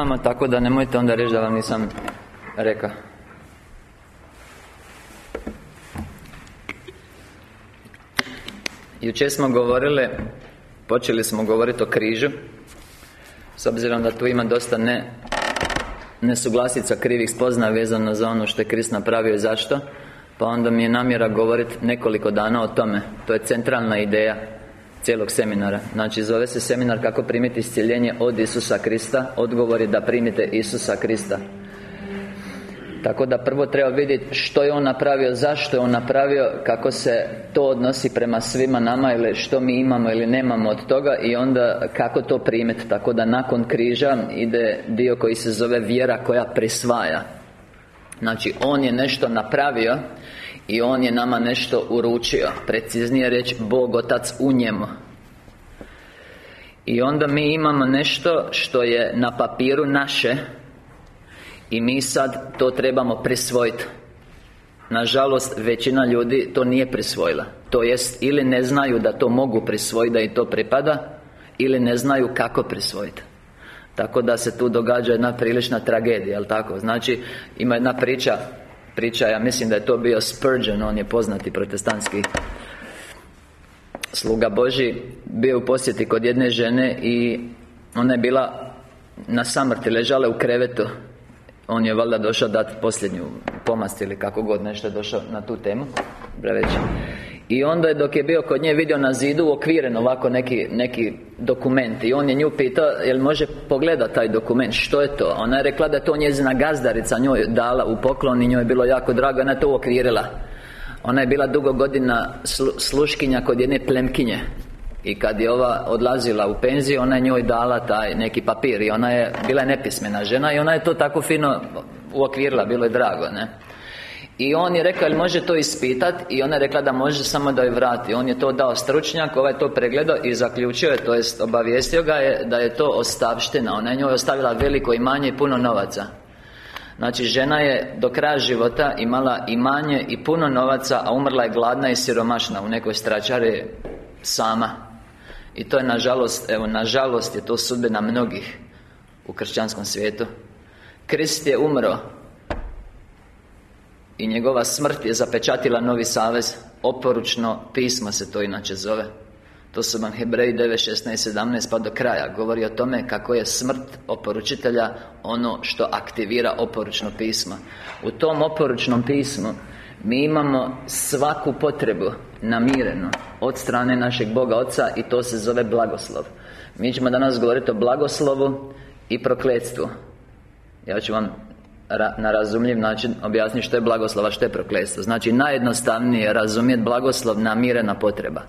vama, tako da nemojte onda reći da vam nisam rekao. Jučer smo govorili Počeli smo govoriti o križu S obzirom da tu ima dosta ne Nesuglasica krivih spozna vezano za ono što je Krist napravio i zašto Pa onda mi je namjera govoriti nekoliko dana o tome. To je centralna ideja cijelog seminara. Znači zove se seminar kako primiti iscjeljenje od Isusa Krista Odgovor je da primite Isusa Krista. Tako da prvo treba vidjeti što je On napravio, zašto je On napravio Kako se to odnosi prema svima nama Ili što mi imamo ili nemamo od toga I onda kako to primiti Tako da nakon križa ide dio koji se zove vjera koja prisvaja. Znači On je nešto napravio I On je nama nešto uručio. Preciznije reći Bog Otac u njemu. I onda mi imamo nešto što je na papiru naše I mi sad to trebamo prisvojiti Nažalost, većina ljudi to nije prisvojila. To jest, ili ne znaju da to mogu prisvojiti, da i to pripada Ili ne znaju kako prisvojiti Tako da se tu događa jedna prilična tragedija, jel tako? Znači, ima jedna priča Priča, ja mislim da je to bio Spurgeon On je poznati protestantski Sluga Boži Bio u posjeti kod jedne žene I ona je bila na samrti, ležala u krevetu. On je valjda došao dati posljednju pomast ili kako god nešto je došao na tu temu I onda je dok je bio kod nje vidio na zidu okviren ovako neki, neki dokument I on je nju pitao, jel može pogledati taj dokument, što je to? Ona je rekla da je to njezina gazdarica njoj dala u poklon i njoj je bilo jako drago, ona je to uokvirila Ona je bila dugo godina sluškinja kod jedne plemkinje i kad je ova odlazila u penziju Ona je njoj dala taj neki papir I ona je bila je nepismena žena I ona je to tako fino uokvirila Bilo je drago, ne i on je rekao, jel može to ispitati I ona je rekla da može, samo da joj vrati. On je to dao stručnjak, ovaj to pregledao I zaključio je, to jest obavijestio ga je Da je to ostavština. Ona je njoj ostavila veliko imanje i puno novaca. Znači, žena je do kraja života imala imanje i puno novaca A umrla je gladna i siromašna U nekoj stračari sama. I to je nažalost, evo nažalost je to sudbina mnogih u kršćanskom svijetu. Krist je umro I njegova smrt je zapečatila novi savez. Oporučno pismo se to inače zove. To su vam Hebreji 9, 16, 17 pa do kraja. Govori o tome kako je smrt oporučitelja Ono što aktivira oporučno pismo. U tom oporučnom pismu Mi imamo svaku potrebu namireno od strane našeg Boga Oca i to se zove blagoslov. Mi ćemo danas govoriti o blagoslovu i prokletstvu. Ja ću vam na razumljiv način objasniti što je blagoslova, što je prokletstvo. Znači najjednostavnije je razumjeti blagoslov namirena potreba.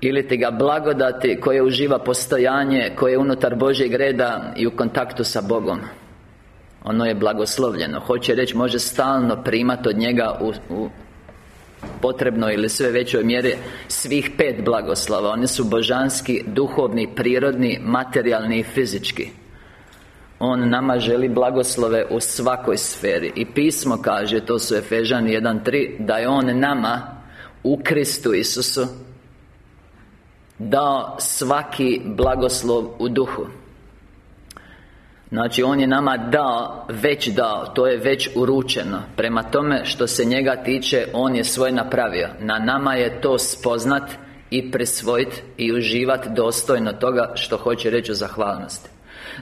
Ili ti ga blagodati koje uživa postojanje koje je unutar Božjeg reda i u kontaktu sa Bogom. Ono je blagoslovljeno. Hoće reći, može stalno primati od njega u, u potrebno ili sve većoj mjeri svih pet blagoslova. Oni su božanski, duhovni, prirodni, materijalni i fizički On nama želi blagoslove u svakoj sferi. I pismo kaže, to su Efežani 1.3 Da je On nama u Kristu Isusu Dao svaki blagoslov u duhu. Znači On je nama dao, već dao, to je već uručeno. Prema tome što se njega tiče On je svoje napravio. Na nama je to spoznat i presvojiti i uživati dostojno toga što hoće reći o zahvalnosti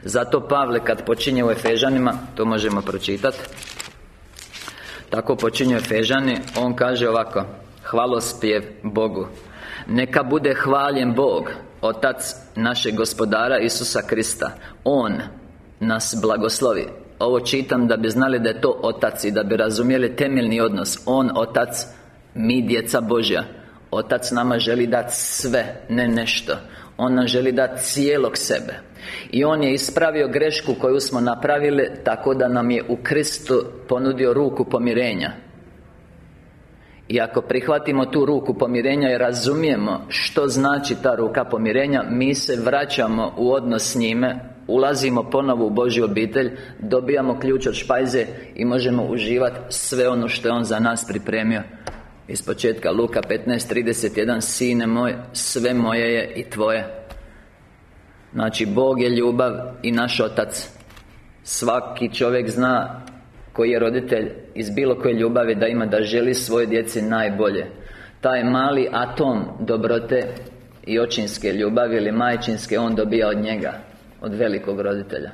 Zato Pavle kad počinje u Efežanima, to možemo pročitati Tako počinje Efežani, on kaže ovako Hvalospjev Bogu. Neka bude hvaljen Bog Otac našeg gospodara Isusa Krista. On nas blagoslovi. Ovo čitam da bi znali da je to Otac I da bi razumjeli temeljni odnos. On, Otac, mi djeca Božja. Otac nama želi dati sve, ne nešto On nam želi dati cijelog sebe. I On je ispravio grešku koju smo napravili Tako da nam je u Kristu ponudio ruku pomirenja. I ako prihvatimo tu ruku pomirenja i razumijemo što znači ta ruka pomirenja Mi se vraćamo u odnos s njime Ulazimo ponovo u Božju obitelj Dobijamo ključ od špajze I možemo uživati sve ono što je On za nas pripremio Iz početka Luka 15.31 Sine moj, sve moje je i tvoje. Znači, Bog je ljubav i naš Otac. Svaki čovjek zna koji je roditelj iz bilo koje ljubavi da ima da želi svoje djeci najbolje. Taj mali atom dobrote i očinske ljubavi ili majčinske on dobija od njega od velikog roditelja.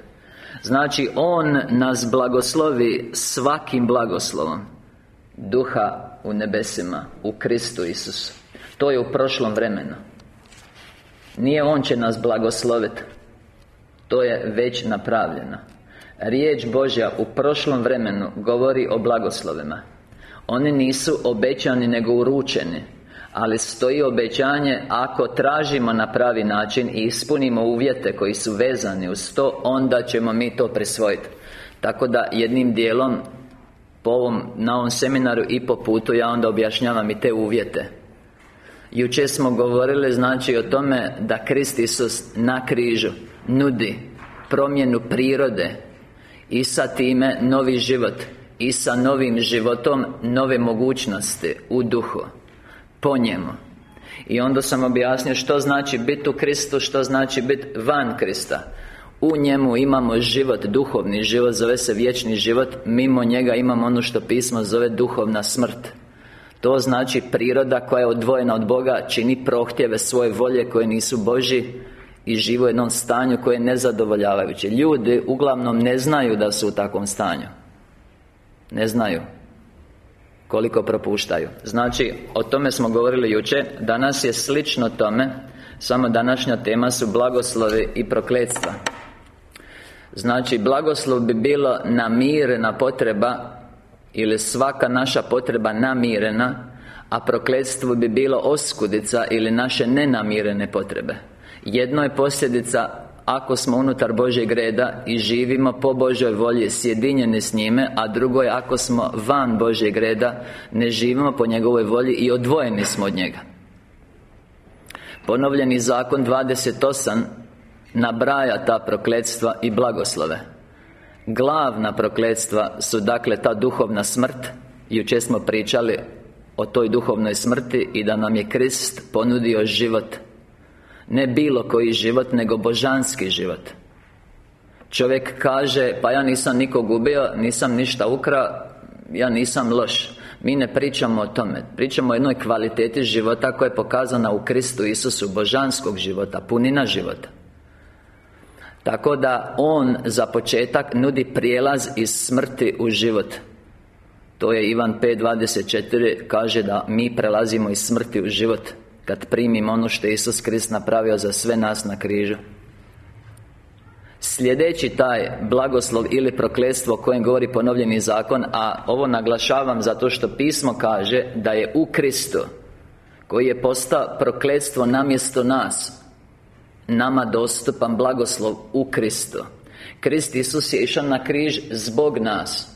Znači on nas blagoslovi svakim blagoslovom duha u nebesima u Kristu Isusu. To je u prošlom vremenu. Nije on će nas blagosloviti to je već napravljeno. Riječ Božja u prošlom vremenu govori o blagoslovima. Oni nisu obećani nego uručeni ali stoji obećanje ako tražimo na pravi način i ispunimo uvjete koji su vezani uz to onda ćemo mi to prisvojiti tako da jednim dijelom po ovom, na ovom seminaru i po putu ja onda objašnjavam i te uvjete. Jučer smo govorili znači o tome da Krist Isus na križu nudi promjenu prirode i sa time novi život i sa novim životom nove mogućnosti u duhu po njemu. I onda sam objasnio što znači biti u Kristu što znači biti van Krista u njemu imamo život, duhovni život, zove se vječni život. Mimo njega imamo ono što pismo zove duhovna smrt. To znači priroda koja je odvojena od Boga Čini prohtjeve svoje volje koje nisu Boži i živo u jednom stanju koje je nezadovoljavajuće. Ljudi uglavnom ne znaju da su u takvom stanju. Ne znaju Koliko propuštaju. Znači, o tome smo govorili jučer. Danas je slično tome Samo današnja tema su blagoslovi i prokletstva Znači, blagoslov bi bilo namirena potreba Ili svaka naša potreba namirena A prokletstvo bi bilo oskudica ili naše nenamirene potrebe. Jedno je posljedica ako smo unutar Božjeg reda i živimo po Božoj volji sjedinjeni s njime A drugo je ako smo van Božjeg reda Ne živimo po njegovoj volji i odvojeni smo od njega. Ponovljeni zakon 28 Nabraja ta prokletstva i blagoslove. Glavna prokletstva su dakle ta duhovna smrt. Jučer smo pričali o toj duhovnoj smrti I da nam je Krist ponudio život. Ne bilo koji život, nego božanski život. Čovjek kaže, pa ja nisam nikog ubio, nisam ništa ukra Ja nisam loš. Mi ne pričamo o tome. Pričamo o jednoj kvaliteti života koja je pokazana u Kristu Isusu Božanskog života, punina života Tako da On za početak nudi prijelaz iz smrti u život. To je Ivan 5.24 Kaže da mi prelazimo iz smrti u život kad primimo ono što Isus Krist napravio za sve nas na križu. Sljedeći taj blagoslov ili prokletstvo o kojem govori ponovljeni zakon A ovo naglašavam zato što pismo kaže da je u Kristu Koji je postao prokletstvo namjesto nas Nama dostupan blagoslov u Kristu. Krist Isus je išao na križ zbog nas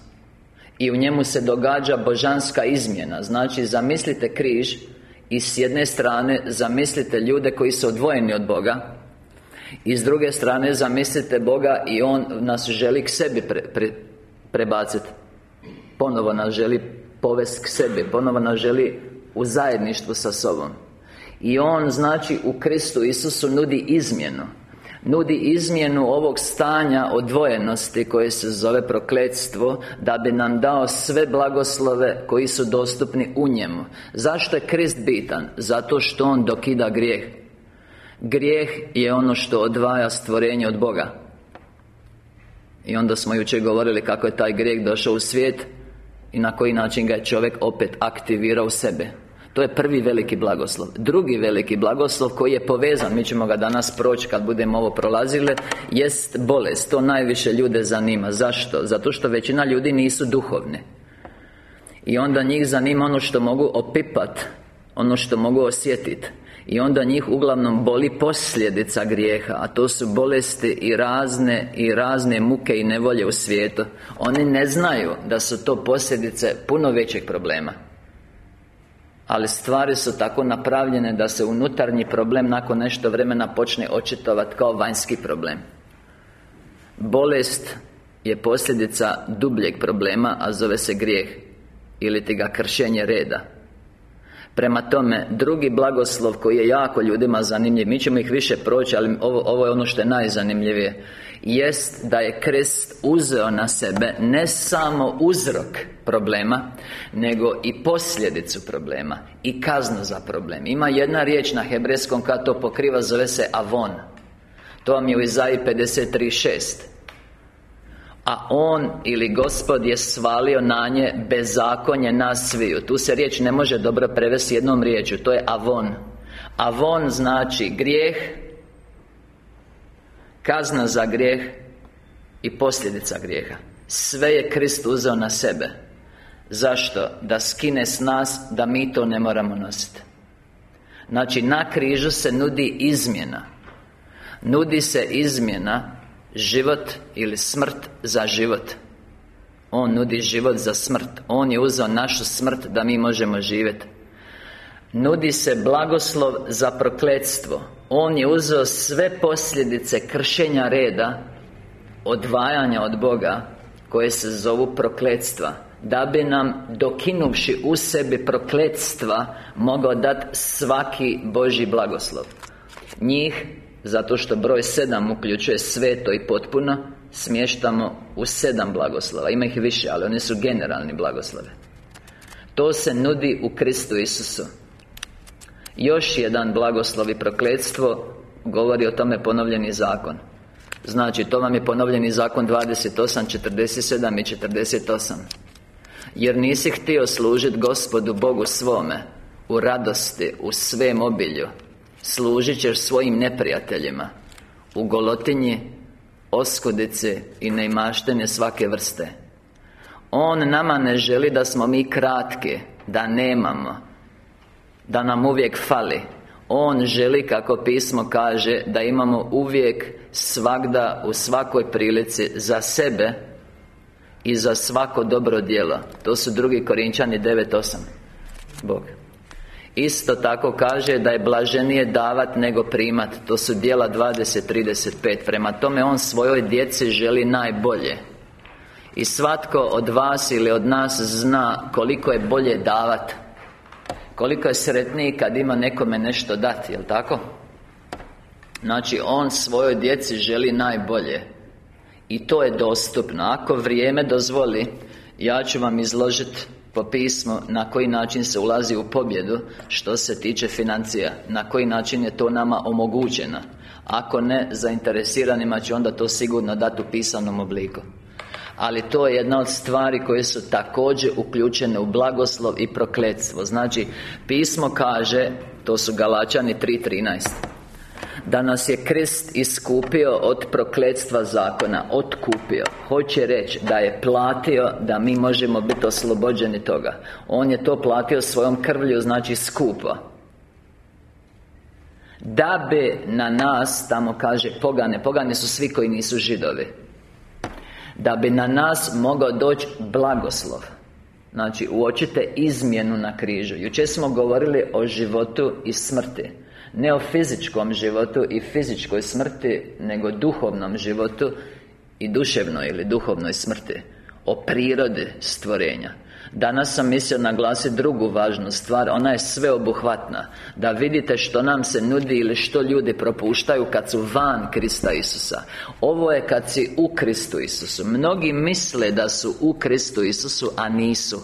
I u njemu se događa božanska izmjena. Znači, zamislite križ i s jedne strane zamislite ljude koji su odvojeni od Boga I s druge strane zamislite Boga i On nas želi k sebi prebaciti Ponovo nas želi povesti k sebi Ponovo nas želi u zajedništvu sa sobom I On znači u Kristu Isusu nudi izmjenu. Nudi izmjenu ovog stanja odvojenosti koje se zove prokletstvo da bi nam dao sve blagoslove koji su dostupni u njemu. Zašto je Krist bitan? Zato što On dokida grijeh. Grijeh je ono što odvaja stvorenje od Boga. I onda smo jučer govorili kako je taj grijeh došao u svijet I na koji način ga je čovjek opet aktivirao u sebe to je prvi veliki blagoslov. Drugi veliki blagoslov koji je povezan Mi ćemo ga danas proći kad budemo ovo prolazile Jest bolest. To najviše ljude zanima. Zašto? Zato što većina ljudi nisu duhovni. I onda njih zanima ono što mogu opipat Ono što mogu osjetiti i onda njih uglavnom boli posljedica grijeha A to su bolesti i razne I razne muke i nevolje u svijetu. Oni ne znaju da su to posljedice puno većeg problema ali stvari su tako napravljene da se unutarnji problem nakon nešto vremena počne očitovati kao vanjski problem. Bolest je posljedica dubljeg problema, a zove se grijeh Ili ti ga kršenje reda. Prema tome, drugi blagoslov koji je jako ljudima zanimljiv Mi ćemo ih više proći, ali ovo, ovo je ono što je najzanimljivije Jest da je krest uzeo na sebe Ne samo uzrok problema Nego i posljedicu problema I kaznu za problem. Ima jedna riječ na hebrejskom kad to pokriva Zove se avon. To vam je u Izaji 53.6 a On ili Gospod je svalio na nje bezakonje nas sviju. Tu se riječ ne može dobro prevesti jednom riječju To je avon. Avon znači grijeh Kazna za grijeh I posljedica grijeha. Sve je Krist uzeo na sebe. Zašto? Da skine s nas Da mi to ne moramo nositi. Znači, na križu se nudi izmjena. Nudi se izmjena Život ili smrt za život. On nudi život za smrt. On je uzeo našu smrt da mi možemo živjeti. Nudi se blagoslov za prokletstvo On je uzeo sve posljedice kršenja reda Odvajanja od Boga Koje se zovu prokletstva Da bi nam, dokinuvši u sebi prokletstva Mogao dati svaki Boži blagoslov. Njih zato što broj sedam uključuje sveto i potpuno Smještamo u sedam blagoslova. Ima ih više, ali oni su generalni blagoslove. To se nudi u Kristu Isusu Još jedan blagoslov i prokletstvo Govori o tome ponovljeni zakon. Znači, to vam je ponovljeni zakon 28, 47 i 48 Jer nisi htio služiti Gospodu Bogu svome U radosti, u svem obilju. Služit ćeš svojim neprijateljima. U golotinji Oskudice i neimaštene svake vrste. On nama ne želi da smo mi kratki Da nemamo Da nam uvijek fali. On želi, kako pismo kaže Da imamo uvijek Svagda, u svakoj prilici Za sebe I za svako dobro djelo. To su drugi Korinčani 9.8 Bog. Isto tako kaže da je blaženije davat nego primat. To su dijela 20.35 Prema tome On svojoj djeci želi najbolje. I svatko od vas ili od nas zna koliko je bolje davat Koliko je sretniji kad ima nekome nešto dati, jel tako? Znači, On svojoj djeci želi najbolje. I to je dostupno. Ako vrijeme dozvoli Ja ću vam izložiti po pismu na koji način se ulazi u pobjedu što se tiče financija. Na koji način je to nama omogućeno. Ako ne, zainteresiranima će onda to sigurno dati u pisanom obliku ali to je jedna od stvari koje su također uključene u blagoslov i prokletstvo. Znači, pismo kaže To su Galačani 3.13 da nas je Krist iskupio od prokletstva zakona Otkupio. Hoće reći da je platio Da mi možemo biti oslobođeni toga. On je to platio svojom krvlju Znači skupo. Da bi na nas Tamo kaže pogane. Pogane su svi koji nisu židovi Da bi na nas mogao doći blagoslov. Znači, uočite izmjenu na križu. Jučer smo govorili o životu i smrti. Ne o fizičkom životu i fizičkoj smrti Nego duhovnom životu I duševnoj ili duhovnoj smrti. O prirodi stvorenja Danas sam mislio naglasiti drugu važnu stvar Ona je sveobuhvatna. Da vidite što nam se nudi ili što ljudi propuštaju Kad su van Krista Isusa. Ovo je kad si u Kristu Isusu. Mnogi misle da su u Kristu Isusu, a nisu.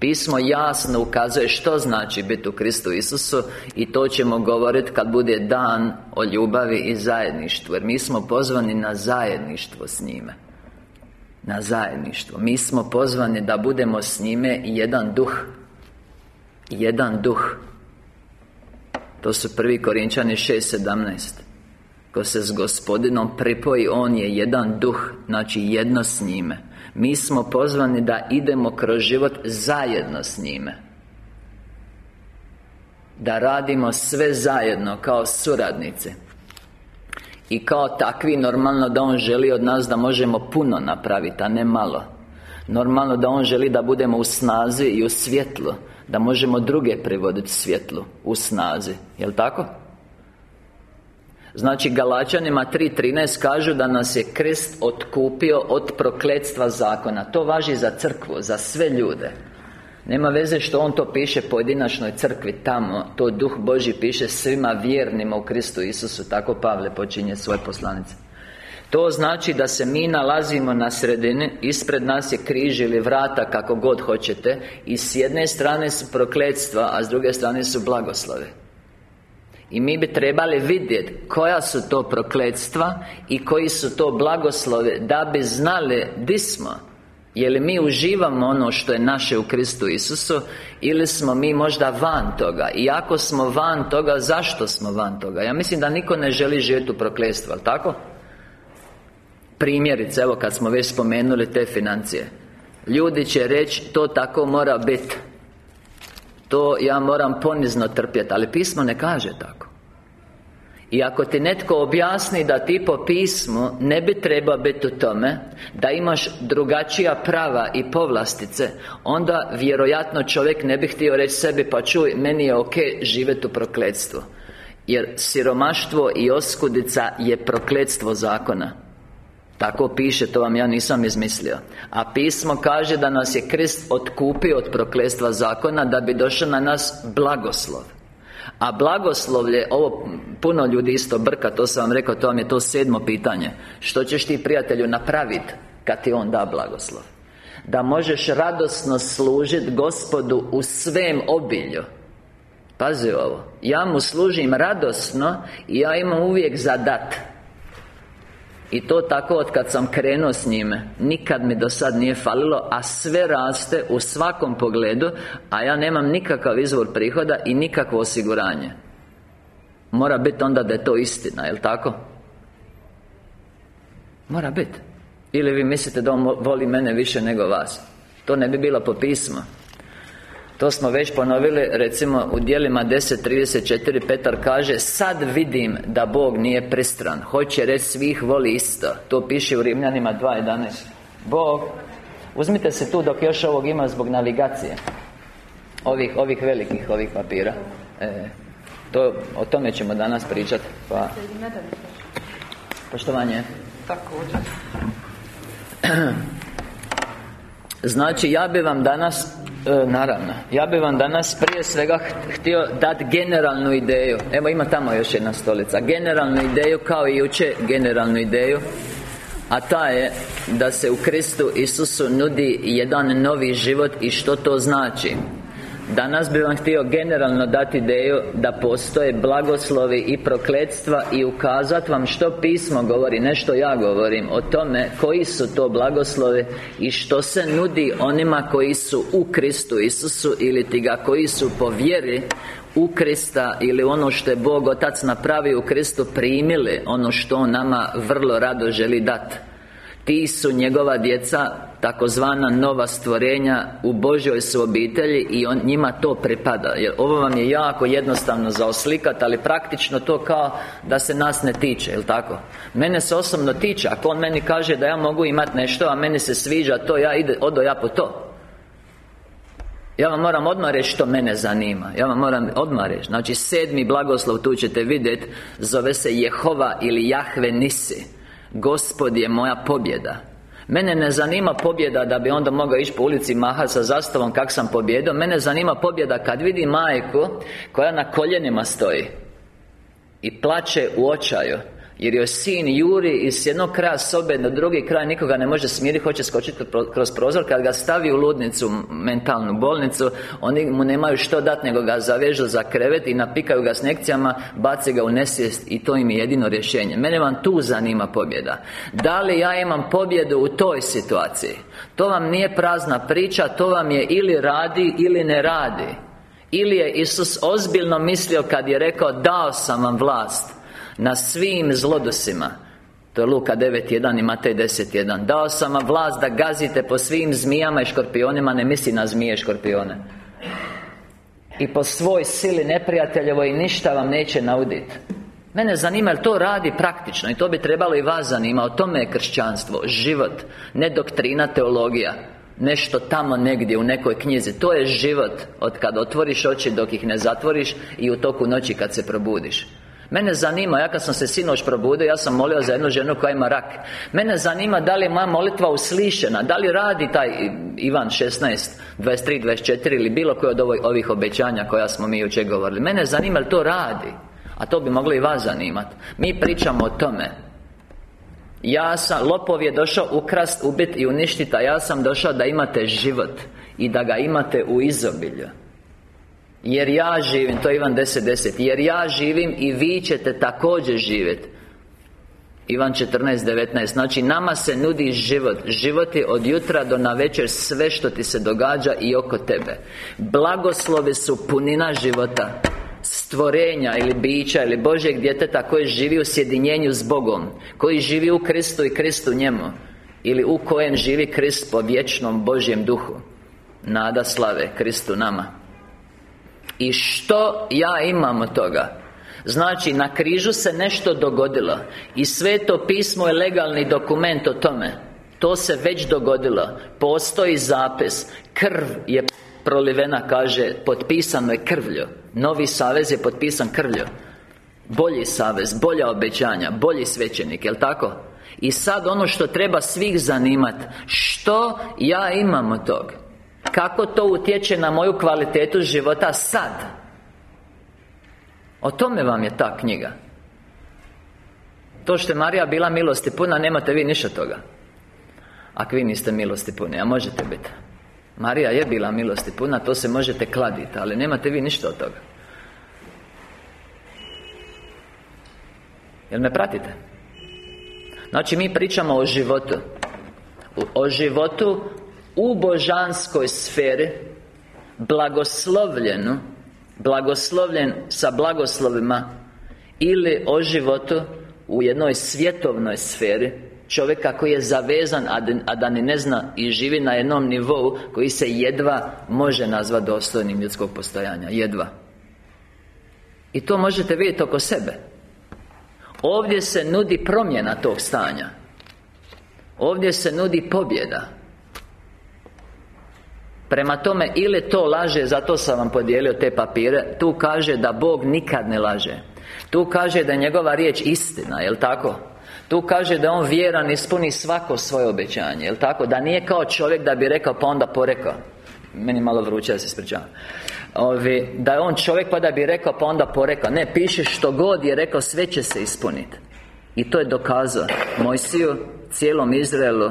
Pismo jasno ukazuje što znači biti u Kristu Isusu I to ćemo govoriti kad bude dan o ljubavi i zajedništvu Jer mi smo pozvani na zajedništvo s njime Na zajedništvo. Mi smo pozvani da budemo s njime jedan duh. Jedan duh. To su prvi Korinčani 6.17 Ko se s gospodinom pripoji On je jedan duh Znači jedno s njime. Mi smo pozvani da idemo kroz život zajedno s njime. Da radimo sve zajedno kao suradnice I kao takvi normalno da On želi od nas da možemo puno napraviti, a ne malo. Normalno da On želi da budemo u snazi i u svjetlu Da možemo druge privoditi svjetlu U snazi, jel' tako? Znači Galačanima 3.13 kažu da nas je Krist otkupio od prokletstva zakona. To važi za crkvu, za sve ljude Nema veze što on to piše pojedinačnoj crkvi tamo To Duh Boži piše svima vjernima u Kristu Isusu Tako Pavle počinje svoje poslanice. To znači da se mi nalazimo na sredini Ispred nas je križ ili vrata kako god hoćete I s jedne strane su prokletstva A s druge strane su blagoslove i mi bi trebali vidjeti koja su to prokletstva I koji su to blagoslove Da bi znali di smo Je li mi uživamo ono što je naše u Kristu Isusu Ili smo mi možda van toga I ako smo van toga, zašto smo van toga? Ja mislim da niko ne želi živjeti u prokletstvu, ali tako? Primjerice, evo kad smo već spomenuli te financije Ljudi će reći, to tako mora biti To ja moram ponizno trpjeti Ali pismo ne kaže tako i ako ti netko objasni da ti po pismu ne bi trebao biti u tome Da imaš drugačija prava i povlastice Onda vjerojatno čovjek ne bi htio reći sebi Pa čuj, meni je ok živjeti u prokletstvu. Jer siromaštvo i oskudica je prokletstvo zakona. Tako piše, to vam ja nisam izmislio. A pismo kaže da nas je Krist otkupio od prokletstva zakona Da bi došao na nas blagoslov a blagoslovlje, ovo puno ljudi isto brka, to sam vam rekao, to vam je to sedmo pitanje. Što ćeš ti prijatelju napraviti kad ti on da blagoslov? Da možeš radosno služiti gospodu u svem obilju. Pazi ovo. Ja mu služim radosno I ja imam uvijek zadat i to tako od kad sam krenuo s njime. Nikad mi do sad nije falilo A sve raste u svakom pogledu A ja nemam nikakav izvor prihoda I nikakvo osiguranje. Mora biti onda da je to istina, jel tako? Mora biti Ili vi mislite da on voli mene više nego vas? To ne bi bilo po pismu to smo već ponovili, recimo u dijelima 10.34 Petar kaže Sad vidim da Bog nije pristran. Hoće reći svih voli isto. To piše u Rimljanima 2.11 Bog Uzmite se tu dok još ovog ima zbog navigacije. Ovih, ovih velikih, ovih papira. E, to, O tome ćemo danas pričati pa... Poštovanje. Također Znači, ja bi vam danas E, naravno Ja bih vam danas prije svega htio dati generalnu ideju. Evo ima tamo još jedna stolica. Generalnu ideju kao i jučer generalnu ideju a ta je da se u Kristu Isusu nudi jedan novi život i što to znači Danas bih vam htio generalno dati ideju da postoje blagoslovi i prokletstva i ukazati vam što pismo govori, ne što ja govorim o tome koji su to blagoslovi i što se nudi onima koji su u Kristu Isusu ili ti ga koji su po vjeri u Krista ili ono što je Bog Otac napravi u Kristu primili ono što nama vrlo rado želi dati ti su njegova djeca takozvana nova stvorenja u Božjoj su obitelji i on, njima to pripada. Jer ovo vam je jako jednostavno za oslikat ali praktično to kao da se nas ne tiče, jel tako? Mene se osobno tiče, ako on meni kaže da ja mogu imati nešto, a meni se sviđa to, ja ide, odo ja po to. Ja vam moram odmah reći što mene zanima. Ja vam moram odmah reći Znači sedmi blagoslov tu ćete vidjeti Zove se Jehova ili Jahve Nisi. Gospod je moja pobjeda Mene ne zanima pobjeda da bi onda mogao ići po ulici maha sa zastavom kak sam pobjedio Mene zanima pobjeda kad vidi majku Koja na koljenima stoji I plaće u očaju jer joj sin juri iz jednog kraja sobe na drugi kraj nikoga ne može smiriti Hoće skočiti kroz prozor. Kad ga stavi u ludnicu, mentalnu bolnicu Oni mu nemaju što dati nego ga zavežu za krevet I napikaju ga s nekcijama Bace ga u nesvijest I to im je jedino rješenje. Mene vam tu zanima pobjeda. Da li ja imam pobjedu u toj situaciji? To vam nije prazna priča To vam je ili radi ili ne radi. Ili je Isus ozbiljno mislio kad je rekao Dao sam vam vlast na svim zlodosima. To je Luka 9.1 i Matej 10.1 Dao sam vlast da gazite po svim zmijama i škorpionima Ne misli na zmije škorpione. I po svoj sili neprijateljevoj i ništa vam neće nauditi Mene zanima, jer to radi praktično I to bi trebalo i vas zanima O tome je kršćanstvo, život Ne doktrina, teologija Nešto tamo negdje u nekoj knjizi. To je život Od kad otvoriš oči dok ih ne zatvoriš I u toku noći kad se probudiš Mene zanima, ja kad sam se sinoć probudio Ja sam molio za jednu ženu koja ima rak. Mene zanima da li je moja molitva uslišena Da li radi taj Ivan 16, 23, 24 Ili bilo koje od ovih obećanja Koja smo mi jučer govorili. Mene zanima li to radi A to bi moglo i vas zanimati Mi pričamo o tome. Ja sam, lopov je došao ukrast, ubit i uništiti A ja sam došao da imate život I da ga imate u izobilju Jer ja živim, to je Ivan 10.10 Jer ja živim i vi ćete također živjeti Ivan 14.19 Znači nama se nudi život. Život je od jutra do na večer Sve što ti se događa i oko tebe. Blagoslovi su punina života stvorenja ili bića ili Božjeg djeteta koji živi u sjedinjenju s Bogom koji živi u Kristu i Kristu njemu ili u kojem živi Krist po vječnom Božjem duhu. Nada slave Kristu nama i što ja imam od toga? Znači, na križu se nešto dogodilo. I sveto pismo je legalni dokument o tome. To se već dogodilo. Postoji zapis. Krv je prolivena, kaže Potpisano je krvlju. Novi savez je potpisan krvlju. Bolji savez, bolja obećanja, bolji svećenik, jel tako? I sad ono što treba svih zanimat Što ja imam od tog Kako to utječe na moju kvalitetu života sad. O tome vam je ta knjiga. To što je Marija bila milosti puna Nemate vi ništa toga. Ako vi niste milosti puni A možete biti. Marija je bila milosti puna, to se možete kladiti Ali nemate vi ništa od toga. Jel me pratite? Znači mi pričamo o životu. O životu u božanskoj sferi Blagoslovljenu Blagoslovljen sa blagoslovima Ili o životu u jednoj svjetovnoj sferi Čovjeka koji je zavezan, a da ni ne zna I živi na jednom nivou Koji se jedva može nazvati dostojnim ljudskog postojanja Jedva. I to možete vidjeti oko sebe. Ovdje se nudi promjena tog stanja. Ovdje se nudi pobjeda Prema tome, ili to laže, zato sam vam podijelio te papire. Tu kaže da Bog nikad ne laže. Tu kaže da je njegova riječ istina, jel tako? Tu kaže da on vjeran ispuni svako svoje obećanje Jel' tako? Da nije kao čovjek da bi rekao pa onda porekao. Meni malo vruće da se ispričavam. Ovi, Da je on čovjek pa da bi rekao pa onda porekao. Ne, piše što god je rekao sve će se ispuniti. I to je dokazao Mojsiju, cijelom Izraelu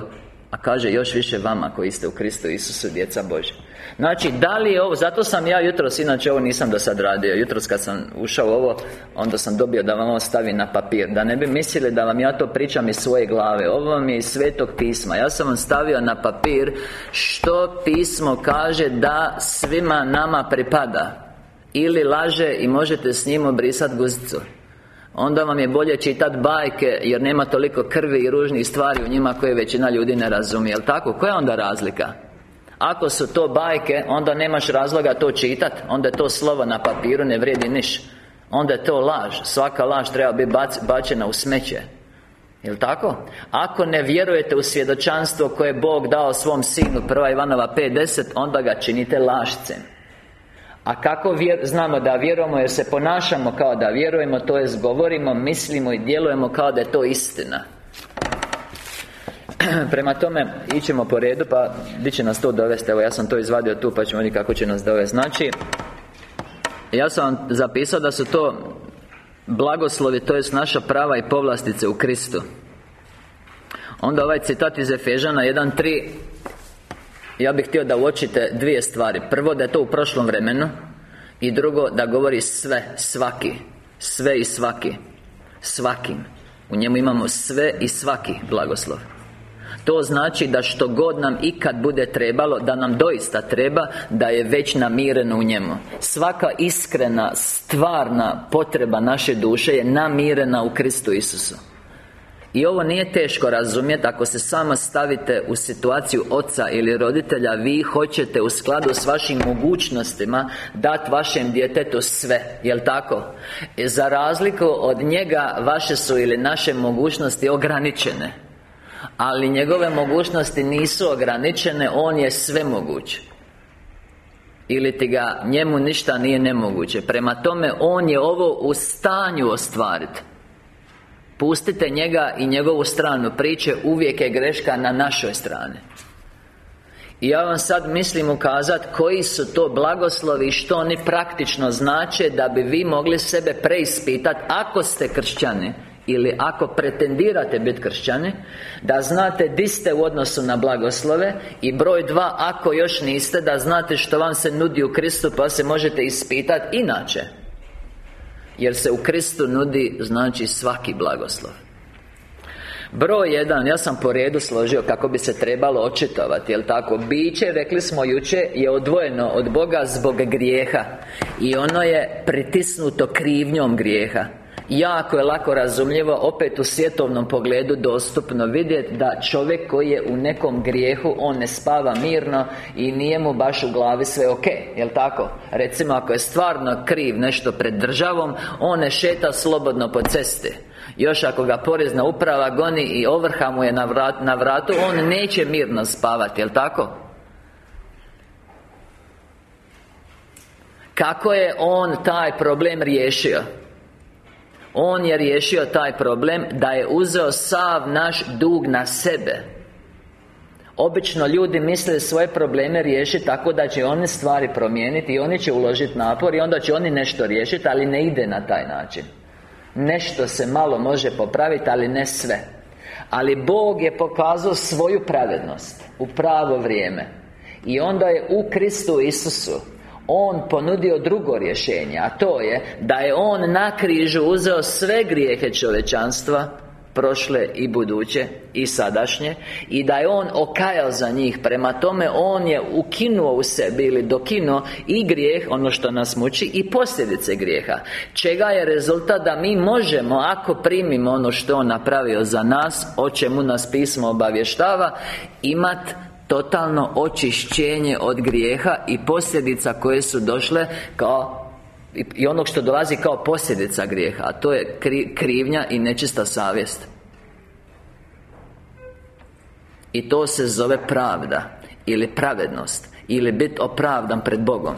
A kaže još više vama koji ste u Kristu Isusu djeca Bože Znači, da li je ovo, zato sam ja jutros, inače ovo nisam do sad radio Jutros kad sam ušao u ovo Onda sam dobio da vam ovo stavim na papir Da ne bi mislili da vam ja to pričam iz svoje glave. Ovo vam je iz Svetog pisma. Ja sam vam stavio na papir Što pismo kaže da svima nama pripada. Ili laže i možete s njim obrisati guzicu Onda vam je bolje čitati bajke Jer nema toliko krvi i ružnih stvari u njima Koje većina ljudi ne razumije Jel tako? Koja je onda razlika? Ako su to bajke, onda nemaš razloga to čitat Onda to slovo na papiru, ne vrijedi niš Onda je to laž Svaka laž treba biti bačena u smeće Jel' tako? Ako ne vjerujete u svjedočanstvo koje je Bog dao svom sinu Prva Ivanova 5.10 Onda ga činite lašcem a kako znamo da vjerujemo jer se ponašamo kao da vjerujemo To jest govorimo, mislimo i djelujemo kao da je to istina. Prema tome, ićemo po redu, pa di će nas to dovesti? Evo, ja sam to izvadio tu, pa ćemo vidjeti kako će nas dovesti. Znači, ja sam vam zapisao da su to blagoslovi, to jest naša prava i povlastice u Kristu. Onda ovaj citat iz Efežana 1.3 Ja bih htio da uočite dvije stvari. Prvo, da je to u prošlom vremenu I drugo, da govori sve, svaki Sve i svaki Svakim. U njemu imamo sve i svaki blagoslov. To znači da što god nam ikad bude trebalo Da nam doista treba Da je već namireno u njemu. Svaka iskrena, stvarna potreba naše duše Je namirena u Kristu Isusu i ovo nije teško razumjeti Ako se sama stavite u situaciju oca ili roditelja Vi hoćete u skladu s vašim mogućnostima Dati vašem djetetu sve Jel' tako? E, za razliku od njega Vaše su ili naše mogućnosti ograničene. Ali njegove mogućnosti nisu ograničene On je sve moguć. Ili ti ga, njemu ništa nije nemoguće. Prema tome, on je ovo u stanju ostvariti Pustite njega i njegovu stranu. Priče Uvijek je greška na našoj strani. I ja vam sad mislim ukazati koji su to blagoslovi i što oni praktično znače da bi vi mogli sebe preispitati ako ste kršćani ili ako pretendirate biti kršćani Da znate di ste u odnosu na blagoslove I broj dva, ako još niste Da znate što vam se nudi u Kristu Pa se možete ispitati inače Jer se u Kristu nudi Znači svaki blagoslov. Broj jedan, ja sam po redu složio kako bi se trebalo očitovati, jel tako? Biće, rekli smo juče, je odvojeno od Boga zbog grijeha. I ono je pritisnuto krivnjom grijeha Jako je lako razumljivo, opet u svjetovnom pogledu dostupno vidjeti da čovjek koji je u nekom grijehu, on ne spava mirno i nije mu baš u glavi sve ok, jel tako? Recimo, ako je stvarno kriv nešto pred državom, on ne šeta slobodno po cesti još ako ga porezna uprava goni i ovrha mu je na, na vratu On neće mirno spavati, jel tako? Kako je on taj problem riješio? On je riješio taj problem Da je uzeo sav naš dug na sebe. Obično ljudi misle svoje probleme riješiti tako da će oni stvari promijeniti I oni će uložiti napor I onda će oni nešto riješiti Ali ne ide na taj način. Nešto se malo može popraviti, ali ne sve. Ali Bog je pokazao svoju pravednost U pravo vrijeme. I onda je u Kristu Isusu on ponudio drugo rješenje A to je Da je On na križu uzeo sve grijehe čovečanstva prošle i buduće i sadašnje i da je On okajao za njih. Prema tome On je ukinuo u sebi ili dokinuo i grijeh ono što nas muči i posljedice grijeha čega je rezultat da mi možemo ako primimo ono što On napravio za nas o čemu nas pismo obavještava imat totalno očišćenje od grijeha i posljedica koje su došle kao i onog što dolazi kao posljedica grijeha A to je krivnja i nečista savjest. I to se zove pravda Ili pravednost Ili biti opravdan pred Bogom.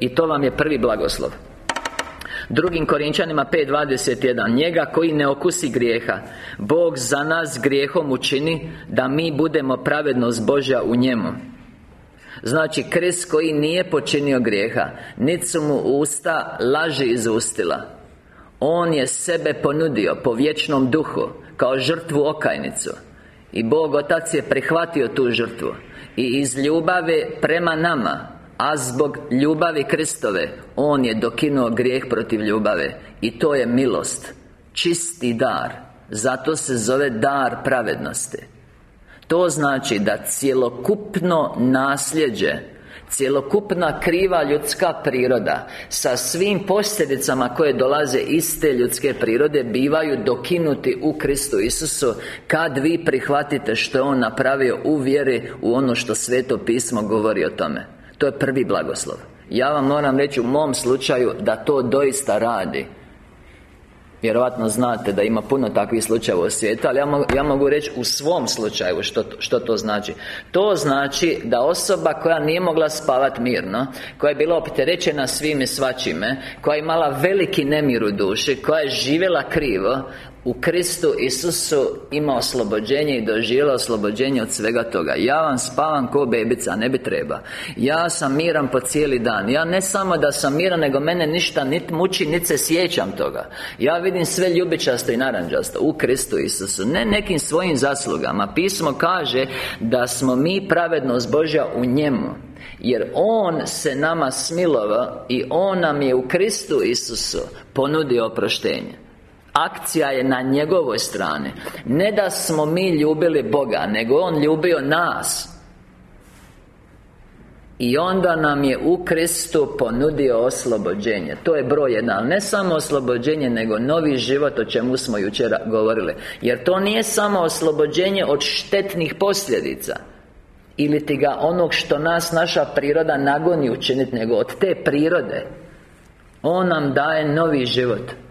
I to vam je prvi blagoslov Drugim Korinčanima 5.21 Njega koji ne okusi grijeha Bog za nas grijehom učini Da mi budemo pravednost Božja u njemu. Znači, Krist koji nije počinio grijeha Niti su mu usta laži izustila. On je sebe ponudio po vječnom duhu Kao žrtvu okajnicu. I Bog Otac je prihvatio tu žrtvu. I iz ljubave prema nama A zbog ljubavi Kristove On je dokinuo grijeh protiv ljubave. I to je milost Čisti dar. Zato se zove dar pravednosti. To znači da cjelokupno nasljeđe Cjelokupna kriva ljudska priroda Sa svim posljedicama koje dolaze iz te ljudske prirode Bivaju dokinuti u Kristu Isusu Kad vi prihvatite što je On napravio u vjeri U ono što Sveto pismo govori o tome To je prvi blagoslov. Ja vam moram reći u mom slučaju da to doista radi. Vjerojatno znate da ima puno takvih slučajeva u svijetu Ali ja mogu, ja mogu reći u svom slučaju što, što to znači. To znači da osoba koja nije mogla spavati mirno Koja je bila opterećena svim i svačime Koja je imala veliki nemir u duši Koja je živjela krivo u Kristu Isusu ima oslobođenje i doživjela oslobođenje od svega toga. Ja vam spavam ko bebica, ne bi treba. Ja sam miran po cijeli dan. Ja ne samo da sam miran, nego mene ništa nit muči, nit se sjećam toga. Ja vidim sve ljubičasto i naranđasto U Kristu Isusu. Ne nekim svojim zaslugama. Pismo kaže da smo mi pravednost Božja u njemu jer On se nama smilova I On nam je u Kristu Isusu Ponudio oproštenje Akcija je na njegovoj strani. Ne da smo mi ljubili Boga Nego On ljubio nas. I onda nam je u Kristu ponudio oslobođenje. To je broj jedan Ali ne samo oslobođenje Nego novi život o čemu smo jučer govorili. Jer to nije samo oslobođenje od štetnih posljedica Ili ti ga onog što nas naša priroda nagoni učiniti Nego od te prirode. On nam daje novi život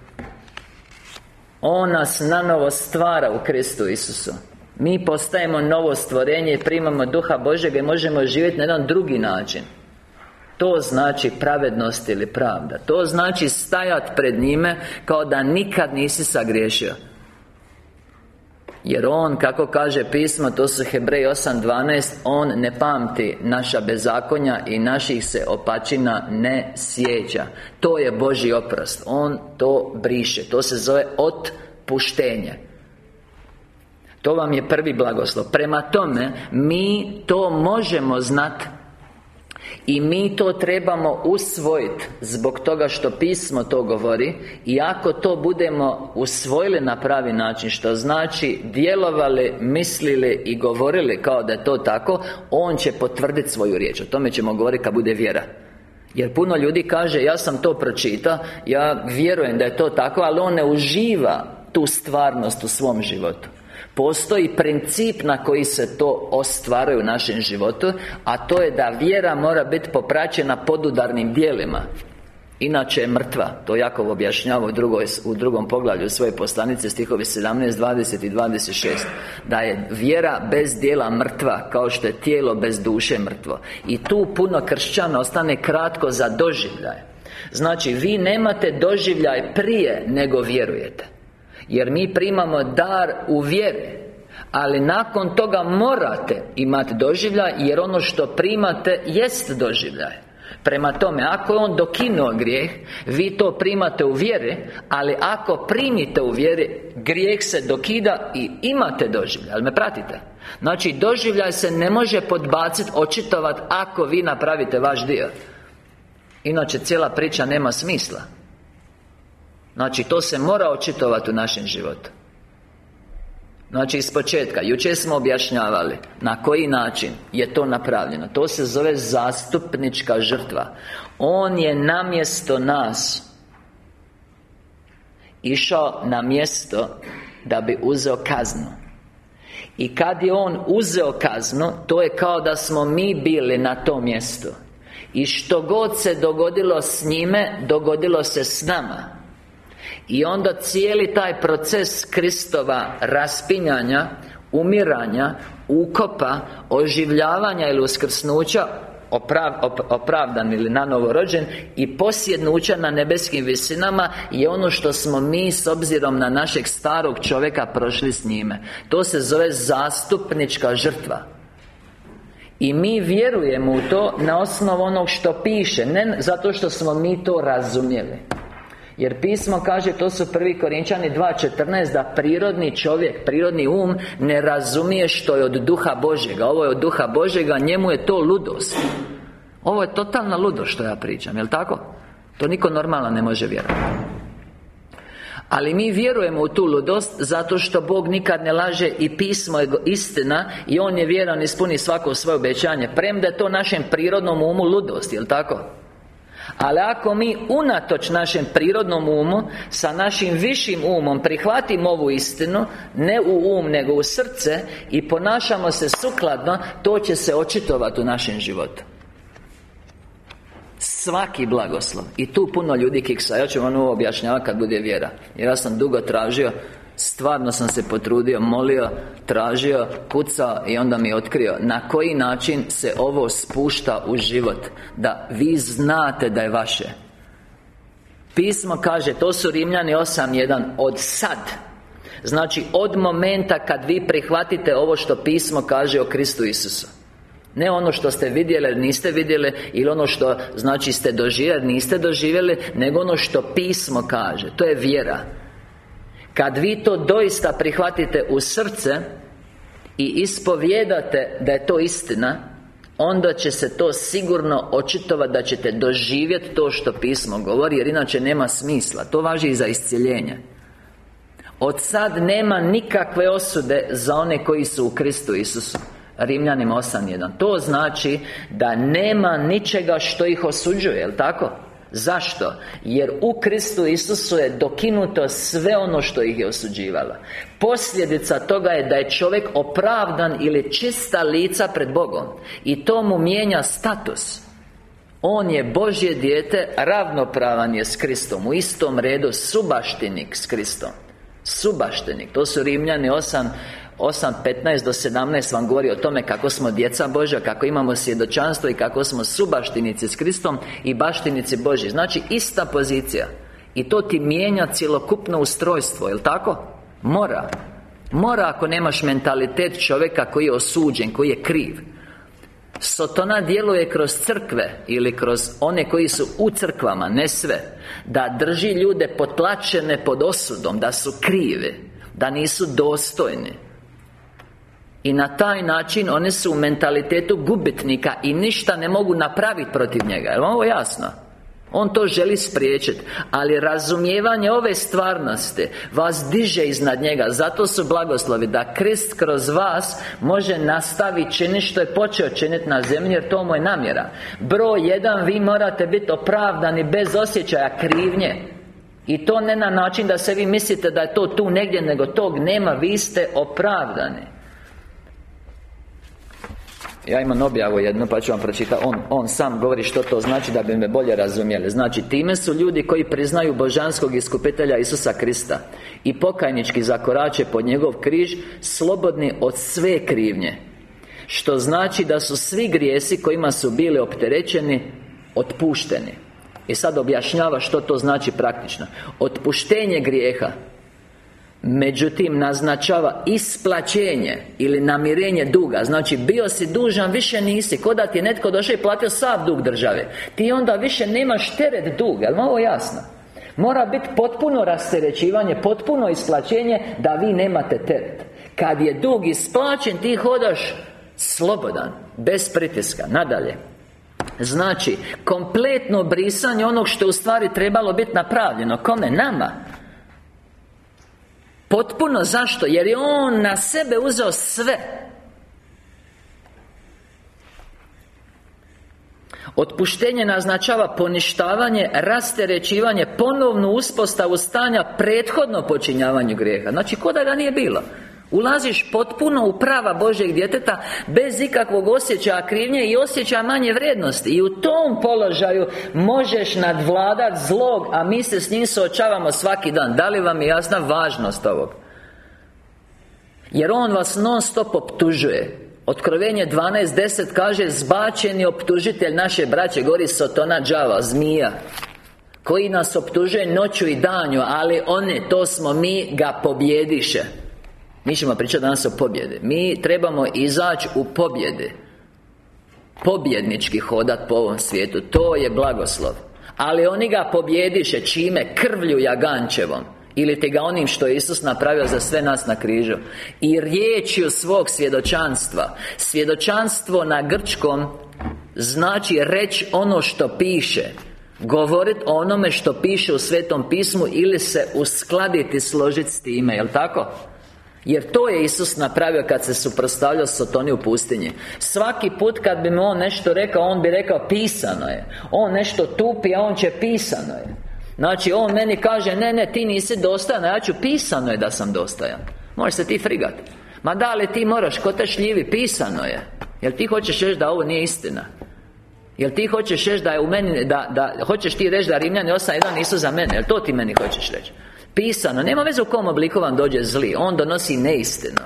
on nas nanovo stvara u Kristu Isusu. Mi postajemo novo stvorenje primamo Duha Božega i možemo živjeti na jedan drugi način. To znači pravednost ili pravda. To znači stajat pred njime Kao da nikad nisi sagriješio jer On, kako kaže pismo, to su Hebrej 8.12 On ne pamti naša bezakonja i naših se opačina ne sjeća. To je Boži oprost. On to briše. To se zove otpuštenje. To vam je prvi blagoslov. Prema tome, mi to možemo znati i mi to trebamo usvojiti Zbog toga što pismo to govori. I ako to budemo usvojili na pravi način Što znači djelovali, mislili i govorili kao da je to tako On će potvrditi svoju riječ. O tome ćemo govoriti kad bude vjera. Jer puno ljudi kaže, ja sam to pročitao Ja vjerujem da je to tako Ali on ne uživa tu stvarnost u svom životu Postoji princip na koji se to ostvaruje u našem životu A to je da vjera mora biti popraćena podudarnim dijelima Inače je mrtva To Jakov objašnjava u, drugoj, u drugom poglavlju svoje poslanice Stihovi 17, 20 i 26 Da je vjera bez dijela mrtva Kao što je tijelo bez duše mrtvo. I tu puno kršćana ostane kratko za doživljaj. Znači, vi nemate doživljaj prije nego vjerujete jer mi primamo dar u vjeri ali nakon toga morate imati doživljaj Jer ono što primate jest doživljaj. Prema tome, ako je on dokinuo grijeh Vi to primate u vjeri Ali ako primite u vjeri Grijeh se dokida i imate doživljaj. Ali me pratite? Znači, doživljaj se ne može podbaciti, očitovati Ako vi napravite vaš dio. Inače, cijela priča nema smisla Znači, to se mora očitovati u našem životu. Znači, iz početka Jučer smo objašnjavali Na koji način je to napravljeno. To se zove zastupnička žrtva. On je namjesto nas Išao na mjesto Da bi uzeo kaznu. I kad je On uzeo kaznu To je kao da smo mi bili na tom mjestu. I što god se dogodilo s njime Dogodilo se s nama i onda cijeli taj proces Kristova raspinjanja Umiranja Ukopa Oživljavanja ili uskrsnuća oprav, Opravdan ili nanovorođen I posjednuća na nebeskim visinama Je ono što smo mi s obzirom na našeg starog čovjeka prošli s njime. To se zove zastupnička žrtva. I mi vjerujemo u to na osnovu onog što piše Ne zato što smo mi to razumjeli jer pismo kaže, to su prvi Korinčani 2.14 Da prirodni čovjek, prirodni um Ne razumije što je od duha Božjega Ovo je od duha Božjega, njemu je to ludost Ovo je totalna ludost što ja pričam, jel tako? To niko normalno ne može vjerovati ali mi vjerujemo u tu ludost Zato što Bog nikad ne laže I pismo je istina I On je vjeran ispuni svako svoje obećanje Premda je to našem prirodnom umu ludost, jel tako? Ali ako mi unatoč našem prirodnom umu Sa našim višim umom prihvatimo ovu istinu Ne u um, nego u srce I ponašamo se sukladno To će se očitovati u našem životu. Svaki blagoslov. I tu puno ljudi kiksa. Ja ću vam ovo objašnjavati kad bude vjera. Jer ja sam dugo tražio Stvarno sam se potrudio, molio, tražio, kucao i onda mi otkrio. Na koji način se ovo spušta u život? Da vi znate da je vaše. Pismo kaže, to su Rimljani 8.1 Od sad. Znači, od momenta kad vi prihvatite ovo što pismo kaže o Kristu Isusu. Ne ono što ste vidjeli, niste vidjeli Ili ono što, znači, ste doživjeli, niste doživjeli Nego ono što pismo kaže. To je vjera kad vi to doista prihvatite u srce I ispovjedate da je to istina Onda će se to sigurno očitovati da ćete doživjeti to što pismo govori Jer inače nema smisla. To važi i za iscjeljenje Od sad nema nikakve osude za one koji su u Kristu Isusu. Rimljanima 8.1 To znači da nema ničega što ih osuđuje, jel tako? Zašto? Jer u Kristu Isusu je dokinuto sve ono što ih je osuđivalo Posljedica toga je da je čovjek opravdan ili čista lica pred Bogom. I to mu mijenja status. On je Božje dijete, ravnopravan je s Kristom. U istom redu subaštinik s Kristom. Subaštinik, to su Rimljani 8 8.15 do 17 vam govori o tome kako smo djeca Božja Kako imamo svjedočanstvo i kako smo subaštinici s Kristom I baštinici Božji. Znači ista pozicija. I to ti mijenja cjelokupno ustrojstvo, jel tako? Mora. Mora ako nemaš mentalitet čovjeka koji je osuđen, koji je kriv. Sotona djeluje kroz crkve Ili kroz one koji su u crkvama, ne sve Da drži ljude potlačene pod osudom Da su krive Da nisu dostojni i na taj način one su u mentalitetu gubitnika I ništa ne mogu napraviti protiv njega. Je ovo jasno? On to želi spriječiti Ali razumijevanje ove stvarnosti Vas diže iznad njega. Zato su blagoslovi Da Krist kroz vas Može nastaviti činiti što je počeo činiti na zemlji Jer to mu je namjera. Broj jedan Vi morate biti opravdani Bez osjećaja krivnje. I to ne na način da se vi mislite da je to tu negdje Nego tog nema. Vi ste opravdani ja imam objavu jednu pa ću vam pročitati. On, on sam govori što to znači da bi me bolje razumjeli. Znači time su ljudi koji priznaju božanskog iskupitelja Isusa Krista I pokajnički zakorače pod njegov križ Slobodni od sve krivnje Što znači da su svi grijesi kojima su bili opterećeni Otpušteni. I sad objašnjava što to znači praktično. Otpuštenje grijeha Međutim, naznačava isplaćenje Ili namirenje duga. Znači, bio si dužan, više nisi. Ko da ti je netko došao i platio sav dug države. Ti onda više nemaš teret duga Jel' ovo jasno? Mora biti potpuno rasterećivanje Potpuno isplaćenje Da vi nemate teret. Kad je dug isplaćen Ti hodaš slobodan Bez pritiska Nadalje. Znači, kompletno brisanje onog što u stvari trebalo biti napravljeno. Kome? Nama Potpuno zašto? Jer je On na sebe uzeo sve. Otpuštenje naznačava poništavanje, rasterećivanje, ponovnu uspostavu stanja prethodno počinjavanju grijeha. Znači, ko da ga nije bilo Ulaziš potpuno u prava Božeg djeteta Bez ikakvog osjećaja krivnje i osjećaja manje vrijednosti. I u tom položaju možeš nadvladat zlog A mi se s njim suočavamo svaki dan. Da li vam je jasna važnost ovog? Jer on vas non stop optužuje. Otkrovenje 12.10 kaže Zbačeni optužitelj naše braće Gori Sotona Džava, zmija Koji nas optužuje noću i danju Ali one, to smo mi, ga pobjediše mi ćemo pričati danas o pobjede Mi trebamo izaći u pobjede Pobjednički hodat po ovom svijetu To je blagoslov. Ali oni ga pobjediše čime? Krvlju jagančevom. Ili te ga onim što je Isus napravio za sve nas na križu. I riječju svog svjedočanstva. Svjedočanstvo na grčkom Znači reći ono što piše. Govoriti o onome što piše u Svetom pismu Ili se uskladiti, složiti s time, jel' tako? Jer to je Isus napravio kad se suprotstavljao Sotoni u pustinji. Svaki put kad bi mu on nešto rekao On bi rekao pisano je. On nešto tupi, a on će pisano je. Znači on meni kaže Ne, ne, ti nisi dostajan Ja ću pisano je da sam dostajan. Možeš se ti frigat. Ma da li ti moraš, ko te šljivi, pisano je. Jel ti hoćeš reći da ovo nije istina? Jel ti hoćeš reći da je u meni Da, da hoćeš ti reći da Rimljani 8.1 nisu za mene? Jel to ti meni hoćeš reći Pisano, nema veze u kom obliku vam dođe zli On donosi neistinu.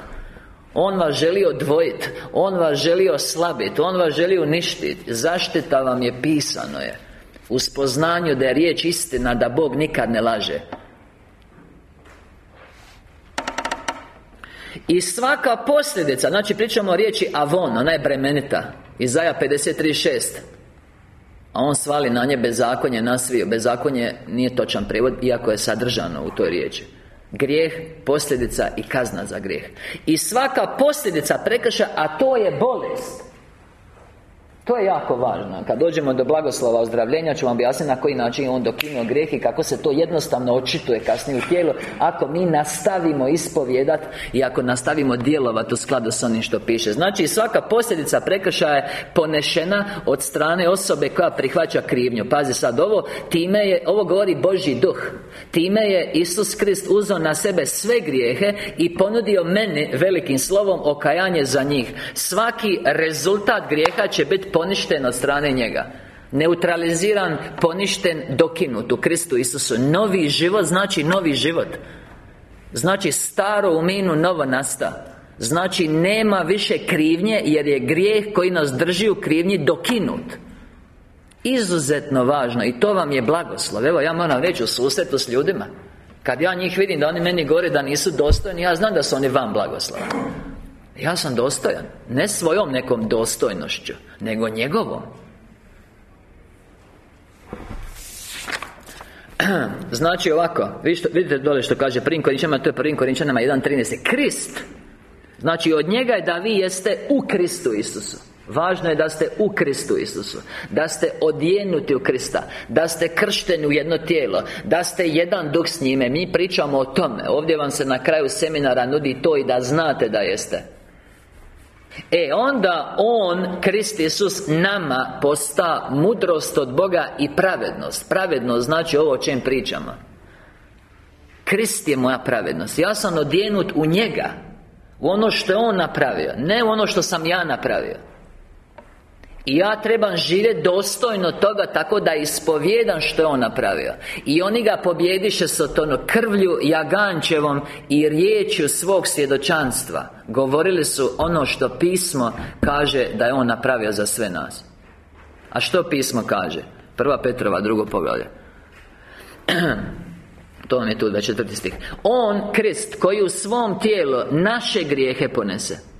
On vas želi odvojiti On vas želi oslabiti On vas želi uništiti Zaštita vam je pisano je U spoznanju da je riječ istina Da Bog nikad ne laže. I svaka posljedica Znači pričamo o riječi Avon Ona je bremenita Izaja 53.6 a on svali na nje bezakonje nasvio Bezakonje nije točan prijevod Iako je sadržano u toj riječi. Grijeh, posljedica i kazna za grijeh. I svaka posljedica prekrša A to je bolest to je jako važno. Kad dođemo do blagoslova ozdravljenja Ću vam objasniti na koji način je on dokinuo grijeh I kako se to jednostavno očituje kasnije u tijelu. Ako mi nastavimo ispovjedat I ako nastavimo djelovati u skladu s onim što piše. Znači svaka posljedica prekršaja je ponešena Od strane osobe koja prihvaća krivnju. Pazi sad ovo Time je, ovo govori Božji duh. Time je Isus Krist uzeo na sebe sve grijehe I ponudio meni velikim slovom okajanje za njih. Svaki rezultat grijeha će biti poništen od strane njega. Neutraliziran, poništen, dokinut u Kristu Isusu. Novi život znači novi život. Znači staro u minu, novo nasta. Znači, nema više krivnje Jer je grijeh koji nas drži u krivnji dokinut. Izuzetno važno I to vam je blagoslov. Evo, ja moram reći u susretu s ljudima. Kad ja njih vidim da oni meni govore da nisu dostojni Ja znam da su oni vam blagoslova Ja sam dostojan Ne svojom nekom dostojnošću Nego njegovom. Znači ovako Vidite dole što kaže Prvim Korinčanima To je Prvim Korinčanima 1.13 Krist! Znači od njega je da vi jeste u Kristu Isusu. Važno je da ste u Kristu Isusu Da ste odjenuti u Krista Da ste kršteni u jedno tijelo Da ste jedan duh s njime. Mi pričamo o tome. Ovdje vam se na kraju seminara nudi to i da znate da jeste E onda On, Krist Isus, nama posta mudrost od Boga i pravednost. Pravednost znači ovo o čem pričamo. Krist je moja pravednost. Ja sam odjenut u njega U ono što je On napravio Ne u ono što sam ja napravio i ja trebam živjeti dostojno toga Tako da ispovjedam što je On napravio. I oni ga pobjediše s ono krvlju Jagančevom I riječju svog svjedočanstva. Govorili su ono što pismo kaže Da je On napravio za sve nas. A što pismo kaže? Prva Petrova, drugo poglavlje. To vam je tu 24 stih. On, Krist, koji u svom tijelu Naše grijehe ponese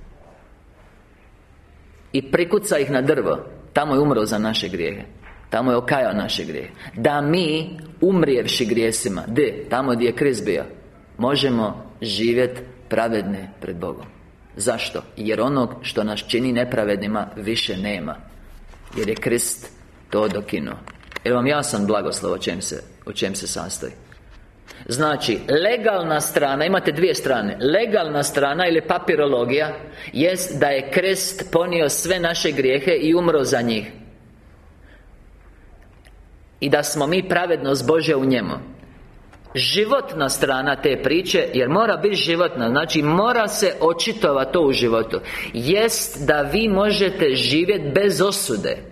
i prikuca ih na drvo. Tamo je umro za naše grijehe. Tamo je okajao naše grijehe. Da mi, umrijevši grijesima De, tamo gdje je kriz bio Možemo živjeti pravedne pred Bogom. Zašto? Jer onog što nas čini nepravednima više nema. Jer je Krist to dokinuo. Jer vam jasan blagoslov o čem se, o čem se sastoji Znači, legalna strana, imate dvije strane Legalna strana ili papirologija Jest da je krest ponio sve naše grijehe i umro za njih. I da smo mi pravednost Bože u njemu. Životna strana te priče Jer mora biti životna Znači mora se očitovati to u životu. Jest da vi možete živjeti bez osude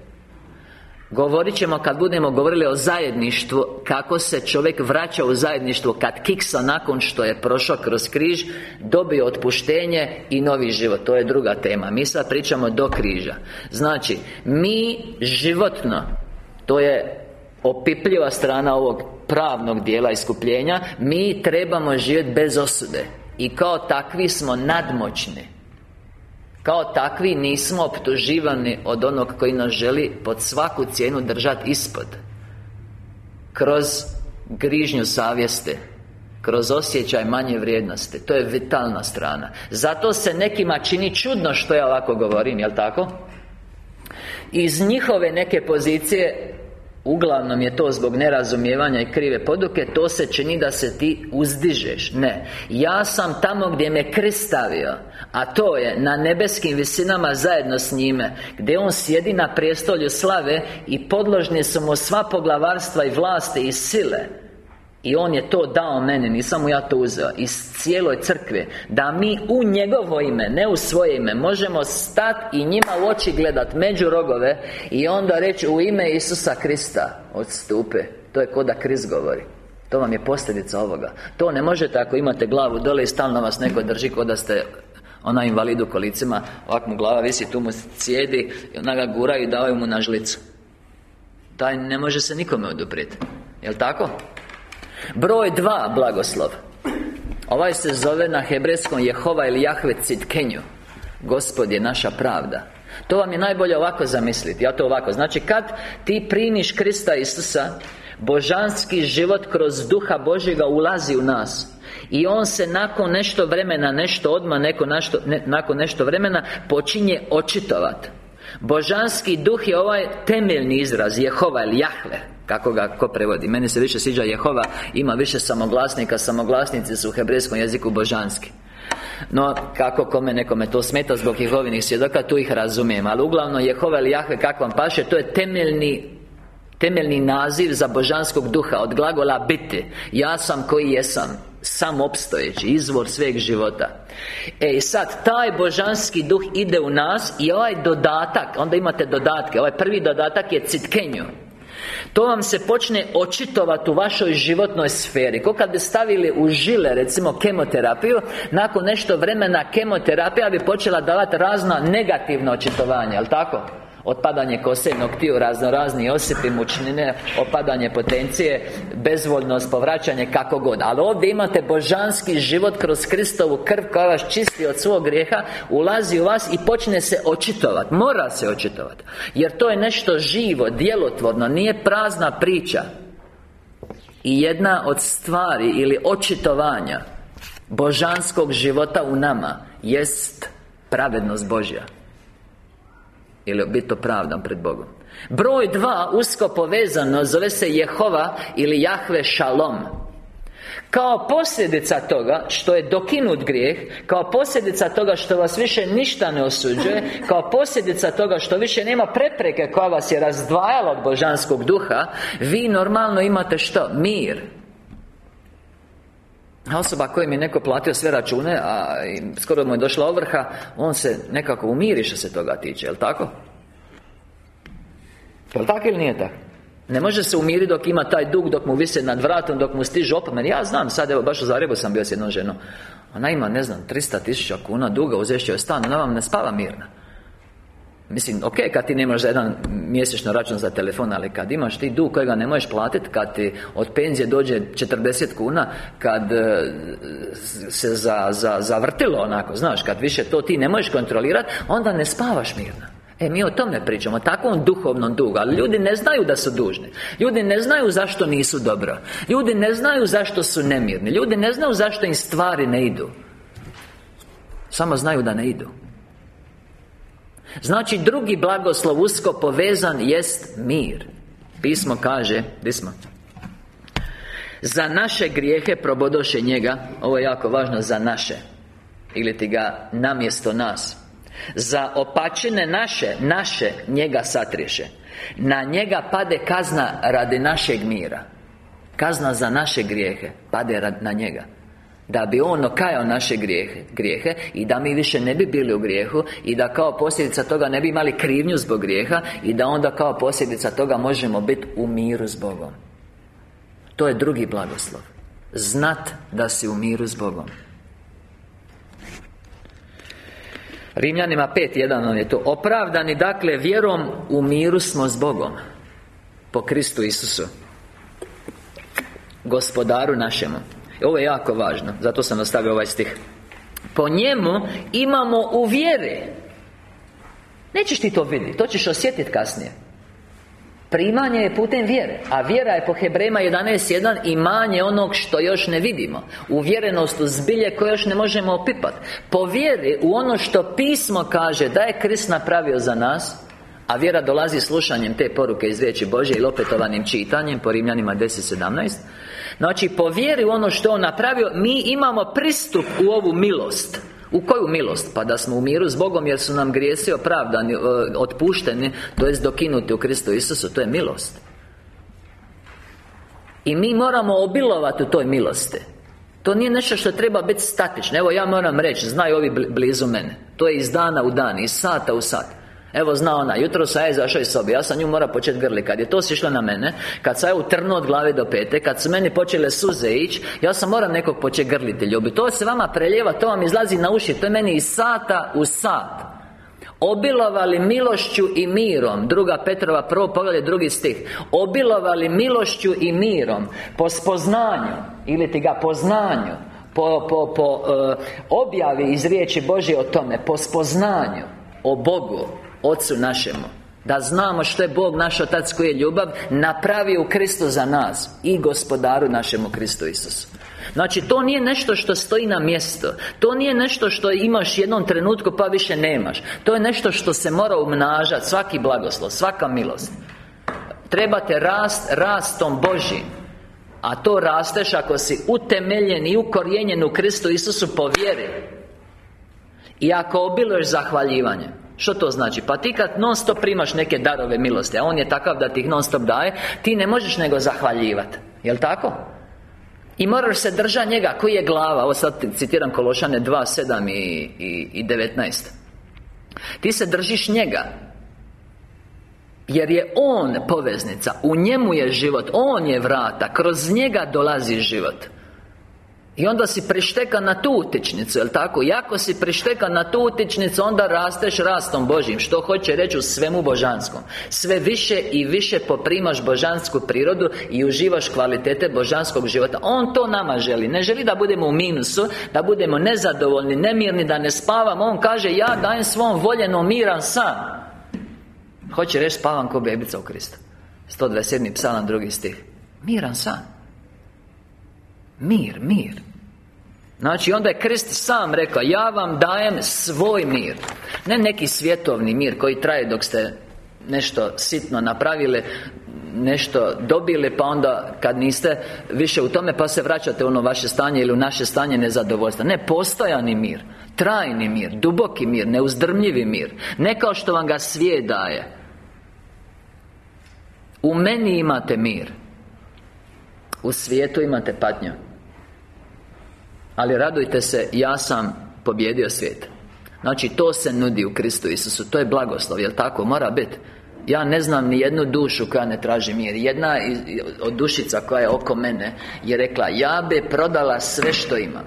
Govorit ćemo kad budemo govorili o zajedništvu Kako se čovjek vraća u zajedništvo Kad kiksa nakon što je prošao kroz križ Dobije otpuštenje i novi život. To je druga tema. Mi sad pričamo do križa. Znači, mi životno To je opipljiva strana ovog pravnog dijela iskupljenja Mi trebamo živjeti bez osude I kao takvi smo nadmoćni kao takvi nismo optuživani od onog koji nas želi pod svaku cijenu držati ispod Kroz grižnju savjeste Kroz osjećaj manje vrijednosti To je vitalna strana Zato se nekima čini čudno što ja ovako govorim, jel tako? Iz njihove neke pozicije Uglavnom je to zbog nerazumijevanja i krive poduke To se čini da se ti uzdižeš. Ne. Ja sam tamo gdje me krist stavio A to je na nebeskim visinama zajedno s njime Gdje On sjedi na prijestolju slave I podložni su mu sva poglavarstva i vlasti i sile i On je to dao meni, nisam mu ja to uzeo. Iz cijeloj crkve Da mi u njegovo ime, ne u svoje ime Možemo stati i njima u oči gledat Među rogove I onda reći u ime Isusa Krista Odstupe. To je ko da Krist govori. To vam je posljedica ovoga. To ne možete ako imate glavu dole i stalno vas neko drži Ko da ste ona u kolicima Ovako mu glava visi, tu mu cijedi I onda ga guraju i davaju mu na žlicu. Taj ne može se nikome oduprijeti. Jel' tako? Broj dva blagoslov. Ovaj se zove na hebrejskom Jehova ili Jahve Citkenju Gospod je naša pravda. To vam je najbolje ovako zamisliti Ja to ovako. Znači kad ti primiš Krista Isusa Božanski život kroz Duha Božjega ulazi u nas i on se nakon nešto vremena, nešto odmah, neko nešto, nakon nešto vremena Počinje očitovat Božanski duh je ovaj temeljni izraz Jehova ili Jahve kako ga ko prevodi. Meni se više sviđa Jehova Ima više samoglasnika Samoglasnici su u hebrejskom jeziku božanski. No, kako kome nekome to smeta zbog Jehovinih svjedoka, tu ih razumijem Ali uglavnom Jehova ili Jahve, kako vam paše, to je temeljni Temeljni naziv za božanskog duha Od glagola biti. Ja sam koji jesam Sam opstojeći, izvor sveg života. E i sad, taj božanski duh ide u nas I ovaj dodatak, onda imate dodatke Ovaj prvi dodatak je citkenju. To vam se počne očitovati u vašoj životnoj sferi. Ko kad bi stavili u žile, recimo, kemoterapiju Nakon nešto vremena kemoterapija bi počela davati razna negativna očitovanja, jel tako? Otpadanje kose, noktiju, razno razni osipi, mučnine Opadanje potencije Bezvoljnost, povraćanje, kako god. Ali ovdje imate božanski život kroz Kristovu krv Koja vas čisti od svog grijeha Ulazi u vas i počne se očitovati Mora se očitovati Jer to je nešto živo, djelotvorno Nije prazna priča. I jedna od stvari ili očitovanja Božanskog života u nama Jest pravednost Božja ili biti opravdan pred Bogom. Broj dva, usko povezano, zove se Jehova ili Jahve Šalom. Kao posljedica toga što je dokinut grijeh Kao posljedica toga što vas više ništa ne osuđuje Kao posljedica toga što više nema prepreke koja vas je razdvajala od božanskog duha Vi normalno imate što? Mir a osoba kojem je neko platio sve račune, a skoro mu je došla ovrha On se nekako umiri što se toga tiče, jel' tako? Jel' tako ili nije tako? Ne može se umiriti dok ima taj dug, dok mu vise nad vratom, dok mu stiže opomeni Ja znam, sad evo, baš u Zagrebu sam bio s jednom ženom Ona ima, ne znam, 300 tisuća kuna duga, uzešće joj stan, ona vam ne spava mirna Mislim, ok, kad ti nemaš jedan mjesečno račun za telefon Ali kad imaš ti dug kojega ne možeš platiti Kad ti od penzije dođe 40 kuna Kad e, se za, za, zavrtilo onako Znaš, kad više to ti ne možeš kontrolirati Onda ne spavaš mirno. E, mi o tome pričamo, o takvom duhovnom dugu Ali ljudi ne znaju da su dužni. Ljudi ne znaju zašto nisu dobro. Ljudi ne znaju zašto su nemirni. Ljudi ne znaju zašto im stvari ne idu. Samo znaju da ne idu Znači drugi blagoslov usko povezan jest mir. Pismo kaže, gdje smo? Za naše grijehe probodoše njega. Ovo je jako važno, za naše. Ili ti ga namjesto nas. Za opačene naše, naše njega satriješe. Na njega pade kazna radi našeg mira. Kazna za naše grijehe Pade na njega da bi On okajao naše grijehe, grijehe I da mi više ne bi bili u grijehu I da kao posljedica toga ne bi imali krivnju zbog grijeha I da onda kao posljedica toga možemo biti u miru s Bogom. To je drugi blagoslov. Znat da si u miru s Bogom. Rimljanima 5.1 on je to. Opravdani dakle vjerom u miru smo s Bogom. Po Kristu Isusu. Gospodaru našemu ovo je jako važno Zato sam ostavio ovaj stih. Po njemu imamo u vjeri. Nećeš ti to vidjeti To ćeš osjetiti kasnije. Primanje je putem vjere A vjera je po Hebrema 11.1 Imanje onog što još ne vidimo. Uvjerenost u zbilje koje još ne možemo opipati Po vjeri u ono što pismo kaže Da je Krist napravio za nas a vjera dolazi slušanjem te poruke iz riječi Božje i opetovanim čitanjem po Rimljanima 10.17 Znači, po vjeri u ono što On napravio. Mi imamo pristup u ovu milost. U koju milost? Pa da smo u miru s Bogom jer su nam grijesi opravdani, e, otpušteni To jest dokinuti u Kristu Isusu. To je milost. I mi moramo obilovati u toj milosti. To nije nešto što treba biti statično. Evo ja moram reći, znaju ovi blizu mene. To je iz dana u dan, iz sata u sat Evo zna ona, jutro sam ja izašao iz sobi Ja sam nju mora početi grli Kad je to sišlo na mene Kad sam ja utrnuo od glave do pete Kad su meni počele suze ići Ja sam moram nekog početi grliti ljubi. To se vama preljeva To vam izlazi na uši To je meni iz sata u sat. Obilovali milošću i mirom Druga Petrova prvo poglavlje drugi stih. Obilovali milošću i mirom Po spoznanju Ili ti ga poznanju Po, po, po uh, objavi iz riječi Božje o tome Po spoznanju O Bogu Otcu našemu Da znamo što je Bog naš Otac koji je ljubav Napravio u Kristu za nas I gospodaru našemu Kristu Isusu. Znači, to nije nešto što stoji na mjesto To nije nešto što imaš jednom trenutku pa više nemaš. To je nešto što se mora umnažati. Svaki blagoslov, svaka milost. Trebate rast rastom Božjim A to rasteš ako si utemeljen i ukorijenjen u Kristu Isusu po vjeri. I ako obiluješ zahvaljivanjem što to znači? Pa ti kad non stop primaš neke darove milosti A On je takav da ti ih non stop daje Ti ne možeš nego zahvaljivati Jel' tako? I moraš se držati njega Koji je glava. Ovo sad citiram Kološane 2, 7 i, i, i 19 Ti se držiš njega Jer je On poveznica. U njemu je život. On je vrata. Kroz njega dolazi život i onda si prišteka na tu utičnicu, jel tako? I ako si prišteka na tu utičnicu, onda rasteš rastom Božim Što hoće reći u svemu božanskom? Sve više i više poprimaš božansku prirodu I uživaš kvalitete božanskog života. On to nama želi. Ne želi da budemo u minusu Da budemo nezadovoljni, nemirni, da ne spavamo On kaže, ja dajem svom voljenom miran san. Hoće reći spavam ko bebica u Kristu. 127. psalam, drugi stih. Miran san Mir, mir. Znači, onda je Krist sam rekao Ja vam dajem svoj mir. Ne neki svjetovni mir koji traje dok ste nešto sitno napravili nešto dobili pa onda kad niste više u tome pa se vraćate u ono vaše stanje ili u naše stanje nezadovoljstva. Ne postojani mir trajni mir duboki mir neuzdrmljivi mir. Ne kao što vam ga svijet daje. U meni imate mir u svijetu imate patnju ali radujte se, ja sam pobjedio svijet. Znači, to se nudi u Kristu Isusu To je blagoslov, jel tako? Mora biti ja ne znam ni jednu dušu koja ne traži mir. Jedna od dušica koja je oko mene Je rekla Ja bi prodala sve što imam.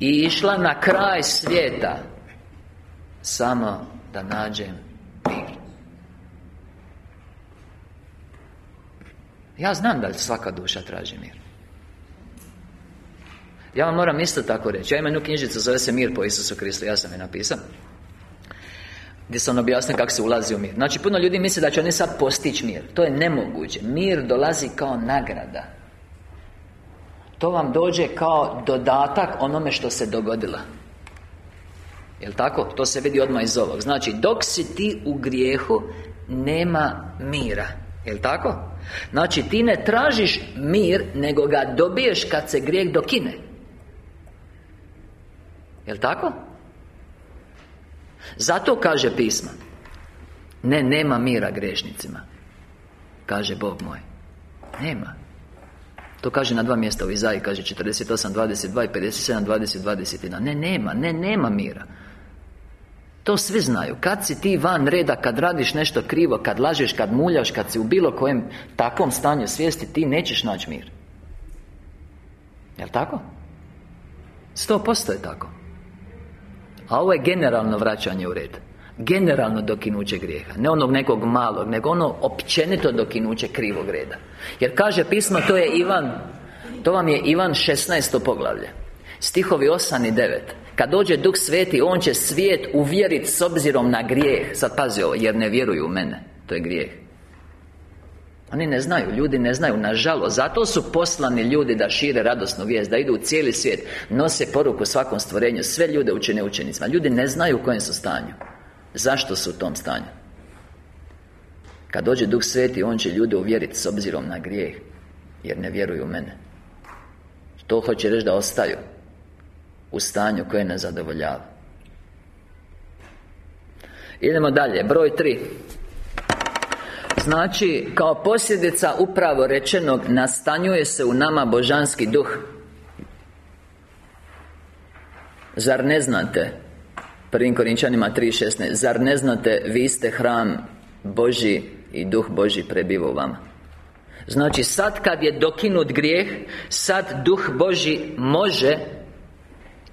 I išla na kraj svijeta Samo da nađem mir. Ja znam da svaka duša traži mir ja vam moram isto tako reći. Ja imam jednu knjižicu, zove se Mir po Isusu Kristu Ja sam je napisao gdje sam objasnio kako se ulazi u mir. Znači, puno ljudi misle da će oni sad postići mir. To je nemoguće. Mir dolazi kao nagrada. To vam dođe kao dodatak onome što se dogodilo. Jel' tako? To se vidi odmah iz ovog. Znači, dok si ti u grijehu Nema mira. Jel' tako? Znači, ti ne tražiš mir Nego ga dobiješ kad se grijeh dokine Jel' tako? Zato kaže pisma Ne, nema mira grešnicima Kaže Bog moj. Nema. To kaže na dva mjesta u Izaji Kaže 48, 22 i 57, 20, 21 Ne, nema, ne, nema mira. To svi znaju. Kad si ti van reda, kad radiš nešto krivo Kad lažeš, kad muljaš, kad si u bilo kojem takvom stanju svijesti Ti nećeš naći mir. Jel' tako? Sto posto je tako a ovo je generalno vraćanje u red. Generalno dokinuće grijeha. Ne onog nekog malog Nego ono općenito dokinuće krivog reda. Jer kaže pismo To je Ivan To vam je Ivan 16. poglavlje. Stihovi 8 i 9 Kad dođe Duh Sveti On će svijet uvjeriti s obzirom na grijeh. Sad pazi ovo Jer ne vjeruju u mene. To je grijeh oni ne znaju, ljudi ne znaju, nažalost. Zato su poslani ljudi da šire radosnu vijest Da idu u cijeli svijet Nose poruku svakom stvorenju Sve ljude učine učenicima Ljudi ne znaju u kojem su stanju. Zašto su u tom stanju? Kad dođe Duh Sveti On će ljude uvjeriti s obzirom na grijeh Jer ne vjeruju u mene. To hoće reći da ostaju U stanju koje ne zadovoljava. Idemo dalje, broj tri Znači, kao posljedica upravo rečenog Nastanjuje se u nama božanski duh. Zar ne znate Prvim Korinčanima 3.16 Zar ne znate, vi ste hram Boži i duh Boži prebiva u vama. Znači, sad kad je dokinut grijeh Sad duh Boži može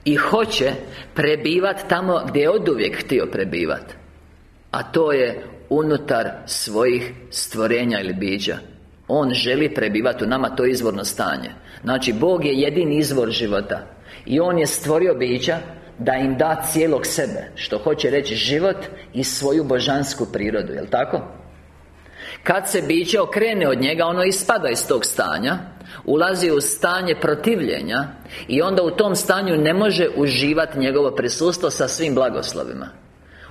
I hoće prebivati tamo gdje je oduvijek htio prebivati A to je unutar svojih stvorenja ili bića. On želi prebivati u nama to izvorno stanje. Znači, Bog je jedini izvor života. I On je stvorio bića da im da cijelog sebe Što hoće reći život i svoju božansku prirodu, jel' tako? Kad se biće okrene od njega, ono ispada iz tog stanja Ulazi u stanje protivljenja I onda u tom stanju ne može uživati njegovo prisustvo sa svim blagoslovima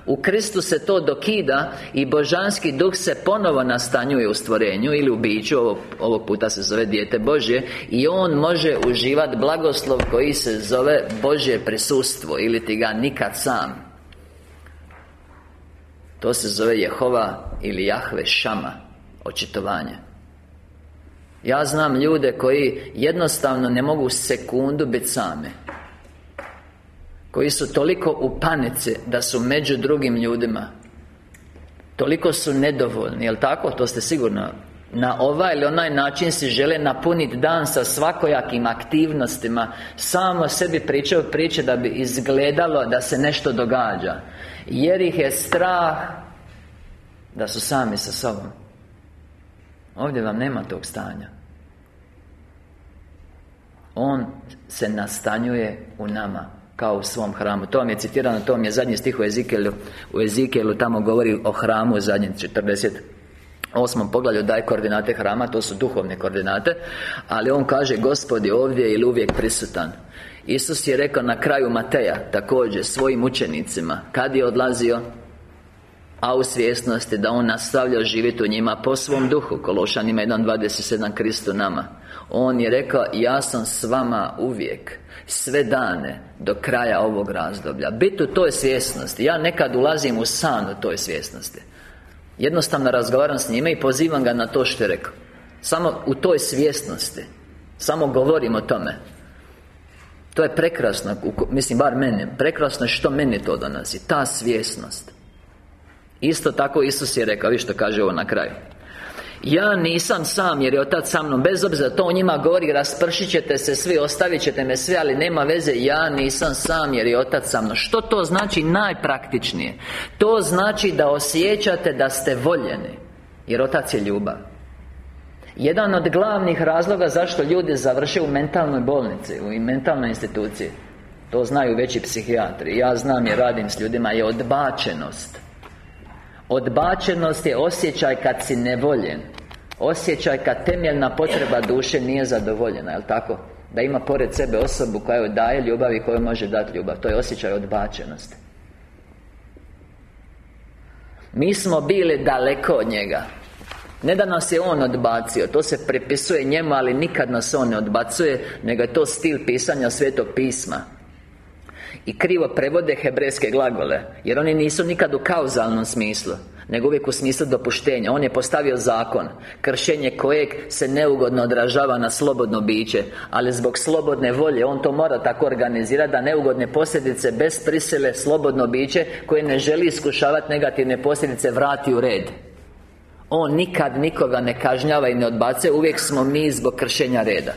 u Kristu se to dokida I božanski duh se ponovo nastanjuje u stvorenju Ili u biću Ovog, ovog puta se zove dijete Božje I on može uživati blagoslov koji se zove Božje prisustvo Ili ti ga nikad sam. To se zove Jehova ili Jahve Šama Očitovanje. Ja znam ljude koji jednostavno ne mogu sekundu biti same koji su toliko u panici da su među drugim ljudima Toliko su nedovoljni, jel tako? To ste sigurno na ovaj ili onaj način si žele napuniti dan sa svakojakim aktivnostima Samo sebi pričaju priče da bi izgledalo da se nešto događa Jer ih je strah Da su sami sa sobom. Ovdje vam nema tog stanja. On se nastanjuje u nama Kao u svom hramu. To vam je citirano, to vam je zadnji stih u Ezikelu U Ezikelu tamo govori o hramu zadnji 40 osmom poglavlju daje koordinate hrama, to su duhovne koordinate Ali on kaže, gospodi ovdje ili uvijek prisutan. Isus je rekao na kraju Mateja, također, svojim učenicima Kad je odlazio? A u svjesnosti da On nastavlja živjeti u njima po svom duhu. Kološanima 1.27 Kristu nama. On je rekao, ja sam s vama uvijek Sve dane do kraja ovog razdoblja. Biti u toj svjesnosti. Ja nekad ulazim u san u toj svjesnosti. Jednostavno razgovaram s njime i pozivam ga na to što je rekao. Samo u toj svjesnosti. Samo govorim o tome. To je prekrasno, mislim bar meni. Prekrasno što meni to donosi. Ta svjesnost. Isto tako Isus je rekao, vi što kaže ovo na kraju ja nisam sam jer je Otac sa mnom. Bez obzira to njima govori Raspršit ćete se svi, ostavit ćete me sve Ali nema veze, ja nisam sam jer je Otac sa mnom. Što to znači najpraktičnije? To znači da osjećate da ste voljeni Jer Otac je ljubav. Jedan od glavnih razloga zašto ljudi završe u mentalnoj bolnici U mentalnoj instituciji To znaju veći psihijatri. Ja znam jer radim s ljudima Je odbačenost Odbačenost je osjećaj kad si nevoljen. Osjećaj kad temeljna potreba duše nije zadovoljena, jel tako? Da ima pored sebe osobu koja joj daje ljubav i koja može dati ljubav. To je osjećaj odbačenosti. Mi smo bili daleko od njega. Ne da nas je On odbacio To se prepisuje njemu Ali nikad nas On ne odbacuje Nego je to stil pisanja Svetog pisma i krivo prevode hebrejske glagole Jer oni nisu nikad u kauzalnom smislu Nego uvijek u smislu dopuštenja. On je postavio zakon Kršenje kojeg se neugodno odražava na slobodno biće Ali zbog slobodne volje On to mora tako organizirati Da neugodne posljedice bez prisile Slobodno biće Koje ne želi iskušavati negativne posljedice Vrati u red. On nikad nikoga ne kažnjava i ne odbacuje Uvijek smo mi zbog kršenja reda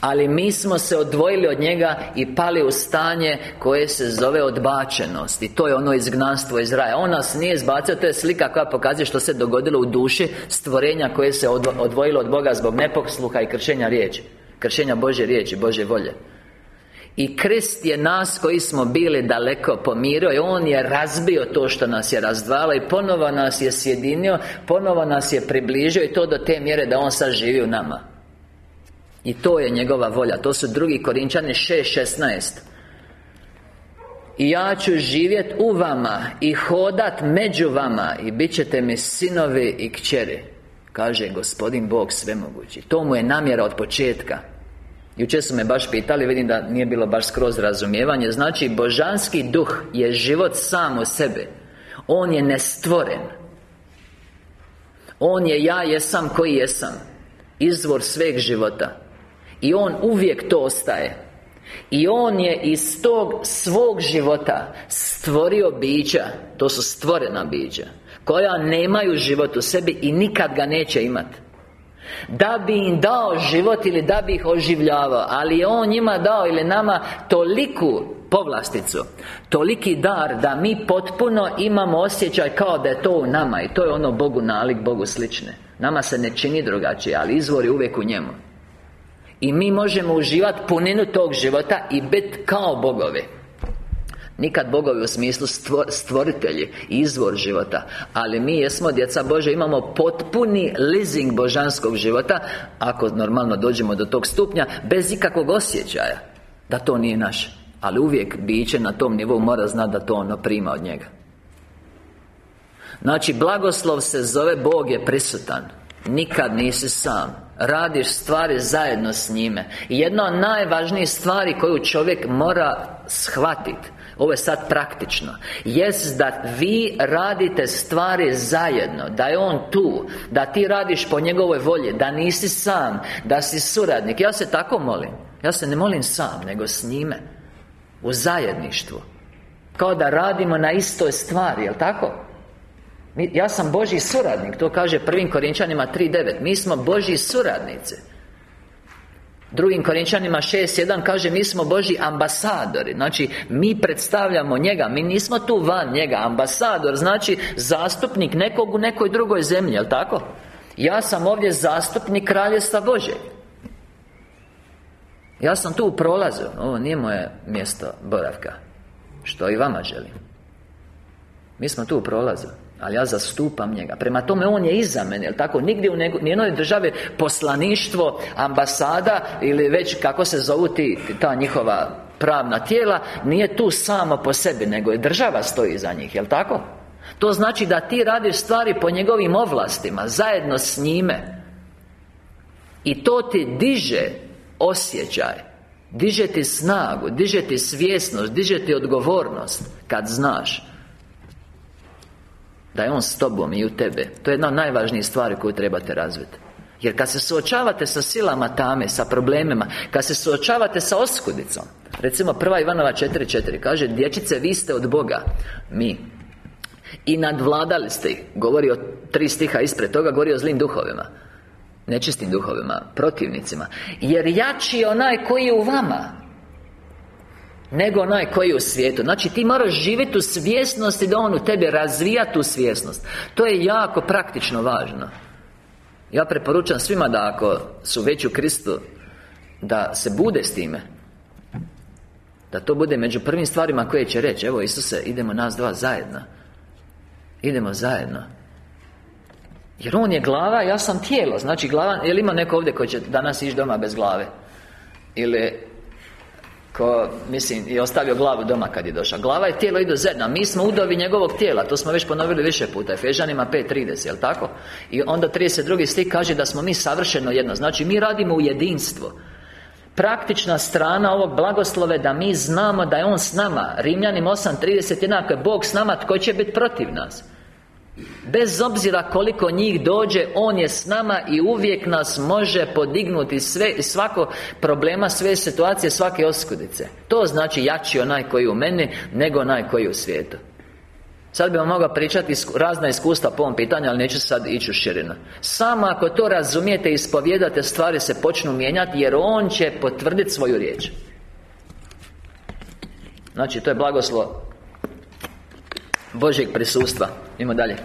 ali mi smo se odvojili od njega i pali u stanje koje se zove odbačenost. I to je ono izgnanstvo iz raja. On nas nije izbacio, to je slika koja pokazuje što se dogodilo u duši Stvorenja koje se odvojilo od Boga zbog neposluha i kršenja riječi. Kršenja Bože riječi, Bože volje. I Krist je nas koji smo bili daleko pomirio I On je razbio to što nas je razdvalo I ponovo nas je sjedinio Ponovo nas je približio I to do te mjere da On sad živi u nama i to je njegova volja. To su drugi Korinčani 6.16 I ja ću živjet u vama I hodat među vama I bit ćete mi sinovi i kćeri Kaže gospodin Bog svemogući. To mu je namjera od početka. Jučer su me baš pitali, vidim da nije bilo baš skroz razumijevanje. Znači, božanski duh je život sam u sebe On je nestvoren. On je ja jesam koji jesam. Izvor sveg života i On uvijek to ostaje. I On je iz tog svog života Stvorio bića. To su stvorena bića Koja nemaju život u sebi I nikad ga neće imati da bi im dao život ili da bi ih oživljavao Ali je On njima dao ili nama toliku povlasticu Toliki dar da mi potpuno imamo osjećaj kao da je to u nama I to je ono Bogu nalik, Bogu slične. Nama se ne čini drugačije, ali izvor je uvijek u njemu i mi možemo uživati puninu tog života I biti kao bogovi. Nikad bogovi u smislu stvoritelji Izvor života. Ali mi jesmo djeca Bože Imamo potpuni leasing božanskog života Ako normalno dođemo do tog stupnja Bez ikakvog osjećaja Da to nije naše. Ali uvijek biće na tom nivou mora znati da to ono prima od njega. Znači, blagoslov se zove Bog je prisutan. Nikad nisi sam Radiš stvari zajedno s njime. I jedna od najvažnijih stvari koju čovjek mora shvatiti Ovo je sad praktično Jest da vi radite stvari zajedno Da je On tu Da ti radiš po njegovoj volji Da nisi sam Da si suradnik. Ja se tako molim Ja se ne molim sam Nego s njime U zajedništvu. Kao da radimo na istoj stvari, jel tako? Ja sam Božji suradnik To kaže prvim Korinčanima 3.9 Mi smo Božji suradnici. Drugim Korinčanima 6.1 kaže Mi smo Božji ambasadori. Znači, mi predstavljamo njega. Mi nismo tu van njega. Ambasador znači zastupnik nekog u nekoj drugoj zemlji, jel tako? Ja sam ovdje zastupnik Kraljevstva Božeg Ja sam tu u prolazu. Ovo nije moje mjesto boravka. Što i vama želim. Mi smo tu u prolazu ali ja zastupam njega Prema tome on je iza mene, jel tako? Nigdje u nijednoj državi poslaništvo, ambasada Ili već kako se zovu ti, ta njihova pravna tijela Nije tu samo po sebi, nego je država stoji iza njih, jel tako? To znači da ti radiš stvari po njegovim ovlastima Zajedno s njime I to ti diže osjećaj Diže ti snagu, diže ti svjesnost, diže ti odgovornost Kad znaš da je On s tobom i u tebe. To je jedna od najvažnijih stvari koju trebate razviti. Jer kad se suočavate sa silama tame, sa problemima Kad se suočavate sa oskudicom Recimo prva Ivanova 4.4 Kaže, dječice, vi ste od Boga Mi. I nadvladali ste Govori o tri stiha ispred toga Govori o zlim duhovima Nečistim duhovima, protivnicima. Jer jači je onaj koji je u vama nego onaj koji je u svijetu. Znači ti moraš živjeti u svjesnosti da on u tebi razvija tu svjesnost. To je jako praktično važno. Ja preporučam svima da ako su već u Kristu Da se bude s time. Da to bude među prvim stvarima koje će reći Evo Isuse, idemo nas dva zajedno. Idemo zajedno. Jer On je glava, ja sam tijelo. Znači glava, jel ima neko ovdje koji će danas ići doma bez glave? Ili Ko, mislim, i ostavio glavu doma kad je došao Glava je tijelo idu zajedno Mi smo udovi njegovog tijela To smo već ponovili više puta Efežanima 5.30, jel tako? I onda 32. stih kaže da smo mi savršeno jedno Znači mi radimo u jedinstvu Praktična strana ovog blagoslove Da mi znamo da je On s nama Rimljanim 8.31 Ako je Bog s nama, tko će biti protiv nas? Bez obzira koliko njih dođe On je s nama i uvijek nas može podignuti sve svako problema, sve situacije, svake oskudice. To znači jači onaj koji u meni Nego onaj koji u svijetu. Sad bih vam mogao pričati razna iskustva po ovom pitanju, ali neću sad ići u širinu. Samo ako to razumijete i ispovijedate, stvari se počnu mijenjati Jer On će potvrditi svoju riječ. Znači, to je blagoslov Božjeg prisustva. Idemo dalje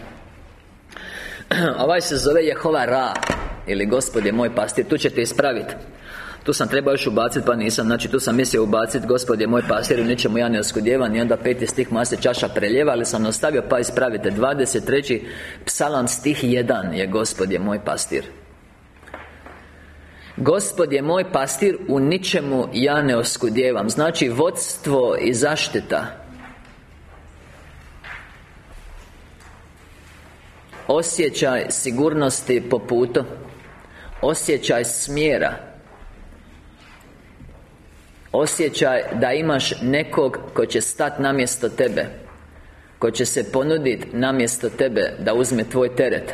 Ovaj se zove Jehova Ra Ili Gospod je moj pastir Tu ćete ispraviti tu sam trebao još ubaciti pa nisam Znači tu sam mislio ubaciti Gospod je moj pastir U ničemu ja ne oskudjevam I onda peti stih moja se čaša preljeva Ali sam ostavio pa ispravite. 23. Psalam stih 1 je Gospod je moj pastir. Gospod je moj pastir U ničemu ja ne oskudjevam Znači vodstvo i zaštita Osjećaj sigurnosti po putu. Osjećaj smjera. Osjećaj da imaš nekog ko će stati namjesto tebe Ko će se ponuditi namjesto tebe Da uzme tvoj teret.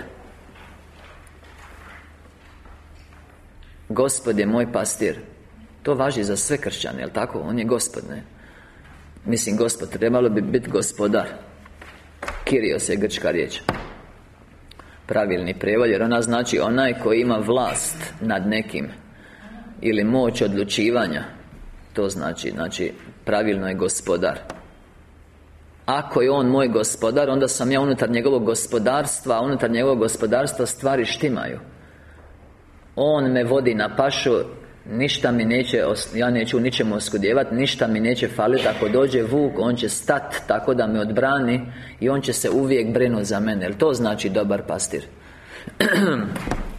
Gospod je moj pastir. To važi za sve kršćane, jel tako? On je gospod, ne? Mislim, gospod, trebalo bi biti gospodar. Kirios je grčka riječ pravilni prijevod Jer ona znači onaj koji ima vlast nad nekim Ili moć odlučivanja. To znači, znači pravilno je gospodar. Ako je on moj gospodar Onda sam ja unutar njegovog gospodarstva A unutar njegovog gospodarstva stvari štimaju. On me vodi na pašu Ništa mi neće, ja neću ničemu oskudjevati Ništa mi neće faliti Ako dođe vuk, on će stat Tako da me odbrani I on će se uvijek brinuti za mene. Jer to znači dobar pastir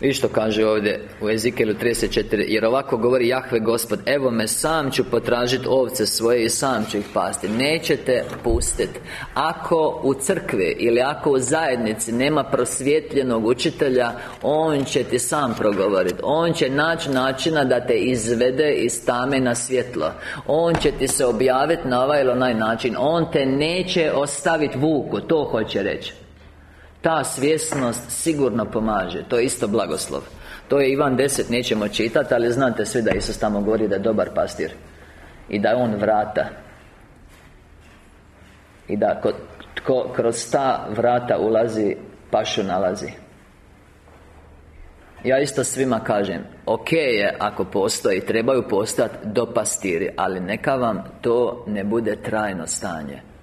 Vi što kaže ovdje u Ezikelu 34 Jer ovako govori Jahve Gospod Evo me sam ću potražiti ovce svoje I sam ću ih pasti. Nećete pustiti Ako u crkvi ili ako u zajednici Nema prosvjetljenog učitelja On će ti sam progovoriti On će naći načina da te izvede iz tame na svjetlo. On će ti se objaviti na ovaj ili onaj način. On te neće ostaviti vuku To hoće reći ta svjesnost sigurno pomaže. To je isto blagoslov. To je Ivan 10, nećemo čitati Ali znate svi da Isus tamo govori da je dobar pastir I da je On vrata. I da tko kroz ta vrata ulazi Pašu nalazi. Ja isto svima kažem Ok je ako postoji, trebaju postati do pastiri Ali neka vam to ne bude trajno stanje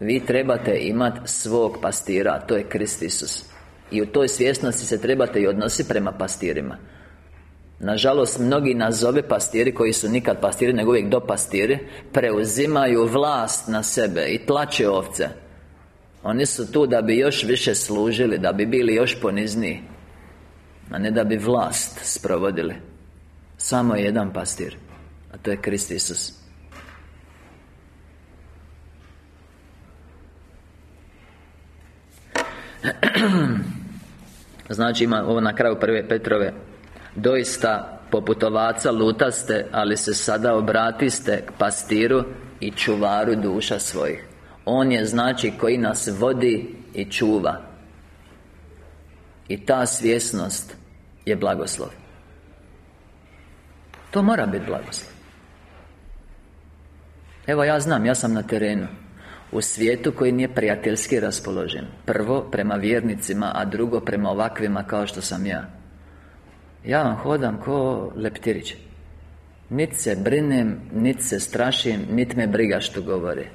Vi trebate imati svog pastira, to je Krist Isus. I u toj svjesnosti se trebate i odnositi prema pastirima. Nažalost, mnogi nazove pastiri koji su nikad pastiri, nego uvijek do pastiri Preuzimaju vlast na sebe i tlače ovce. Oni su tu da bi još više služili, da bi bili još ponizniji a ne da bi vlast sprovodili. Samo je jedan pastir A to je Krist Isus Znači ima ovo na kraju prve Petrove. Doista poput ovaca lutaste Ali se sada obratiste k pastiru I čuvaru duša svojih. On je znači koji nas vodi i čuva. I ta svjesnost je blagoslov. To mora biti blagoslov. Evo ja znam, ja sam na terenu U svijetu koji nije prijateljski raspoložen. Prvo prema vjernicima, a drugo prema ovakvima kao što sam ja. Ja vam hodam ko leptirić. Nit se brinem, nit se strašim, nit me briga što govori.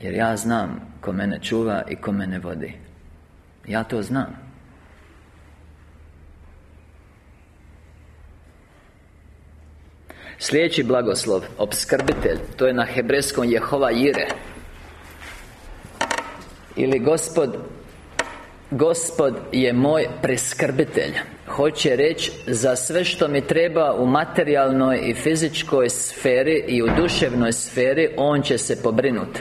Jer ja znam ko mene čuva i ko mene vodi. Ja to znam Sljedeći blagoslov, opskrbitelj To je na hebrejskom Jehova Jire. Ili Gospod Gospod je moj preskrbitelj. Hoće reći Za sve što mi treba u materijalnoj i fizičkoj sferi I u duševnoj sferi On će se pobrinuti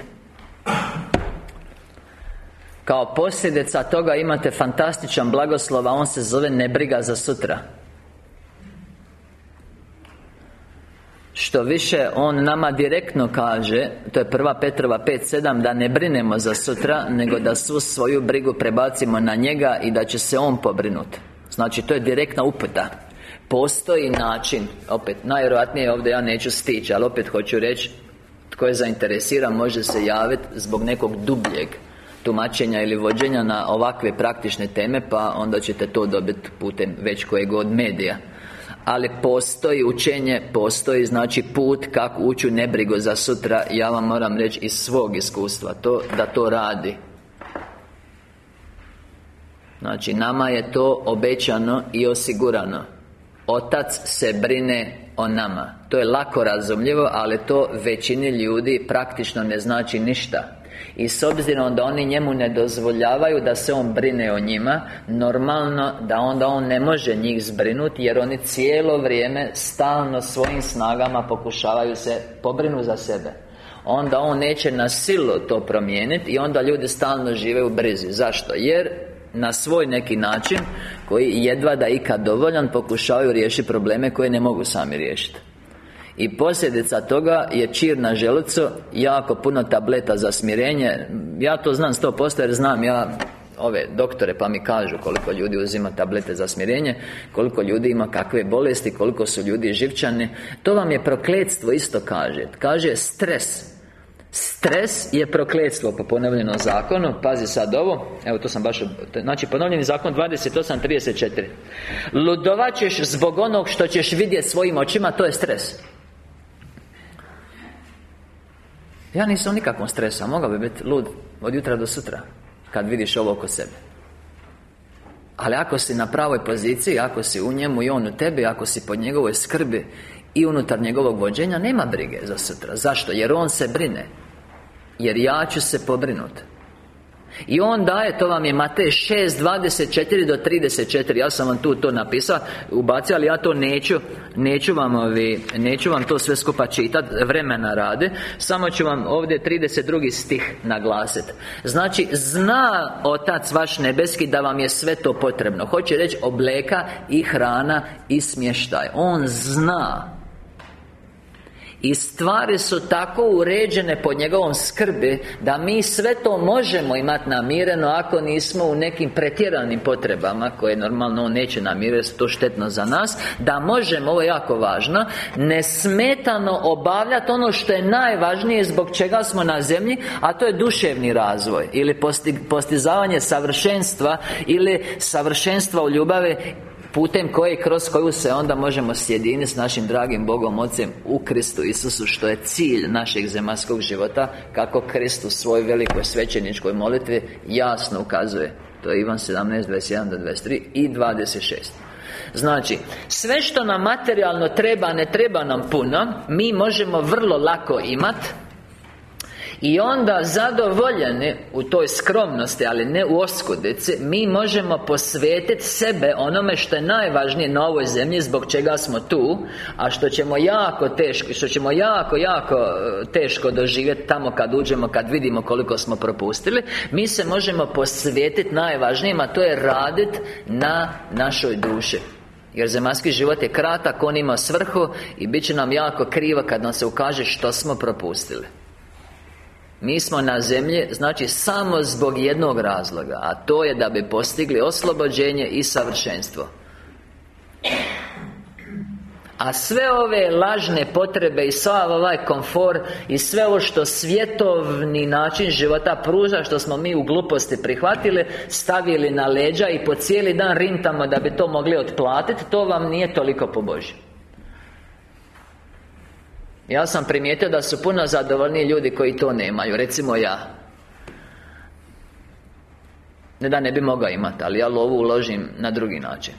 Kao posljedica toga imate fantastičan blagoslov A on se zove nebriga za sutra Što više On nama direktno kaže To je prva Petrova 5.7 Da ne brinemo za sutra Nego da svu svoju brigu prebacimo na njega I da će se On pobrinuti. Znači to je direktna uputa. Postoji način Opet, najvjerojatnije ovdje ja neću stići Ali opet hoću reći Tko je zainteresiran može se javiti Zbog nekog dubljeg tumačenja ili vođenja na ovakve praktične teme Pa onda ćete to dobiti putem već kojeg od medija ali postoji učenje, postoji znači put kako ući u nebrigu za sutra. Ja vam moram reći iz svog iskustva to, Da to radi. Znači, nama je to obećano i osigurano. Otac se brine o nama. To je lako razumljivo, ali to većini ljudi praktično ne znači ništa i s obzirom da oni njemu ne dozvoljavaju da se on brine o njima Normalno da onda on ne može njih zbrinuti Jer oni cijelo vrijeme stalno svojim snagama pokušavaju se pobrinu za sebe. Onda on neće na silu to promijeniti I onda ljudi stalno žive u brizi. Zašto? Jer na svoj neki način Koji jedva da ikad dovoljan Pokušavaju riješiti probleme koje ne mogu sami riješiti i posljedica toga je čir na želucu Jako puno tableta za smirenje. Ja to znam 100% jer znam ja ove doktore pa mi kažu koliko ljudi uzima tablete za smirenje Koliko ljudi ima kakve bolesti Koliko su ljudi živčani. To vam je prokletstvo isto kaže. Kaže stres. Stres je prokletstvo po ponovljenom zakonu. Pazi sad ovo. Evo to sam baš Znači ponovljeni zakon 28.34 Ludovat ćeš zbog onog što ćeš vidjeti svojim očima To je stres Ja nisam nikakvom stresu, a mogao bi biti lud od jutra do sutra Kad vidiš ovo oko sebe. Ali ako si na pravoj poziciji, ako si u njemu i on u tebi Ako si pod njegovoj skrbi i unutar njegovog vođenja Nema brige za sutra. Zašto? Jer on se brine. Jer ja ću se pobrinuti i on daje, to vam je Matej 6, 24 do 34 Ja sam vam tu to napisao Ubacio, ali ja to neću Neću vam, ovi, neću vam to sve skupa čitati Vremena rade. Samo ću vam ovdje 32 stih naglasiti Znači, zna Otac vaš nebeski da vam je sve to potrebno. Hoće reći obleka i hrana i smještaj. On zna I stvari su tako uređene pod njegovom skrbi Da mi sve to možemo imati namireno Ako nismo u nekim pretjeranim potrebama Koje normalno on neće namiriti To štetno za nas Da možemo, ovo je jako važno Nesmetano obavljati ono što je najvažnije Zbog čega smo na zemlji A to je duševni razvoj Ili postizavanje savršenstva Ili savršenstva u ljubavi Putem koje kroz koju se onda možemo sjediniti s našim dragim Bogom Ocem u Kristu Isusu Što je cilj našeg zemaljskog života Kako Kristus svoj velikoj svećeničkoj molitvi jasno ukazuje. To je Ivan 17, 21 do 23 i 26 Znači, sve što nam materijalno treba, ne treba nam puno Mi možemo vrlo lako imati i onda zadovoljeni u toj skromnosti, ali ne u oskudici Mi možemo posvetiti sebe onome što je najvažnije na ovoj zemlji Zbog čega smo tu A što ćemo jako teško, što ćemo jako, jako e, teško doživjeti tamo kad uđemo Kad vidimo koliko smo propustili. Mi se možemo posvetiti najvažnijem, a to je raditi na našoj duši. Jer zemaljski život je kratak, on ima svrhu I bit će nam jako krivo kad nam se ukaže što smo propustili mi smo na zemlji, znači samo zbog jednog razloga A to je da bi postigli oslobođenje i savršenstvo. A sve ove lažne potrebe i sav ovaj komfor I sve ovo što svjetovni način života pruža Što smo mi u gluposti prihvatili Stavili na leđa i po cijeli dan rintamo da bi to mogli otplatiti To vam nije toliko po Božju ja sam primijetio da su puno zadovoljniji ljudi koji to nemaju Recimo ja. Ne da ne bi mogao imati Ali ja lovu uložim na drugi način.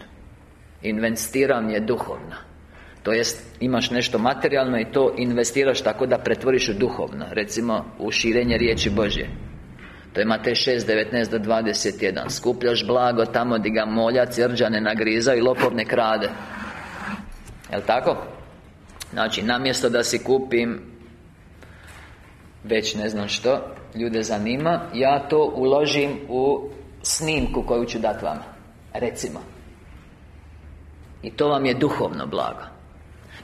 Investiram je duhovna to jest, imaš nešto materijalno i to investiraš tako da pretvoriš u duhovno Recimo, u širenje riječi Božje. To je Matej 6, 19 do 21 Skupljaš blago tamo di ga moljac, rđane nagriza i lopov ne krade. Jel' tako? Znači, namjesto da si kupim Već ne znam što Ljude zanima Ja to uložim u snimku koju ću dati vama Recimo. I to vam je duhovno blago.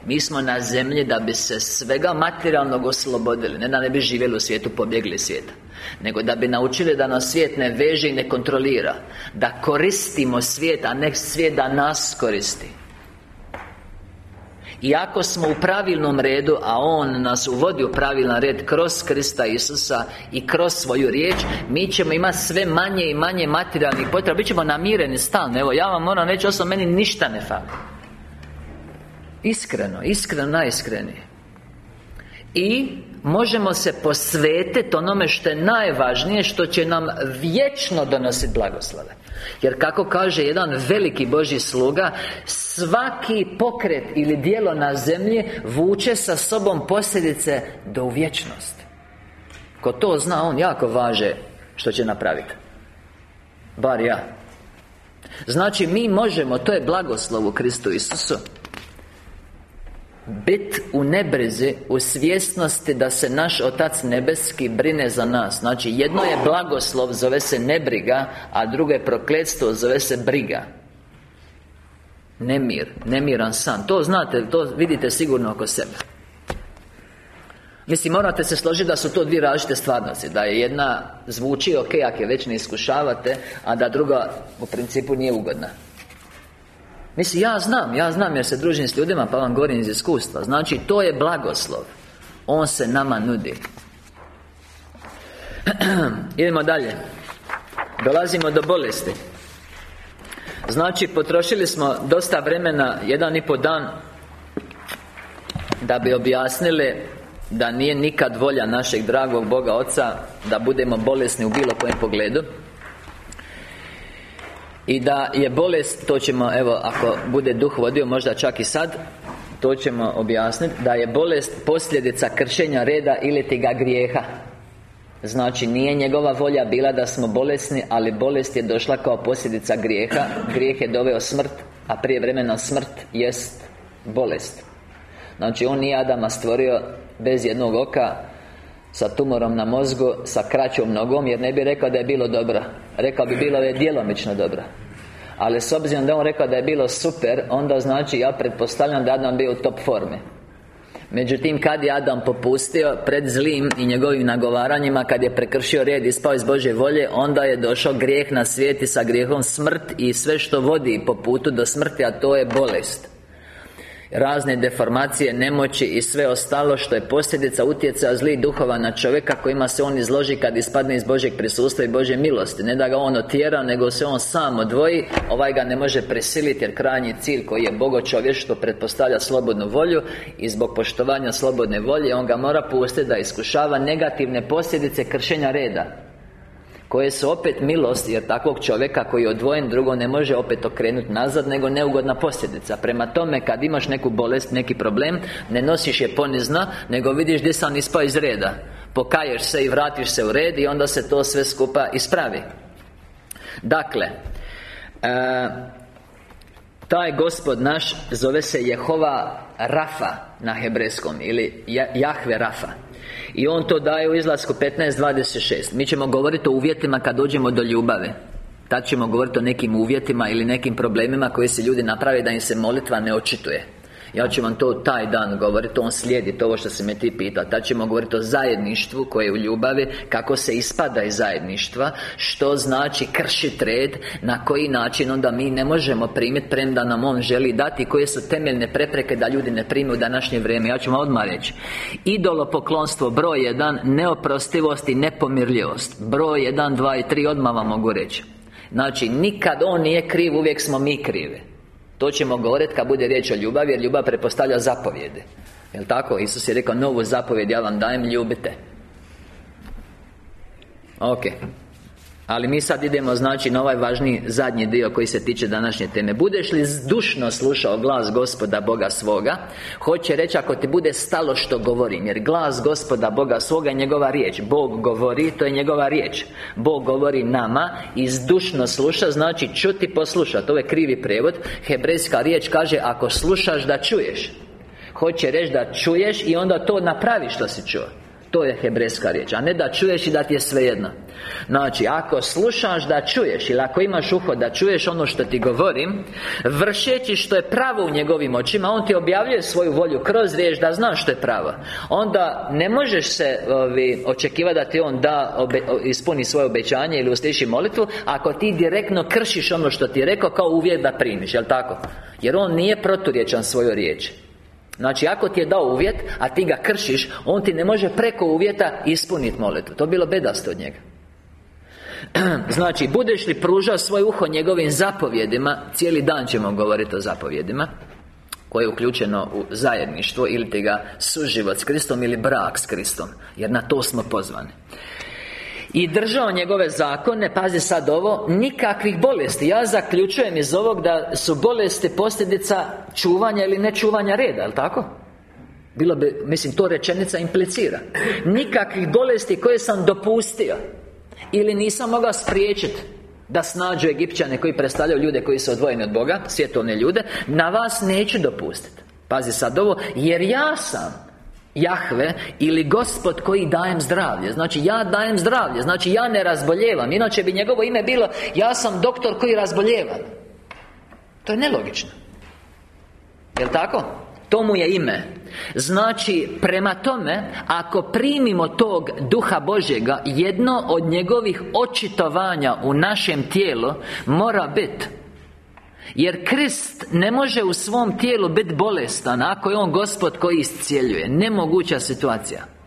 Mi smo na zemlji da bi se svega materijalnog oslobodili Ne da ne bi živjeli u svijetu, pobjegli svijeta Nego da bi naučili da nas svijet ne veže i ne kontrolira Da koristimo svijet, a ne svijet da nas koristi i ako smo u pravilnom redu A On nas uvodi u pravilan red Kroz Krista Isusa I kroz svoju riječ Mi ćemo imati sve manje i manje materijalnih potreba. Bićemo namireni stalno. Evo, ja vam moram reći Osobno meni ništa ne fali. Iskreno, iskreno, najiskrenije. I možemo se posvetiti onome što je najvažnije Što će nam vječno donositi blagoslove jer kako kaže jedan veliki Boži sluga Svaki pokret ili dijelo na zemlji Vuče sa sobom posljedice do u vječnost. Ko to zna, on jako važe što će napraviti Bar ja. Znači mi možemo, to je blagoslov u Kristu Isusu Bit u nebrizi, u svjesnosti da se naš Otac Nebeski brine za nas. Znači, jedno je blagoslov, zove se nebriga A drugo je prokletstvo, zove se briga. Nemir, nemiran san. To znate, to vidite sigurno oko sebe. Mislim, morate se složiti da su to dvije različite stvarnosti. Da je jedna zvuči ok, ako je već ne iskušavate A da druga u principu nije ugodna Mislim, ja znam, ja znam jer se družim s ljudima pa vam govorim iz iskustva. Znači, to je blagoslov. On se nama nudi. Idemo dalje. Dolazimo do bolesti. Znači, potrošili smo dosta vremena, jedan i po dan Da bi objasnili Da nije nikad volja našeg dragog Boga Oca Da budemo bolesni u bilo kojem pogledu i da je bolest, to ćemo, evo, ako bude duh vodio, možda čak i sad To ćemo objasniti Da je bolest posljedica kršenja reda ili ti ga grijeha. Znači, nije njegova volja bila da smo bolesni Ali bolest je došla kao posljedica grijeha. Grijeh je doveo smrt A prije vremena smrt jest bolest. Znači, on nije Adama stvorio bez jednog oka sa tumorom na mozgu, sa kraćom nogom Jer ne bi rekao da je bilo dobro Rekao bi bilo je djelomično dobro Ali s obzirom da on rekao da je bilo super Onda znači, ja pretpostavljam da Adam bio u top forme Međutim, kad je Adam popustio pred zlim i njegovim nagovaranjima Kad je prekršio red i spao iz Božje volje Onda je došao grijeh na svijet i sa grijehom smrt I sve što vodi po putu do smrti, a to je bolest razne deformacije, nemoći i sve ostalo što je posljedica utjecaja zlih duhova na čovjeka kojima se on izloži kad ispadne iz Božjeg prisustva i Božje milosti. Ne da ga on otjera, nego se on sam odvoji. Ovaj ga ne može prisiliti jer krajnji cilj koji je Bogo čovještvo pretpostavlja slobodnu volju i zbog poštovanja slobodne volje on ga mora pustiti da iskušava negativne posljedice kršenja reda koje su opet milost jer takvog čovjeka koji je odvojen drugo ne može opet okrenuti nazad nego neugodna posljedica. Prema tome kad imaš neku bolest neki problem ne nosiš je ponizna nego vidiš gdje sam ispao iz reda. Pokaješ se i vratiš se u red i onda se to sve skupa ispravi. Dakle e, taj gospod naš zove se Jehova Rafa na hebrejskom ili Jahve Rafa i on to daje u izlasku 15.26 Mi ćemo govoriti o uvjetima kad dođemo do ljubave Tad ćemo govoriti o nekim uvjetima ili nekim problemima koje se ljudi naprave da im se molitva ne očituje ja ću vam to taj dan govoriti, on slijedi to ovo što se me ti pita Tad ćemo govoriti o zajedništvu koje je u ljubavi Kako se ispada iz zajedništva Što znači kršiti red Na koji način onda mi ne možemo primiti Premda nam on želi dati Koje su temeljne prepreke da ljudi ne prime u današnje vrijeme. Ja ću vam odmah reći. Idolopoklonstvo broj jedan Neoprostivost i nepomirljivost. Broj jedan, dva i tri odmah vam mogu reći. Znači, nikad on nije kriv, uvijek smo mi krivi to ćemo govoriti kad bude riječ o ljubavi Jer ljubav prepostavlja zapovjede. Jel' tako? Isus je rekao novu zapovjed Ja vam dajem, ljubite. Ok ali mi sad idemo znači na ovaj važni zadnji dio koji se tiče današnje teme. Budeš li zdušno slušao glas gospoda Boga svoga? Hoće reći ako ti bude stalo što govorim Jer glas gospoda Boga svoga je njegova riječ. Bog govori, to je njegova riječ. Bog govori nama i zdušno sluša Znači čuti poslušati To je krivi prijevod. Hebrejska riječ kaže ako slušaš da čuješ. Hoće reći da čuješ i onda to napraviš što si čuo to je hebrejska riječ A ne da čuješ i da ti je svejedno. Znači, ako slušaš da čuješ Ili ako imaš uho da čuješ ono što ti govorim Vršeći što je pravo u njegovim očima On ti objavljuje svoju volju kroz riječ Da znaš što je pravo. Onda ne možeš se ovi, očekivati da ti on da ispuni svoje obećanje Ili usliši molitvu Ako ti direktno kršiš ono što ti je rekao Kao uvijek da primiš, jel tako? Jer on nije proturječan svoju riječ Znači, ako ti je dao uvjet, a ti ga kršiš On ti ne može preko uvjeta ispuniti molitvu. To bi bilo bedasto od njega. Znači, budeš li pružao svoje uho njegovim zapovjedima Cijeli dan ćemo govoriti o zapovjedima koje je uključeno u zajedništvo ili ti ga suživot s Kristom ili brak s Kristom jer na to smo pozvani i držao njegove zakone Pazi sad ovo Nikakvih bolesti. Ja zaključujem iz ovog da su bolesti posljedica čuvanja ili nečuvanja reda, jel tako? Bilo bi, mislim, to rečenica implicira. Nikakvih bolesti koje sam dopustio Ili nisam mogao spriječiti Da snađu Egipćane koji predstavljaju ljude koji su odvojeni od Boga Svjetovne ljude Na vas neću dopustiti Pazi sad ovo Jer ja sam Jahve ili Gospod koji dajem zdravlje. Znači ja dajem zdravlje. Znači ja ne razboljevam. Inače bi njegovo ime bilo Ja sam doktor koji razboljeva. To je nelogično. Jel' tako? To mu je ime. Znači, prema tome Ako primimo tog Duha Božjega Jedno od njegovih očitovanja u našem tijelu Mora biti jer Krist ne može u svom tijelu biti bolestan Ako je On Gospod koji iscijeljuje Nemoguća situacija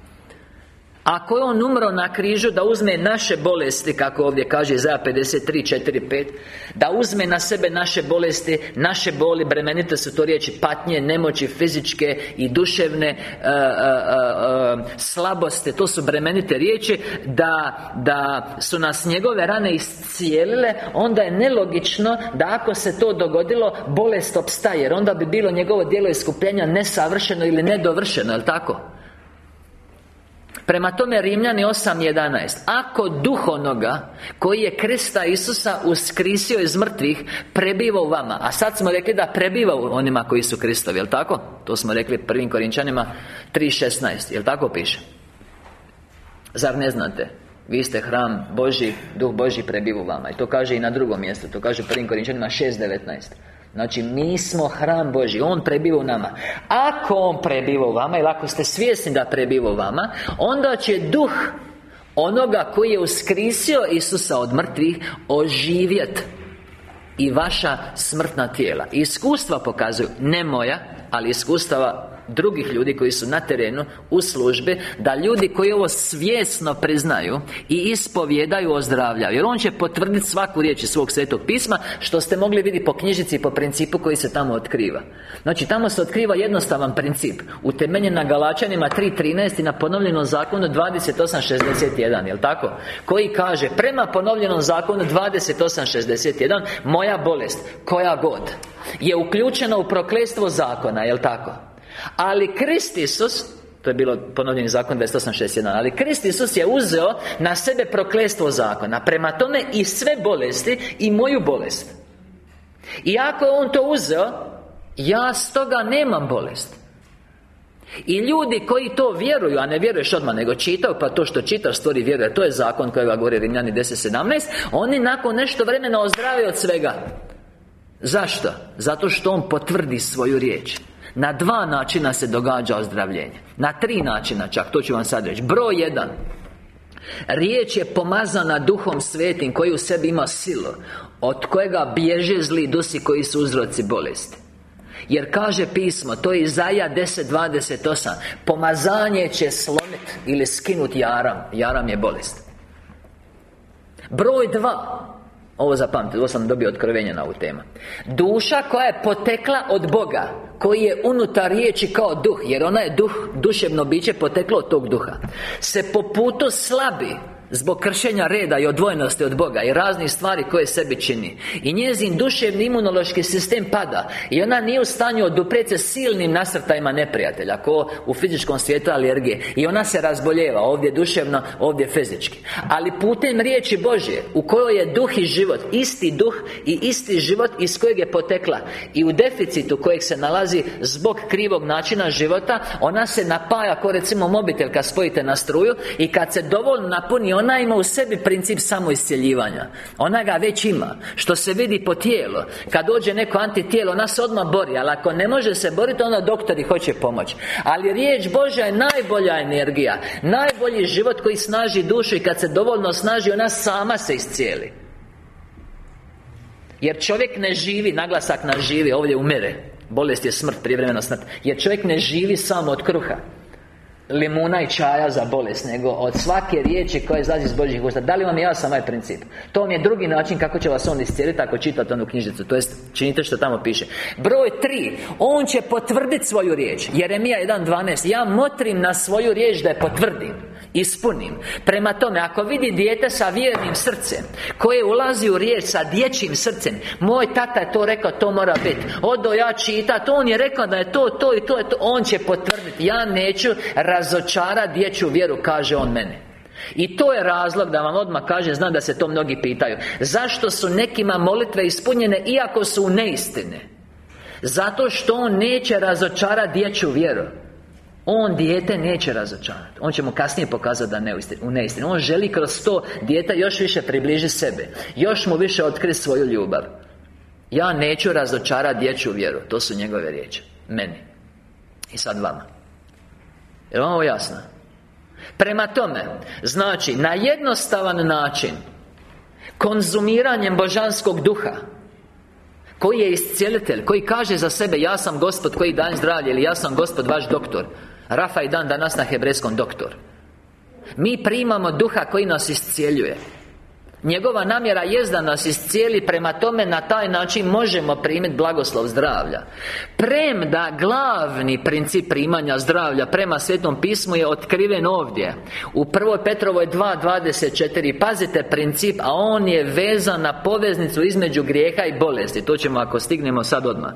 ako je On umro na križu da uzme naše bolesti Kako ovdje kaže za 53, 4, 5 Da uzme na sebe naše bolesti Naše boli, bremenite su to riječi Patnje, nemoći fizičke i duševne e, e, e, Slabosti To su bremenite riječi da, da su nas njegove rane iscijelile Onda je nelogično Da ako se to dogodilo Bolest opstaje Jer onda bi bilo njegovo djelo iskupljenja Nesavršeno ili nedovršeno, jel tako? Prema tome Rimljani 8.11 Ako duh onoga Koji je Krista Isusa uskrisio iz mrtvih Prebiva u vama A sad smo rekli da prebiva u onima koji su Kristovi Jel' tako? To smo rekli prvim Korinčanima 3.16 Jel' tako piše? Zar ne znate? Vi ste hram Boži, Duh Boži prebiva u vama I to kaže i na drugom mjestu To kaže prvim Korinčanima 6.19 Znači, mi smo hram Boži On prebiva u nama. Ako On prebiva u vama Ili ako ste svjesni da prebiva u vama Onda će duh Onoga koji je uskrisio Isusa od mrtvih Oživjet I vaša smrtna tijela. Iskustva pokazuju Ne moja Ali iskustava drugih ljudi koji su na terenu u službi da ljudi koji ovo svjesno priznaju i ispovjedaju ozdravljaju jer on će potvrditi svaku riječ iz svog svetog pisma što ste mogli vidjeti po knjižici po principu koji se tamo otkriva znači tamo se otkriva jednostavan princip utemeljen na Galačanima 3.13 i na ponovljenom zakonu 28.61 jel tako? koji kaže prema ponovljenom zakonu 28.61 moja bolest koja god je uključena u prokletstvo zakona, jel tako? Ali Krist Isus to je bilo ponovljeni zakon 28.61 Ali Krist Isus je uzeo na sebe proklestvo zakona. Prema tome i sve bolesti i moju bolest. I ako je On to uzeo Ja stoga nemam bolest. I ljudi koji to vjeruju, a ne vjeruješ odmah, nego čitaju, pa to što čitaš stvori vjeruje To je zakon kojega govori Rimljani 10.17 Oni nakon nešto vremena ozdravaju od svega. Zašto? Zato što On potvrdi svoju riječ na dva načina se događa ozdravljenje. Na tri načina čak, to ću vam sad reći. Broj jedan Riječ je pomazana Duhom Svetim koji u sebi ima silu Od kojega bježe zli dusi koji su uzroci bolesti. Jer kaže pismo, to je Izaja 10.28 Pomazanje će slomiti ili skinuti jaram Jaram je bolest. Broj dva ovo zapamtite, ovo sam dobio otkrovenje na ovu temu. Duša koja je potekla od Boga Koji je unutar riječi kao duh Jer ona je duh, duševno biće poteklo od tog duha Se po putu slabi Zbog kršenja reda i odvojenosti od Boga I raznih stvari koje sebi čini. I njezin duševni imunološki sistem pada I ona nije u stanju oduprijeti se silnim nasrtajima neprijatelja Ko u fizičkom svijetu alergije. I ona se razboljeva Ovdje duševno, ovdje fizički. Ali putem riječi Božje U kojoj je duh i život Isti duh i isti život iz kojeg je potekla I u deficitu kojeg se nalazi Zbog krivog načina života Ona se napaja Ko recimo mobitel kad spojite na struju I kad se dovoljno napuni ona ima u sebi princip samoiscjeljivanja Ona ga već ima. Što se vidi po tijelu. Kad dođe neko antitijelo, ona se odmah bori Ali ako ne može se boriti, onda doktori hoće pomoći. Ali riječ Božja je najbolja energija Najbolji život koji snaži dušu I kad se dovoljno snaži, ona sama se iscijeli. Jer čovjek ne živi, naglasak na živi, ovdje umire. Bolest je smrt, prijevremena smrt. Jer čovjek ne živi samo od kruha limuna i čaja za bolest Nego od svake riječi koja izlazi iz Božih usta. Da li vam je jasan ovaj princip? To vam je drugi način kako će vas On iscijeliti ako čitate onu knjižicu To jest, činite što tamo piše. Broj tri On će potvrditi svoju riječ. Jeremija 1.12 Ja motrim na svoju riječ da je potvrdim Ispunim. Prema tome, ako vidi dijete sa vjernim srcem Koje ulazi u riječ sa dječjim srcem Moj tata je to rekao, to mora biti Odo ja čitat, on je rekao da je to, to i to je to On će potvrditi Ja neću razočara dječju vjeru, kaže on mene i to je razlog da vam odmah kažem, znam da se to mnogi pitaju. Zašto su nekima molitve ispunjene iako su neistine? Zato što on neće razočarati dječju vjeru on dijete neće razočarati On će mu kasnije pokazati da ne u neistini. On želi kroz to dijete još više približi sebe. Još mu više otkriti svoju ljubav. Ja neću razočarati dječju vjeru. To su njegove riječi. Meni. I sad vama. Je vam ovo jasno? Prema tome Znači, na jednostavan način Konzumiranjem božanskog duha Koji je iscijelitelj Koji kaže za sebe Ja sam gospod koji daje zdravlje Ili ja sam gospod vaš doktor Rafa i dan danas na hebrejskom doktor. Mi primamo duha koji nas iscijeljuje. Njegova namjera je da nas iscijeli Prema tome na taj način možemo primiti blagoslov zdravlja. Premda glavni princip primanja zdravlja Prema Svetom pismu je otkriven ovdje U 1. Petrovoj 2.24 Pazite princip A on je vezan na poveznicu između grijeha i bolesti. To ćemo ako stignemo sad odmah.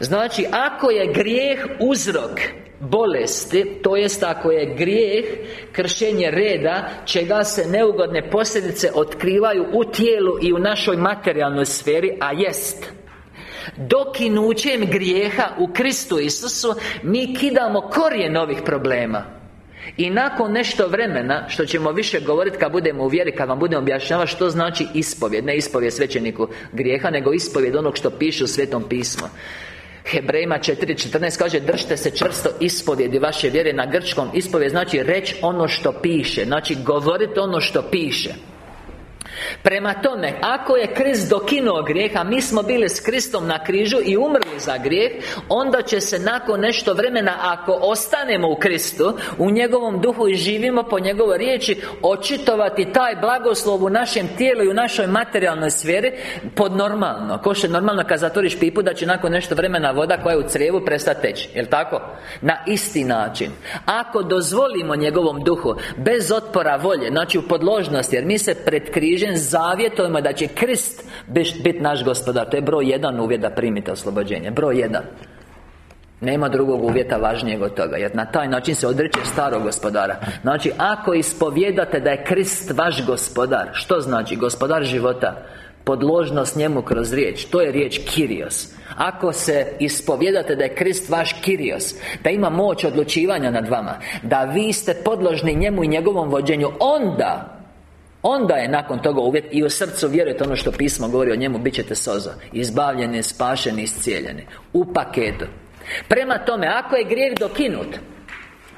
Znači, ako je grijeh uzrok bolesti To jest ako je grijeh Kršenje reda Čega se neugodne posljedice otkrivaju u tijelu i u našoj materijalnoj sferi A jest Dokinućem grijeha u Kristu Isusu Mi kidamo korijen ovih problema. I nakon nešto vremena Što ćemo više govoriti kad budemo u Kad vam budemo objašnjavati što znači ispovjed Ne ispovjed svećeniku grijeha Nego ispovjed onog što piše u Svetom pismu Hebrejima 4.14 kaže Držite se čvrsto ispovjedi vaše vjere na grčkom Ispovjed znači reći ono što piše Znači govoriti ono što piše Prema tome, ako je Krist dokinuo grijeh A mi smo bili s Kristom na križu i umrli za grijeh Onda će se nakon nešto vremena Ako ostanemo u Kristu U njegovom duhu i živimo po njegovoj riječi Očitovati taj blagoslov u našem tijelu i u našoj materijalnoj sferi Pod normalno Ko što je normalno kad zatvoriš pipu Da će nakon nešto vremena voda koja je u crijevu prestati teći Jel' tako? Na isti način Ako dozvolimo njegovom duhu Bez otpora volje Znači u podložnosti Jer mi se pred križem zavjetujemo da će Krist biti naš gospodar. To je broj jedan uvjet da primite oslobođenje. Broj jedan. Nema drugog uvjeta važnijeg od toga Jer na taj način se odreće starog gospodara. Znači, ako ispovjedate da je Krist vaš gospodar Što znači? Gospodar života Podložnost njemu kroz riječ. To je riječ Kirios Ako se ispovjedate da je Krist vaš Kirios Da ima moć odlučivanja nad vama Da vi ste podložni njemu i njegovom vođenju Onda Onda je nakon toga uvjet I u srcu vjerujete ono što pismo govori o njemu Bit ćete soza Izbavljeni, spašeni, iscijeljeni. U paketu. Prema tome, ako je grijeh dokinut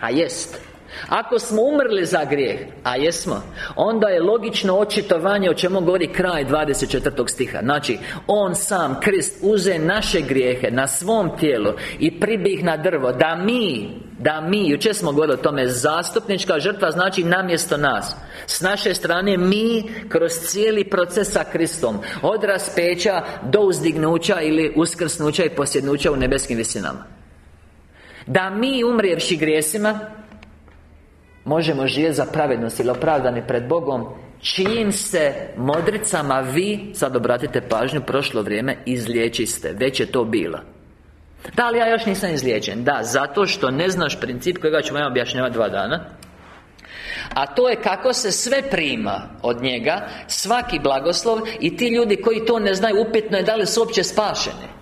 A jest ako smo umrli za grijeh A jesmo Onda je logično očitovanje o čemu govori kraj 24. stiha Znači On sam, Krist, uze naše grijehe Na svom tijelu I pribih na drvo Da mi Da mi, jučer smo govorili o tome Zastupnička žrtva znači namjesto nas S naše strane mi Kroz cijeli proces sa Kristom Od raspeća do uzdignuća Ili uskrsnuća i posjednuća u nebeskim visinama Da mi umrijevši grijesima Možemo živjeti za pravednost ili opravdani pred Bogom. Čijim se modricama vi Sad obratite pažnju Prošlo vrijeme Izliječiste. Već je to bilo. Da, ali ja još nisam izliječen. Da, zato što ne znaš princip Kojega ću vam objašnjavati dva dana. A to je kako se sve prima od njega Svaki blagoslov I ti ljudi koji to ne znaju Upitno je da li su uopće spašeni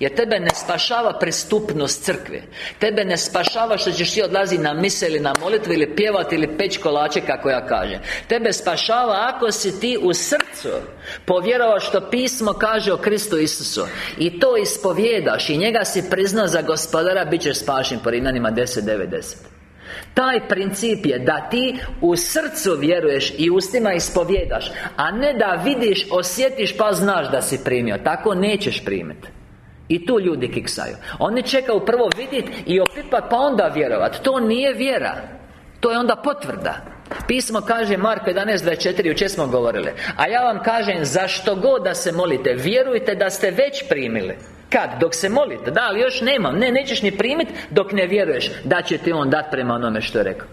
jer tebe ne spašava prestupnost crkve. Tebe ne spašava što ćeš ti odlazi na mise ili na molitvu Ili pjevati ili peć kolače kako ja kažem. Tebe spašava ako si ti u srcu Povjerovao što pismo kaže o Kristu Isusu. I to ispovjedaš I njega si priznao za gospodara Bit ćeš spašen po Rimljanima 10.90 taj princip je da ti u srcu vjeruješ i ustima ispovjedaš A ne da vidiš, osjetiš pa znaš da si primio. Tako nećeš primiti i tu ljudi kiksaju. Oni čekaju prvo vidjeti i opipat pa onda vjerovat. To nije vjera. To je onda potvrda. Pismo kaže Marko 11.24 Jučer smo govorili? A ja vam kažem Zašto god da se molite Vjerujte da ste već primili. Kad? Dok se molite. Da, ali još nemam. Ne, nećeš ni primiti Dok ne vjeruješ Da će ti on dati prema onome što je rekao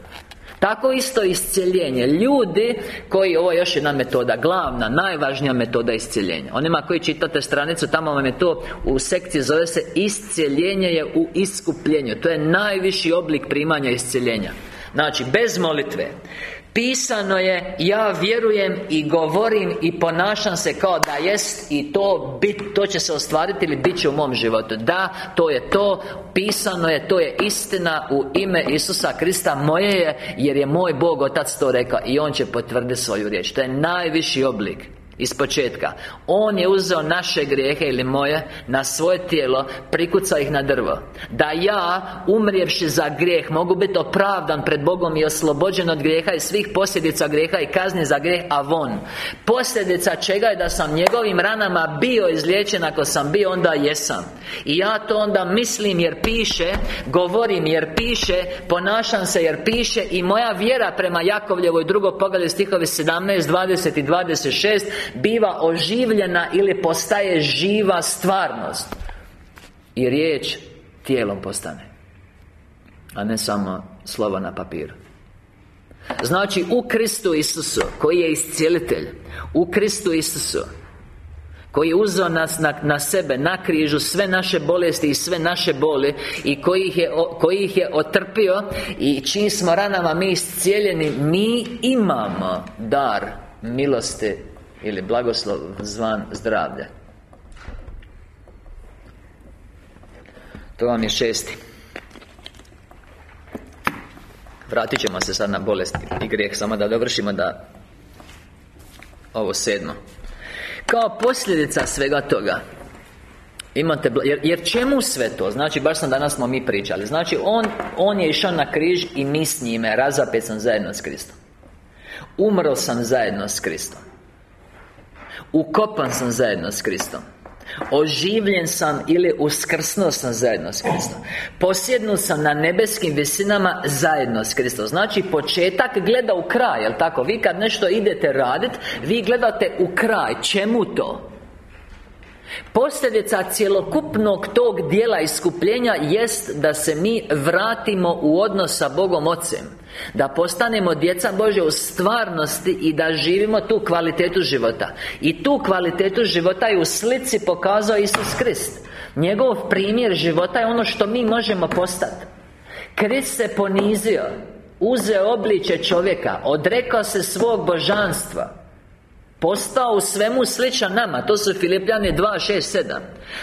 tako isto iscjeljenje Ljudi koji, ovo je još jedna metoda Glavna, najvažnija metoda iscjeljenja Onima koji čitate stranicu Tamo vam je to u sekciji zove se Iscjeljenje je u iskupljenju. To je najviši oblik primanja iscjeljenja Znači, bez molitve Pisano je Ja vjerujem i govorim I ponašam se kao da jest I to bit, to će se ostvariti Ili bit će u mom životu. Da, to je to Pisano je, to je istina U ime Isusa Krista Moje je, jer je moj Bog Otac to rekao I On će potvrditi svoju riječ. To je najviši oblik iz početka. On je uzeo naše grijehe ili moje Na svoje tijelo Prikucao ih na drvo. Da ja, umrijevši za grijeh Mogu biti opravdan pred Bogom I oslobođen od grijeha I svih posljedica grijeha I kazni za grijeh A von. Posljedica čega je da sam njegovim ranama bio izliječen Ako sam bio, onda jesam. I ja to onda mislim jer piše Govorim jer piše Ponašam se jer piše I moja vjera prema Jakovljevoj drugo poglavlje stihovi 17, 20 i 26 biva oživljena ili postaje živa stvarnost. I riječ tijelom postane A ne samo slovo na papiru. Znači u Kristu Isusu Koji je iscijelitelj U Kristu Isusu koji je uzeo nas na, na, sebe, na križu Sve naše bolesti i sve naše boli I koji ih, je, koji ih je otrpio I čim smo ranama mi iscijeljeni Mi imamo dar milosti ili blagoslov zvan zdravlje. To vam je šesti. Vratit ćemo se sad na bolest i grijeh Samo da dovršimo da Ovo sedmo. Kao posljedica svega toga Imate, jer, jer čemu sve to? Znači, baš sam danas smo mi pričali. Znači, on, on je išao na križ i mi s njime Razapet sam zajedno s Kristom. Umro sam zajedno s Kristom Ukopan sam zajedno s Kristom Oživljen sam ili uskrsnuo sam zajedno s Kristom Posjednut sam na nebeskim visinama zajedno s Kristom Znači početak gleda u kraj, jel tako? Vi kad nešto idete radit Vi gledate u kraj, čemu to? Posljedica cjelokupnog tog dijela iskupljenja Jest da se mi vratimo u odnos sa Bogom Ocem Da postanemo djeca Bože u stvarnosti I da živimo tu kvalitetu života. I tu kvalitetu života je u slici pokazao Isus Krist. Njegov primjer života je ono što mi možemo postati Krist se ponizio Uzeo obliče čovjeka Odrekao se svog božanstva Postao u svemu sličan nama To su Filipljani 2.6.7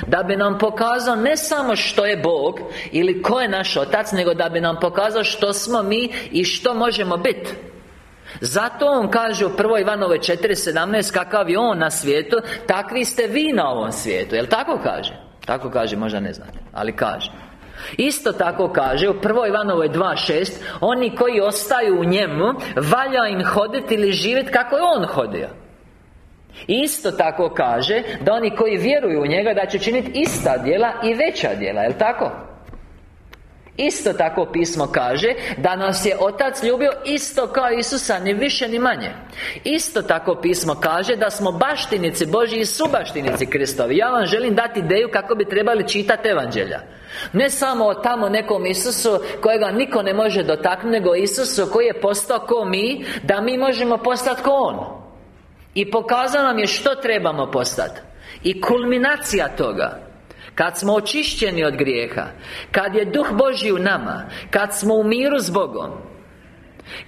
Da bi nam pokazao ne samo što je Bog Ili ko je naš Otac Nego da bi nam pokazao što smo mi I što možemo biti zato on kaže u 1. Ivanove 4.17 Kakav je on na svijetu Takvi ste vi na ovom svijetu Jel tako kaže? Tako kaže, možda ne znate Ali kaže Isto tako kaže u 1. Ivanovoj 2.6 Oni koji ostaju u njemu Valja im hoditi ili živjeti kako je on hodio Isto tako kaže Da oni koji vjeruju u njega Da će činiti ista djela i veća djela Jel' tako? Isto tako pismo kaže Da nas je Otac ljubio isto kao Isusa Ni više ni manje. Isto tako pismo kaže Da smo baštinici Božji i subaštinici Kristovi. Ja vam želim dati ideju kako bi trebali čitati evanđelja. Ne samo o tamo nekom Isusu Kojega niko ne može dotaknuti Nego Isusu koji je postao ko mi Da mi možemo postati ko On i pokazao nam je što trebamo postati I kulminacija toga Kad smo očišćeni od grijeha Kad je Duh Božji u nama Kad smo u miru s Bogom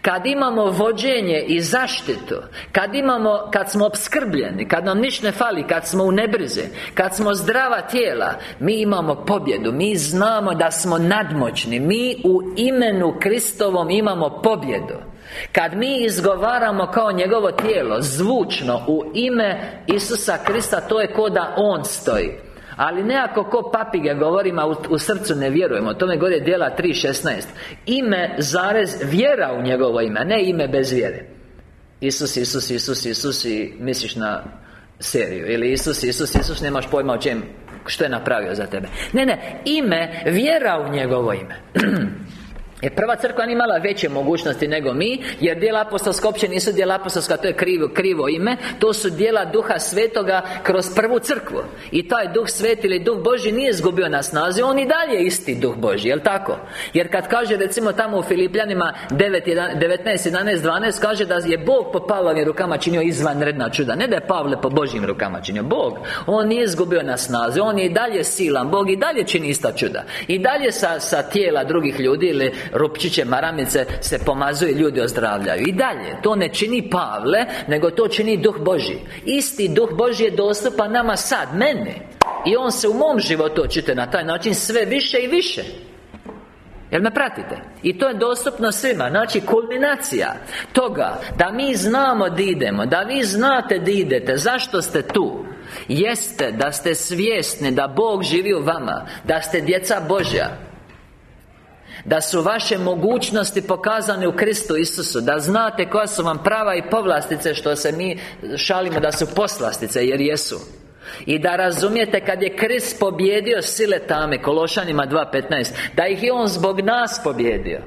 kad imamo vođenje i zaštitu Kad imamo, kad smo obskrbljeni Kad nam ništa ne fali Kad smo u nebrize Kad smo zdrava tijela Mi imamo pobjedu. Mi znamo da smo nadmoćni. Mi u imenu Kristovom imamo pobjedu. Kad mi izgovaramo kao njegovo tijelo Zvučno u ime Isusa Krista To je ko da On stoji ali ne ako ko papige govorimo, a u, srcu ne vjerujemo O tome govori djela 3.16 Ime, zarez, vjera u njegovo ime Ne ime bez vjere. Isus, Isus, Isus, Isus I misliš na seriju. Ili Isus, Isus, Isus Nemaš pojma o čem Što je napravio za tebe. Ne, ne Ime, vjera u njegovo ime Jer prva crkva nije imala veće mogućnosti nego mi Jer dijela apostolska uopće nisu dijela apostolska To je krivo, krivo ime To su dijela Duha Svetoga kroz prvu crkvu. I taj Duh Svet ili Duh Boži nije izgubio na snazi On i dalje isti Duh Boži, jel tako? Jer kad kaže recimo tamo u Filipljanima 9, 19, 11, 12 Kaže da je Bog po Pavlovim rukama činio izvanredna čuda. Ne da je Pavle po Božjim rukama činio Bog On nije izgubio na snazi On je i dalje silan Bog i dalje čini ista čuda. I dalje sa, sa tijela drugih ljudi ili rupčiće, maramice se pomazuju i ljudi ozdravljaju. I dalje, to ne čini Pavle, nego to čini Duh Boži Isti Duh Boži je dostupan nama sad, mene I On se u mom životu očite na taj način sve više i više. Jel me pratite? I to je dostupno svima. Znači kulminacija toga Da mi znamo di idemo Da vi znate di idete. Zašto ste tu? Jeste da ste svjesni da Bog živi u vama Da ste djeca Božja da su vaše mogućnosti pokazane u Kristu Isusu Da znate koja su vam prava i povlastice Što se mi šalimo da su poslastice Jer jesu. I da razumijete kad je Krist pobjedio sile tame Kološanima 2.15 Da ih je On zbog nas pobjedio.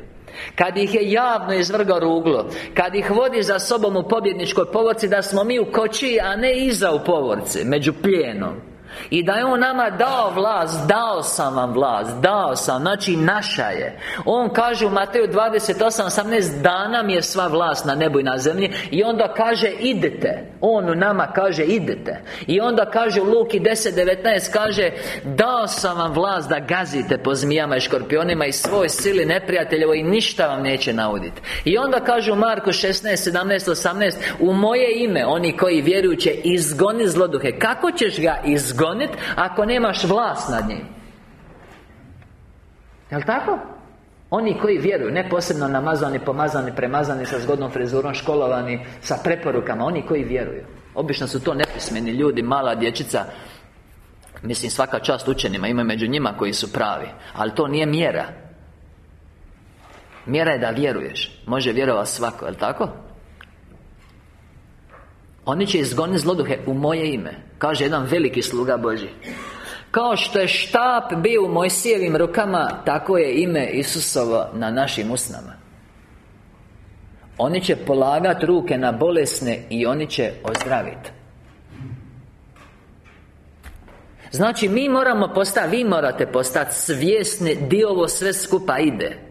Kad ih je javno izvrgao ruglo Kad ih vodi za sobom u pobjedničkoj povorci Da smo mi u koči, a ne iza u povorci Među plijenom i da je On nama dao vlast Dao sam vam vlast Dao sam, znači naša je. On kaže u Mateju 28, Dana mi je sva vlast na nebu i na zemlji. I onda kaže idete On u nama kaže idete I onda kaže u Luki 10, Kaže Dao sam vam vlast da gazite po zmijama i škorpionima I svoj sili neprijateljevo I ništa vam neće nauditi. I onda kaže u Marku 16, 17, 18 U moje ime Oni koji vjeruju će izgoni zloduhe. Kako ćeš ga izgoniti Ako nemaš vlast nad njim. Jel' tako? Oni koji vjeruju, ne posebno namazani, pomazani, premazani Sa zgodnom frizurom, školovani Sa preporukama, oni koji vjeruju. Obično su to nepismeni ljudi, mala dječica. Mislim, svaka čast učenima Ima među njima koji su pravi Ali to nije mjera. Mjera je da vjeruješ. Može vjerovati svako, je tako? Oni će izgoniti zloduhe u moje ime Kaže jedan veliki sluga Boži. Kao što je štap bio u Mojsijevim rukama Tako je ime Isusovo na našim usnama. Oni će polagati ruke na bolesne I oni će ozdraviti Znači mi moramo postati, vi morate postati svjesni Di ovo sve skupa ide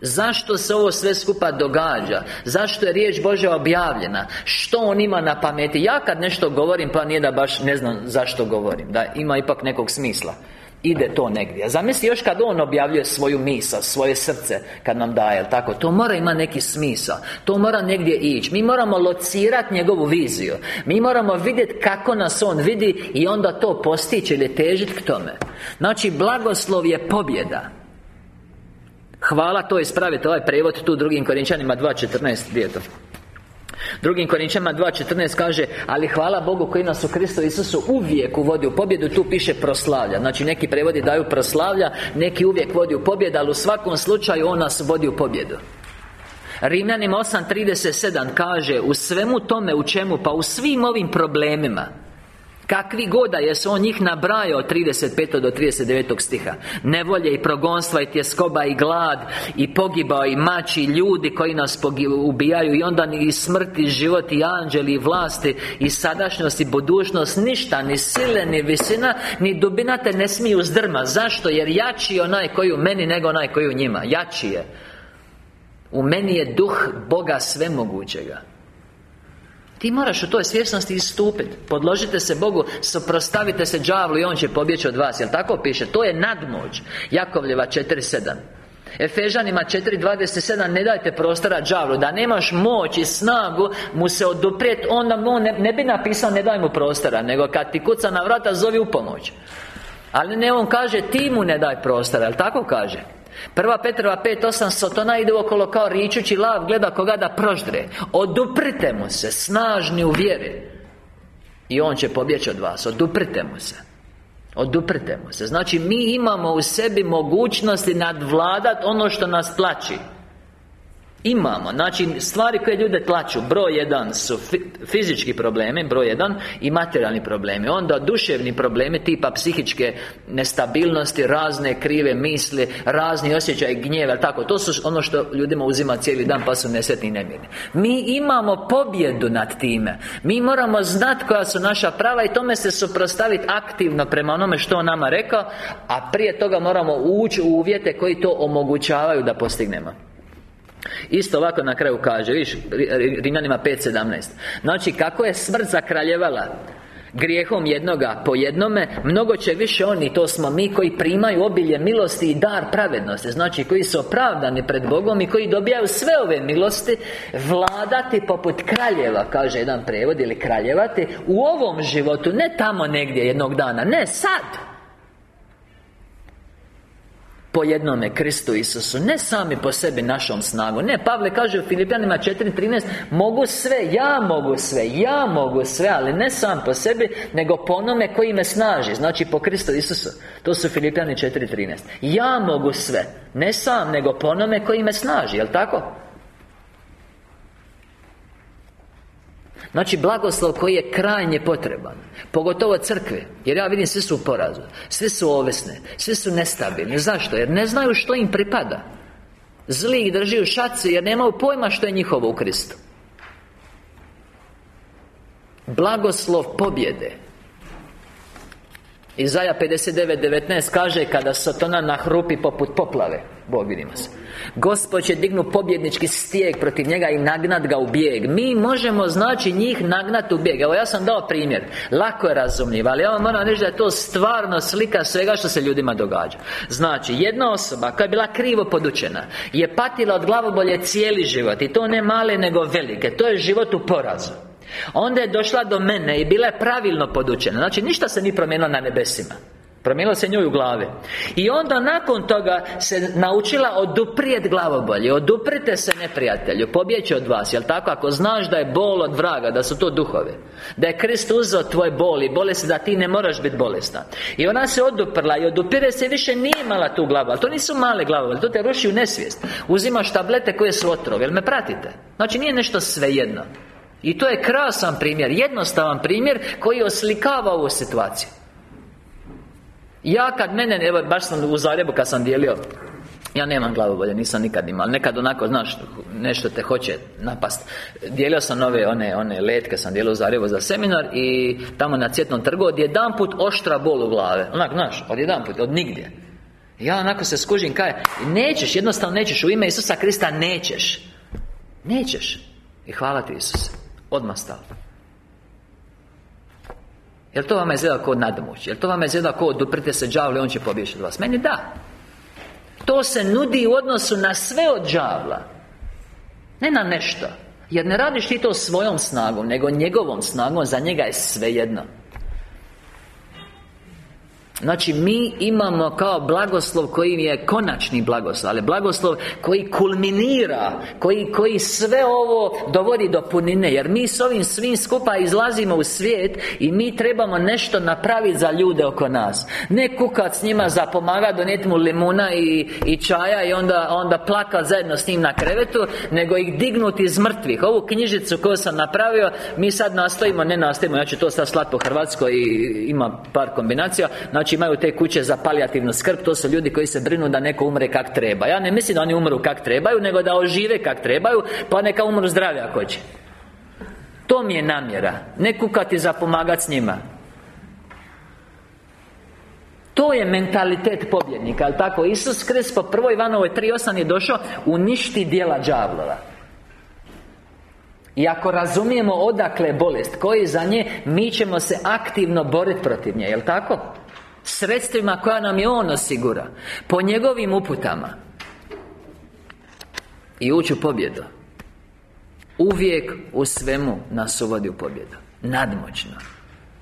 Zašto se ovo sve skupa događa? Zašto je riječ Božja objavljena? Što on ima na pameti? Ja kad nešto govorim, pa nije da baš ne znam zašto govorim Da ima ipak nekog smisla Ide to negdje Zamisli još kad on objavljuje svoju misa, svoje srce Kad nam daje, tako? To mora ima neki smisao To mora negdje ići Mi moramo locirati njegovu viziju Mi moramo vidjeti kako nas on vidi I onda to postići ili težiti k tome Znači, blagoslov je pobjeda Hvala, to ispravite ovaj prevod tu drugim Korinčanima 2.14 Gdje je to? Drugim Korinčanima 2.14 kaže Ali hvala Bogu koji nas u Kristu Isusu uvijek uvodi u pobjedu Tu piše proslavlja Znači neki prevodi daju proslavlja Neki uvijek vodi u pobjedu Ali u svakom slučaju On nas vodi u pobjedu Rimljanima 8.37 kaže U svemu tome u čemu Pa u svim ovim problemima Kakvi goda je se on njih nabrajao od 35. do 39. stiha Nevolje i progonstva i tjeskoba i glad I pogibao i mači i ljudi koji nas ubijaju I onda ni smrt i život i anđeli i vlasti I sadašnjost i budućnost Ništa, ni sile, ni visina Ni dubina te ne smiju zdrma Zašto? Jer jači je onaj koji u meni nego onaj koji u njima Jači je U meni je duh Boga svemogućega ti moraš u toj svjesnosti istupiti Podložite se Bogu Suprostavite se đavlu i On će pobjeći od vas Jel tako piše? To je nadmoć. Jakovljeva 4.7 Efežanima 4.27 Ne dajte prostora đavlu. Da nemaš moć i snagu Mu se oduprijeti Onda on ne, ne bi napisao Ne daj mu prostora Nego kad ti kuca na vrata Zovi u pomoć Ali ne on kaže Ti mu ne daj prostora Jel tako kaže? Prva Petrova 5.8 Sotona ide okolo kao ričući lav Gleda koga da proždre. Oduprite mu se Snažni u vjeri. I on će pobjeći od vas. Oduprite mu se. Oduprite mu se. Znači mi imamo u sebi mogućnosti nadvladat ono što nas tlači Imamo, znači stvari koje ljude tlaču. Broj jedan su fizički problemi Broj jedan i materijalni problemi. Onda duševni problemi tipa psihičke nestabilnosti Razne krive misli Razni osjećaj gnjeva Tako, to su ono što ljudima uzima cijeli dan Pa su nesretni i nemirni. Mi imamo pobjedu nad time. Mi moramo znati koja su naša prava I tome se suprostaviti aktivno Prema onome što on nama rekao A prije toga moramo ući u uvjete koji to omogućavaju da postignemo Isto ovako na kraju kaže, viš, Rimljanima 5.17 Znači, kako je smrt zakraljevala Grijehom jednoga po jednome Mnogo će više oni, to smo mi Koji primaju obilje milosti i dar pravednosti. Znači, koji su opravdani pred Bogom I koji dobijaju sve ove milosti Vladati poput kraljeva Kaže jedan prevod Ili kraljevati U ovom životu, ne tamo negdje jednog dana Ne, sad po jednome Kristu Isusu Ne sami po sebi našom snagom. Ne, Pavle kaže u Filipijanima 4.13 Mogu sve, ja mogu sve Ja mogu sve, ali ne sam po sebi Nego po onome koji me snaži Znači po Kristu Isusu. To su Filipijani 4.13 Ja mogu sve Ne sam, nego po onome koji me snaži Jel' tako? Znači blagoslov koji je krajnje potreban Pogotovo crkve Jer ja vidim svi su u porazu Svi su ovisne Svi su nestabilni Zašto? Jer ne znaju što im pripada. Zli ih drži u šaci Jer nemaju pojma što je njihovo u Kristu. Blagoslov pobjede. Izaja 59.19 kaže Kada Satana nahrupi poput poplave Bog vidimo se. Gospod će dignu pobjednički stijeg protiv njega i nagnat ga u bijeg. Mi možemo znači njih nagnat u bijeg. Evo ja sam dao primjer. Lako je razumljiv Ali ja vam moram reći da je to stvarno slika svega što se ljudima događa. Znači jedna osoba koja je bila krivo podučena Je patila od glavobolje cijeli život I to ne male nego velike. To je život u porazu. Onda je došla do mene i bila je pravilno podučena. Znači ništa se nije promijenilo na nebesima Promijenilo se njoj u glavi. I onda nakon toga se naučila oduprijet glavobolje Oduprite se neprijatelju Pobjeći od vas Jel tako? Ako znaš da je bol od vraga Da su to duhove Da je Krist uzeo tvoj bol I bolesti da ti ne moraš biti bolestan. I ona se oduprla I odupire se više nije imala tu glavu Ali to nisu male glave To te ruši u nesvijest. Uzimaš tablete koje su otrov Jel me pratite? Znači nije nešto svejedno. I to je krasan primjer Jednostavan primjer Koji oslikava ovu situaciju ja kad mene, evo baš sam u Zagrebu kad sam dijelio ja nemam glavobolje, nisam nikad imao Nekad onako, znaš, nešto te hoće napast. Dijelio sam nove, one, one letke sam dijelio u Zagrebu za seminar I tamo na Cjetnom trgu put oštra bol u glave. Onak, znaš, put, od nigdje. Ja onako se skužim, kaj Nećeš, jednostavno nećeš, u ime Isusa Krista nećeš. Nećeš. I hvala ti Isuse. Odmah stalo Jel to vama izgleda kao nadmoć? Jel to vama izgleda kao oduprite se i on će pobjeći od vas? Meni da To se nudi u odnosu na sve od đavla Ne na nešto Jer ne radiš ti to svojom snagom Nego njegovom snagom Za njega je sve jedno Znači, mi imamo kao blagoslov koji je konačni blagoslov Ali blagoslov koji kulminira Koji, koji sve ovo dovodi do punine Jer mi s ovim svim skupa izlazimo u svijet I mi trebamo nešto napraviti za ljude oko nas. Ne kukat s njima za pomaga Donijeti mu limuna i, i čaja I onda, onda plaka zajedno s njim na krevetu Nego ih dignuti iz mrtvih. Ovu knjižicu koju sam napravio Mi sad nastojimo, ne nastojimo Ja ću to sad slati po Hrvatskoj I ima par kombinacija Znači Znači imaju te kuće za palijativnu skrb To su ljudi koji se brinu da neko umre kak treba. Ja ne mislim da oni umru kak trebaju Nego da ožive kak trebaju Pa neka umru zdrave ako će To mi je namjera. Ne kukati za pomagat s njima. To je mentalitet pobjednika, ali tako? Isus Krist po prvoj Ivanovoj 3.8 je došao uništi dijela đavlova i ako razumijemo odakle bolest Koji za nje Mi ćemo se aktivno boriti protiv nje, jel tako? Sredstvima koja nam je On osigura Po njegovim uputama. I ući u pobjedu. Uvijek u svemu nas uvodi u pobjedu. Nadmoćno.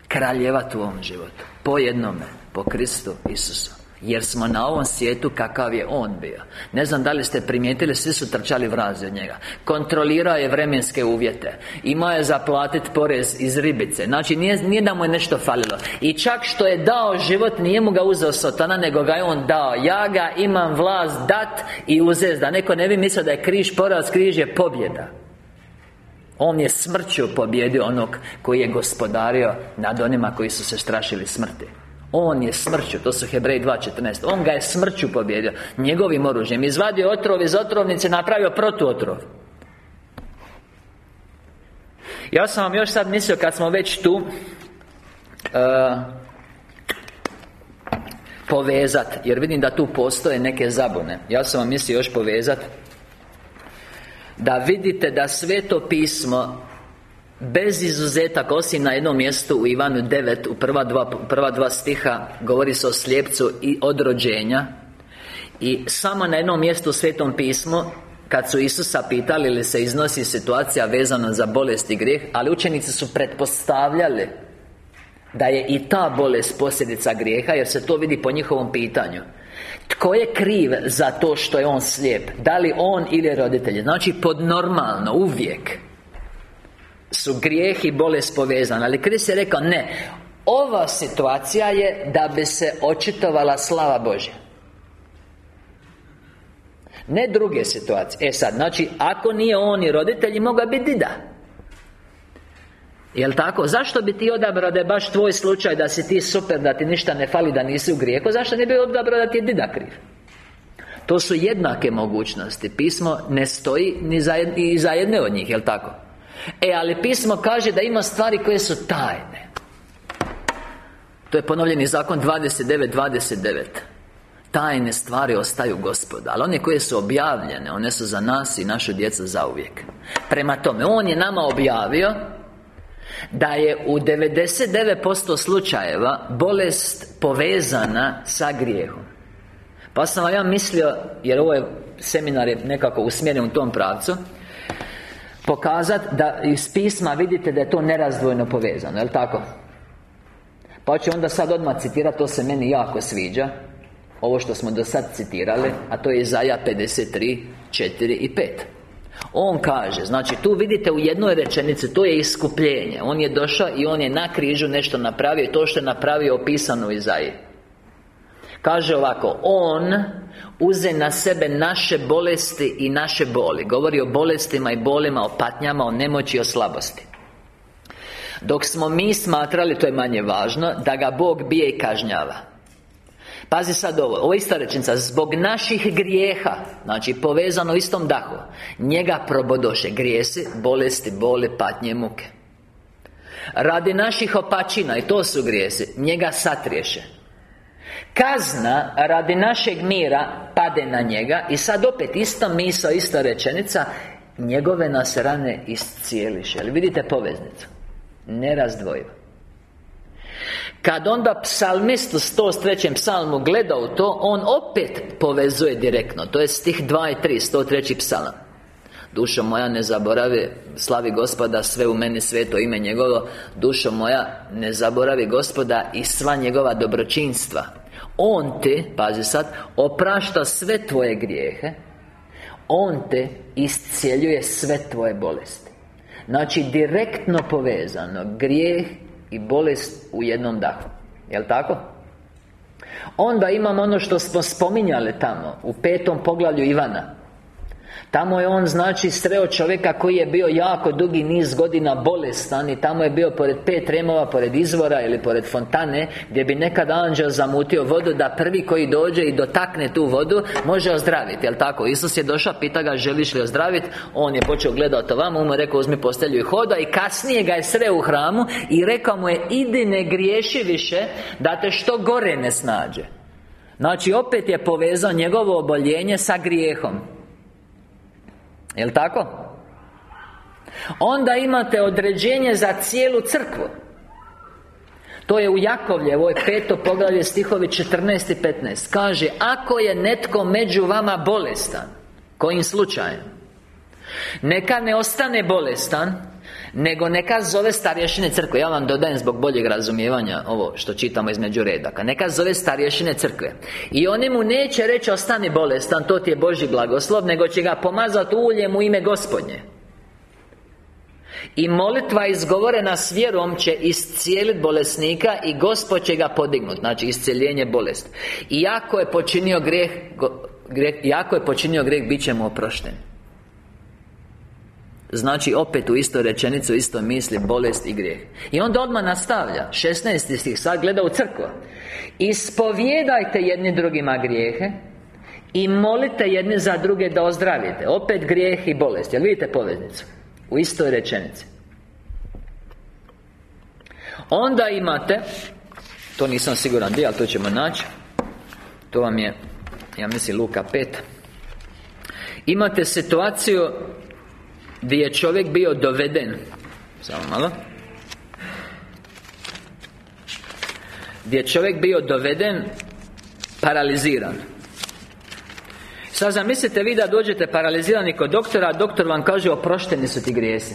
Kraljevat u ovom životu. Po jednome Po Kristu Isusu jer smo na ovom svijetu kakav je On bio. Ne znam da li ste primijetili, svi su trčali vrazi od njega. Kontrolirao je vremenske uvjete. Imao je zaplatiti porez iz ribice. Znači nije, nije da mu je nešto falilo. I čak što je dao život Nije mu ga uzeo sotana Nego ga je on dao. Ja ga imam vlast dat i uzet. Da neko ne bi mislio da je križ poraz Križ je pobjeda. On je smrću pobjedio onog koji je gospodario nad onima koji su se strašili smrti on je smrću, to su Hebrej 2.14 On ga je smrću pobjedio Njegovim oružjem Izvadio otrov iz otrovnice Napravio protuotrov. Ja sam vam još sad mislio kad smo već tu uh, Povezat Jer vidim da tu postoje neke zabune. Ja sam vam mislio još povezat Da vidite da sveto pismo Bez izuzetaka, osim na jednom mjestu u Ivanu 9 U prva dva, prva dva stiha Govori se o slijepcu i od rođenja I samo na jednom mjestu u Svetom pismu Kad su Isusa pitali ili se iznosi situacija vezana za bolest i grijeh Ali učenici su pretpostavljali Da je i ta bolest posljedica grijeha Jer se to vidi po njihovom pitanju tko je kriv za to što je on slijep? Da li on ili roditelji? Znači, podnormalno, uvijek su grijeh i bolest povezani Ali Krist je rekao ne Ova situacija je da bi se očitovala slava Božja Ne druge situacije E sad, znači, ako nije on i roditelji, moga biti dida Jel' tako? Zašto bi ti odabrao da je baš tvoj slučaj da si ti super, da ti ništa ne fali, da nisi u grijehu Zašto ne bi odabrao da ti je dida kriv? To su jednake mogućnosti Pismo ne stoji ni za jedne od njih, jel' tako? E, ali pismo kaže da ima stvari koje su tajne. To je ponovljeni zakon 29.29 Tajne stvari ostaju gospoda Ali one koje su objavljene One su za nas i našu djecu zauvijek. Prema tome, On je nama objavio Da je u 99% slučajeva Bolest povezana sa grijehom. Pa sam vam ja mislio Jer ovo je seminar je nekako usmjeren u tom pravcu Pokazati da iz pisma vidite da je to nerazdvojno povezano, jel' tako? Pa ću onda sad odmah citirati, to se meni jako sviđa Ovo što smo do sad citirali A to je Izaja 53, 4 i 5 on kaže, znači tu vidite u jednoj rečenici To je iskupljenje. On je došao i on je na križu nešto napravio I to što je napravio opisano u Izaji Kaže ovako On uze na sebe naše bolesti i naše boli. Govori o bolestima i bolima, o patnjama, o nemoći i o slabosti. Dok smo mi smatrali, to je manje važno Da ga Bog bije i kažnjava. Pazi sad ovo, ovo je ista rečenica. Zbog naših grijeha Znači povezano istom dahu Njega probodoše grijesi, bolesti, bole, patnje, muke. Radi naših opačina, i to su grijesi Njega satriješe Kazna radi našeg mira pade na njega I sad opet ista misao, ista rečenica Njegove nas rane iscijeliše Jel vidite poveznicu? Nerazdvojivo kad onda psalmist u 103. psalmu gleda u to On opet povezuje direktno To je stih 2 i 3, 103. psalam Dušo moja ne zaboravi Slavi gospoda sve u meni sveto ime njegovo. Dušo moja ne zaboravi gospoda I sva njegova dobročinstva. On te, pazi sad Oprašta sve tvoje grijehe. On te iscijeljuje sve tvoje bolesti. Znači direktno povezano Grijeh i bolest u jednom dahu. Jel' tako? Onda imamo ono što smo spominjali tamo U petom poglavlju Ivana Tamo je on znači sreo čovjeka koji je bio jako dugi niz godina bolestan I tamo je bio pored pet remova, pored izvora ili pored fontane Gdje bi nekad anđel zamutio vodu Da prvi koji dođe i dotakne tu vodu Može ozdraviti, jel tako? Isus je došao, pita ga želiš li ozdraviti On je počeo gledati ovamo, mu rekao uzmi postelju i hoda I kasnije ga je sreo u hramu I rekao mu je idi ne griješi više Da te što gore ne snađe. Znači opet je povezao njegovo oboljenje sa grijehom Jel' tako? Onda imate određenje za cijelu crkvu. To je u Jakovlje, ovo je peto poglavlje stihovi 14 i 15 Kaže, ako je netko među vama bolestan Kojim slučajem? Neka ne ostane bolestan nego neka zove starješine crkve. Ja vam dodajem zbog boljeg razumijevanja Ovo što čitamo između redaka. Neka zove starješine crkve. I oni mu neće reći ostani bolestan To ti je Boži blagoslov Nego će ga pomazati uljem u ime gospodnje. I molitva izgovorena s vjerom će iscijeliti bolesnika I Gospod će ga podignuti Znači iscijeljenje bolest I ako je počinio grijeh, grijeh je počinio grijeh, bit će mu oprošten Znači opet u istoj rečenicu, istoj misli Bolest i grijeh. I onda odmah nastavlja 16. stih, sad gleda u crkvu. Ispovijedajte jedni drugima grijehe I molite jedni za druge da ozdravite. Opet grijeh i bolest. Jel vidite poveznicu? U istoj rečenici. Onda imate To nisam siguran di, ali to ćemo naći. To vam je Ja mislim Luka 5 Imate situaciju gdje je čovjek bio doveden. Samo malo. Gdje je čovjek bio doveden Paraliziran. Sad zamislite vi da dođete paralizirani kod doktora A doktor vam kaže oprošteni su ti grijesi.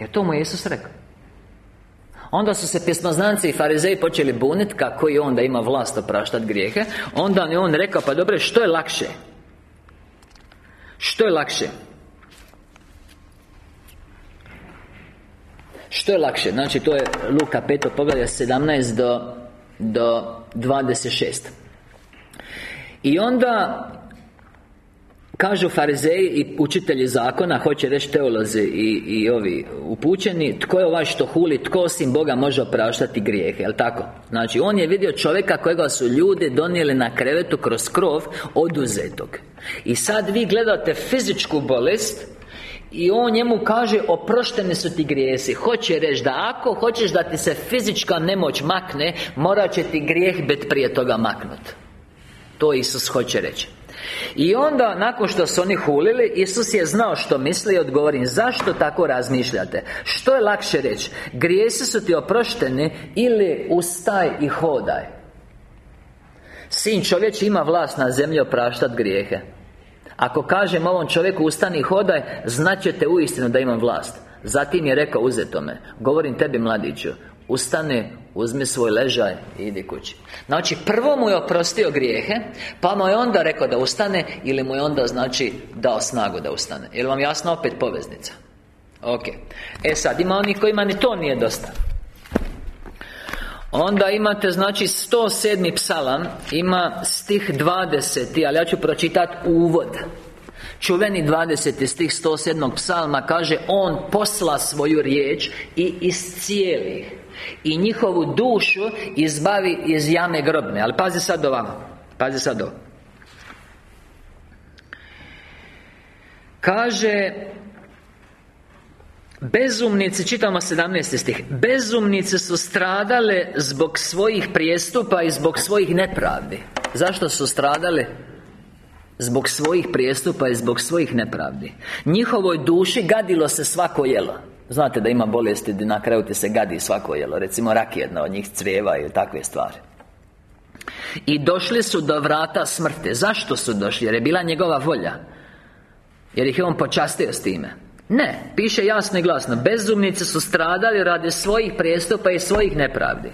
Jer to mu je Isus rekao? Onda su se pismoznanci i farizeji počeli buniti Kako i onda ima vlast opraštati grijehe. Onda je on rekao Pa dobro, što je lakše što je lakše? Što je lakše? Znači to je Luka 5. poglavlja 17 do, do 26 I onda Kažu farizeji i učitelji zakona Hoće reći teolozi i, i ovi upućeni Tko je ovaj što huli Tko osim Boga može opraštati grijehe Jel' tako? Znači on je vidio čovjeka kojega su ljudi donijeli na krevetu kroz krov Oduzetog. I sad vi gledate fizičku bolest i on njemu kaže Oprošteni su ti grijesi. Hoće reći da ako hoćeš da ti se fizička nemoć makne Morat će ti grijeh biti prije toga maknut. To Isus hoće reći i onda, nakon što su oni hulili Isus je znao što misli i odgovorim Zašto tako razmišljate? Što je lakše reći? Grijesi su ti oprošteni Ili ustaj i hodaj Sin čovječ ima vlast na zemlji opraštati grijehe Ako kažem ovom čovjeku ustani i hodaj Znaćete uistinu da imam vlast Zatim je rekao uzetome Govorim tebi mladiću Ustane, uzmi svoj ležaj i idi kući Znači prvo mu je oprostio grijehe Pa mu je onda rekao da ustane Ili mu je onda znači dao snagu da ustane Jel vam jasno opet poveznica Ok E sad ima oni kojima ni to nije dosta Onda imate znači 107. psalam Ima stih 20 Ali ja ću pročitati uvod Čuveni 20. stih 107. psalma kaže On posla svoju riječ i iscijeli I njihovu dušu izbavi iz jame grobne Ali pazi sad ovamo Pazi sad ovo Kaže Bezumnici, čitamo 17. stih Bezumnice su stradale zbog svojih prijestupa i zbog svojih nepravdi Zašto su stradale? Zbog svojih prijestupa i zbog svojih nepravdi Njihovoj duši gadilo se svako jelo Znate da ima bolesti gdje na kraju ti se gadi svako jelo Recimo rak jedna od njih crijeva i takve stvari. I došli su do vrata smrti. Zašto su došli? Jer je bila njegova volja. Jer ih je on počastio s time. Ne, piše jasno i glasno. Bezumnici su stradali radi svojih prijestupa i svojih nepravdi.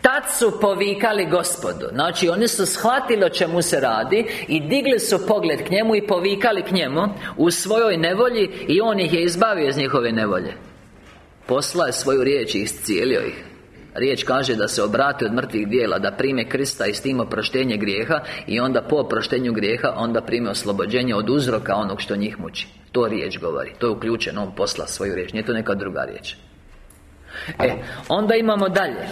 Tad su povikali gospodu. Znači oni su shvatili o čemu se radi I digli su pogled k njemu i povikali k njemu U svojoj nevolji I on ih je izbavio iz njihove nevolje Posla je svoju riječ i iscijelio ih. Riječ kaže da se obrate od mrtvih dijela Da prime Krista i s tim oproštenje grijeha I onda po oproštenju grijeha Onda prime oslobođenje od uzroka onog što njih muči. To riječ govori. To je uključeno, on posla svoju riječ. Nije to neka druga riječ. E, onda imamo dalje.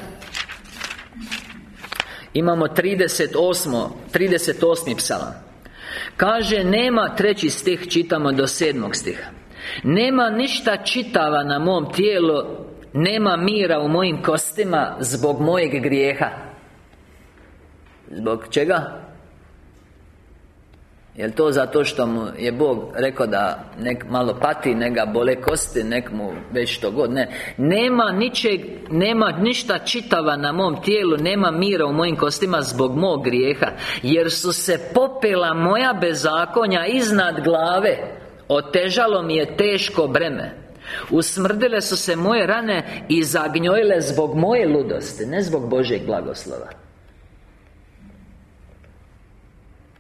Imamo 38. 38. psalam. Kaže, nema treći stih, čitamo do sedmog stiha Nema ništa čitava na mom tijelu nema mira u mojim kostima Zbog mojeg grijeha. Zbog čega? Jel to zato što mu je Bog rekao da nek malo pati, nek ga bole kosti, nek mu već što god Ne, nema ničeg, nema ništa čitava na mom tijelu Nema mira u mojim kostima zbog mog grijeha Jer su se popela moja bezakonja iznad glave Otežalo mi je teško breme. Usmrdile su se moje rane i zagnjojile zbog moje ludosti Ne zbog Božeg blagoslova.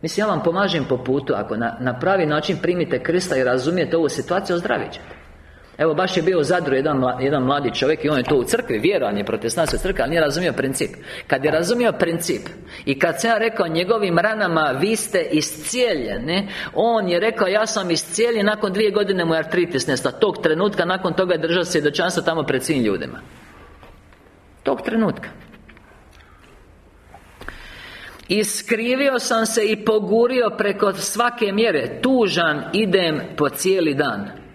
Mislim, ja vam pomažem po putu. Ako na, na pravi način primite Krista i razumijete ovu situaciju, ozdravit ćete Evo, baš je bio u Zadru jedan, jedan mladi čovjek I on je to u crkvi, vjeran je protestantska crkva Ali nije razumio princip. Kad je razumio princip I kad se ja rekao njegovim ranama Vi ste iscijeljeni On je rekao ja sam iscijeljen Nakon dvije godine mu je artritis nesta Tog trenutka, nakon toga je držao svjedočanstvo tamo pred svim ljudima. Tog trenutka. Iskrivio sam se i pogurio preko svake mjere. Tužan idem po cijeli dan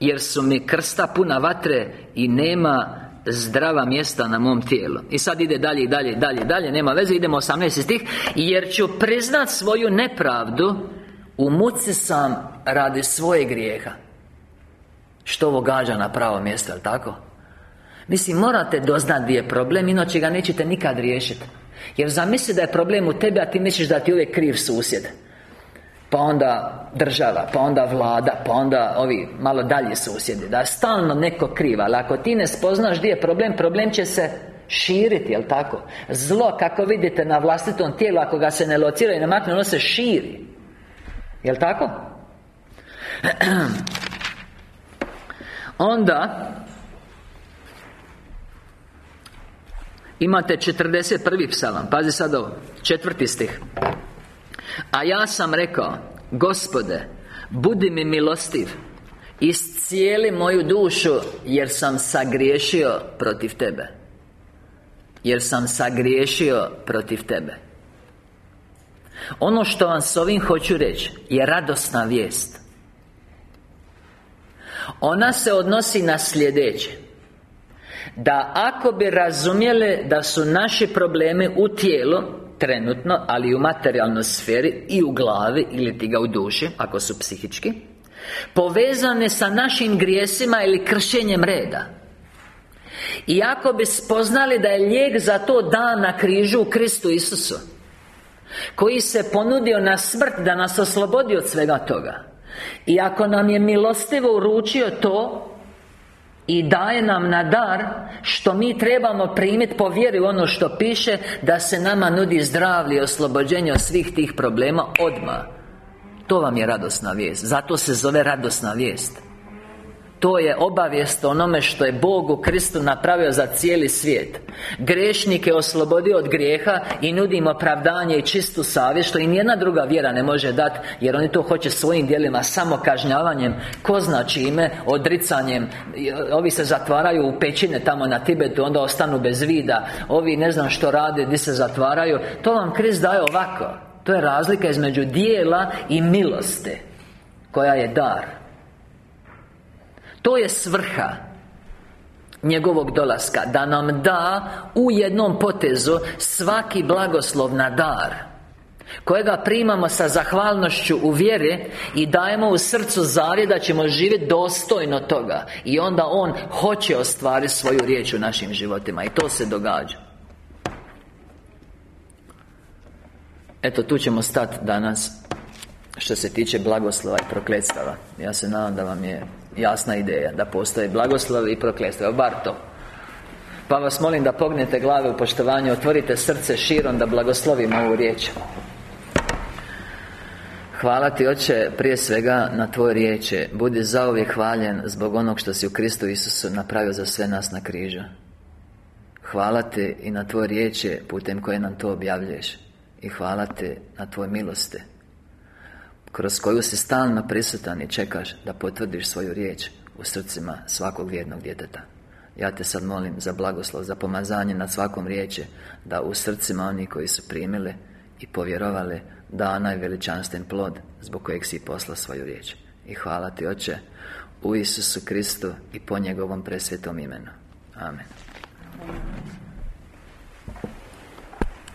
jer su mi krsta puna vatre I nema zdrava mjesta na mom tijelu. I sad ide dalje i dalje i dalje dalje Nema veze, idemo 18 stih Jer ću priznat svoju nepravdu U muci sam radi svoje grijeha. Što ovo gađa na pravo mjesto, jel tako? Mislim, morate doznat gdje je problem Inače ga nećete nikad riješiti Jer zamisli da je problem u tebi A ti misliš da ti uvijek kriv susjed pa onda država, pa onda vlada, pa onda ovi malo dalje susjedi Da je stalno neko kriva Ali ako ti ne spoznaš gdje je problem Problem će se širiti, jel tako? Zlo, kako vidite na vlastitom tijelu Ako ga se ne locira i ne makne Ono se širi Jel tako? Onda Imate 41. psalam Pazi sad ovo Četvrti stih a ja sam rekao Gospode Budi mi milostiv Iscijeli moju dušu Jer sam sagriješio protiv Tebe. Jer sam sagriješio protiv Tebe. Ono što vam s ovim hoću reći Je radosna vijest. Ona se odnosi na sljedeće. Da ako bi razumjeli da su naši problemi u tijelu trenutno, ali i u materijalnoj sferi i u glavi ili ti ga u duši, ako su psihički Povezane sa našim grijesima ili kršenjem reda. I ako bi spoznali da je lijek za to dan na križu u Kristu Isusu Koji se ponudio na smrt da nas oslobodi od svega toga I ako nam je milostivo uručio to i daje nam na dar Što mi trebamo primiti po vjeri ono što piše Da se nama nudi zdravlje i oslobođenje od svih tih problema odmah. To vam je radosna vijest. Zato se zove radosna vijest to je obavijest onome što je Bog u Kristu napravio za cijeli svijet. Grešnike oslobodio od grijeha I nudim opravdanje i čistu savjest Što im jedna druga vjera ne može dati Jer oni to hoće svojim dijelima Samo kažnjavanjem Ko zna čime Odricanjem. Ovi se zatvaraju u pećine tamo na Tibetu Onda ostanu bez vida. Ovi ne znam što rade Gdje se zatvaraju. To vam Krist daje ovako. To je razlika između dijela i milosti Koja je dar to je svrha njegovog dolaska Da nam da u jednom potezu Svaki blagoslov na dar Kojega primamo sa zahvalnošću u vjeri I dajemo u srcu zavje da ćemo živjeti dostojno toga. I onda On hoće ostvariti svoju riječ u našim životima. I to se događa. Eto, tu ćemo stati danas Što se tiče blagoslova i prokletstava. Ja se nadam da vam je jasna ideja Da postoje blagoslov i prokletstvo Bar to Pa vas molim da pognete glave u poštovanju Otvorite srce širom da blagoslovimo ovu riječ. Hvala Ti, Oče, prije svega na Tvoje riječi. Budi zauvijek hvaljen zbog onog što si u Kristu Isusu napravio za sve nas na križu. Hvala Ti i na Tvoje riječi putem koje nam to objavljuješ. I hvala Ti na Tvoje milosti kroz koju si stalno prisutan i čekaš da potvrdiš svoju riječ u srcima svakog vjernog djeteta. Ja te sad molim za blagoslov, za pomazanje nad svakom riječi Da u srcima oni koji su primili i povjerovali Da onaj veličanstven plod Zbog kojeg si poslao svoju riječ. I hvala ti Oče U Isusu Kristu i po njegovom presvetom imenu. Amen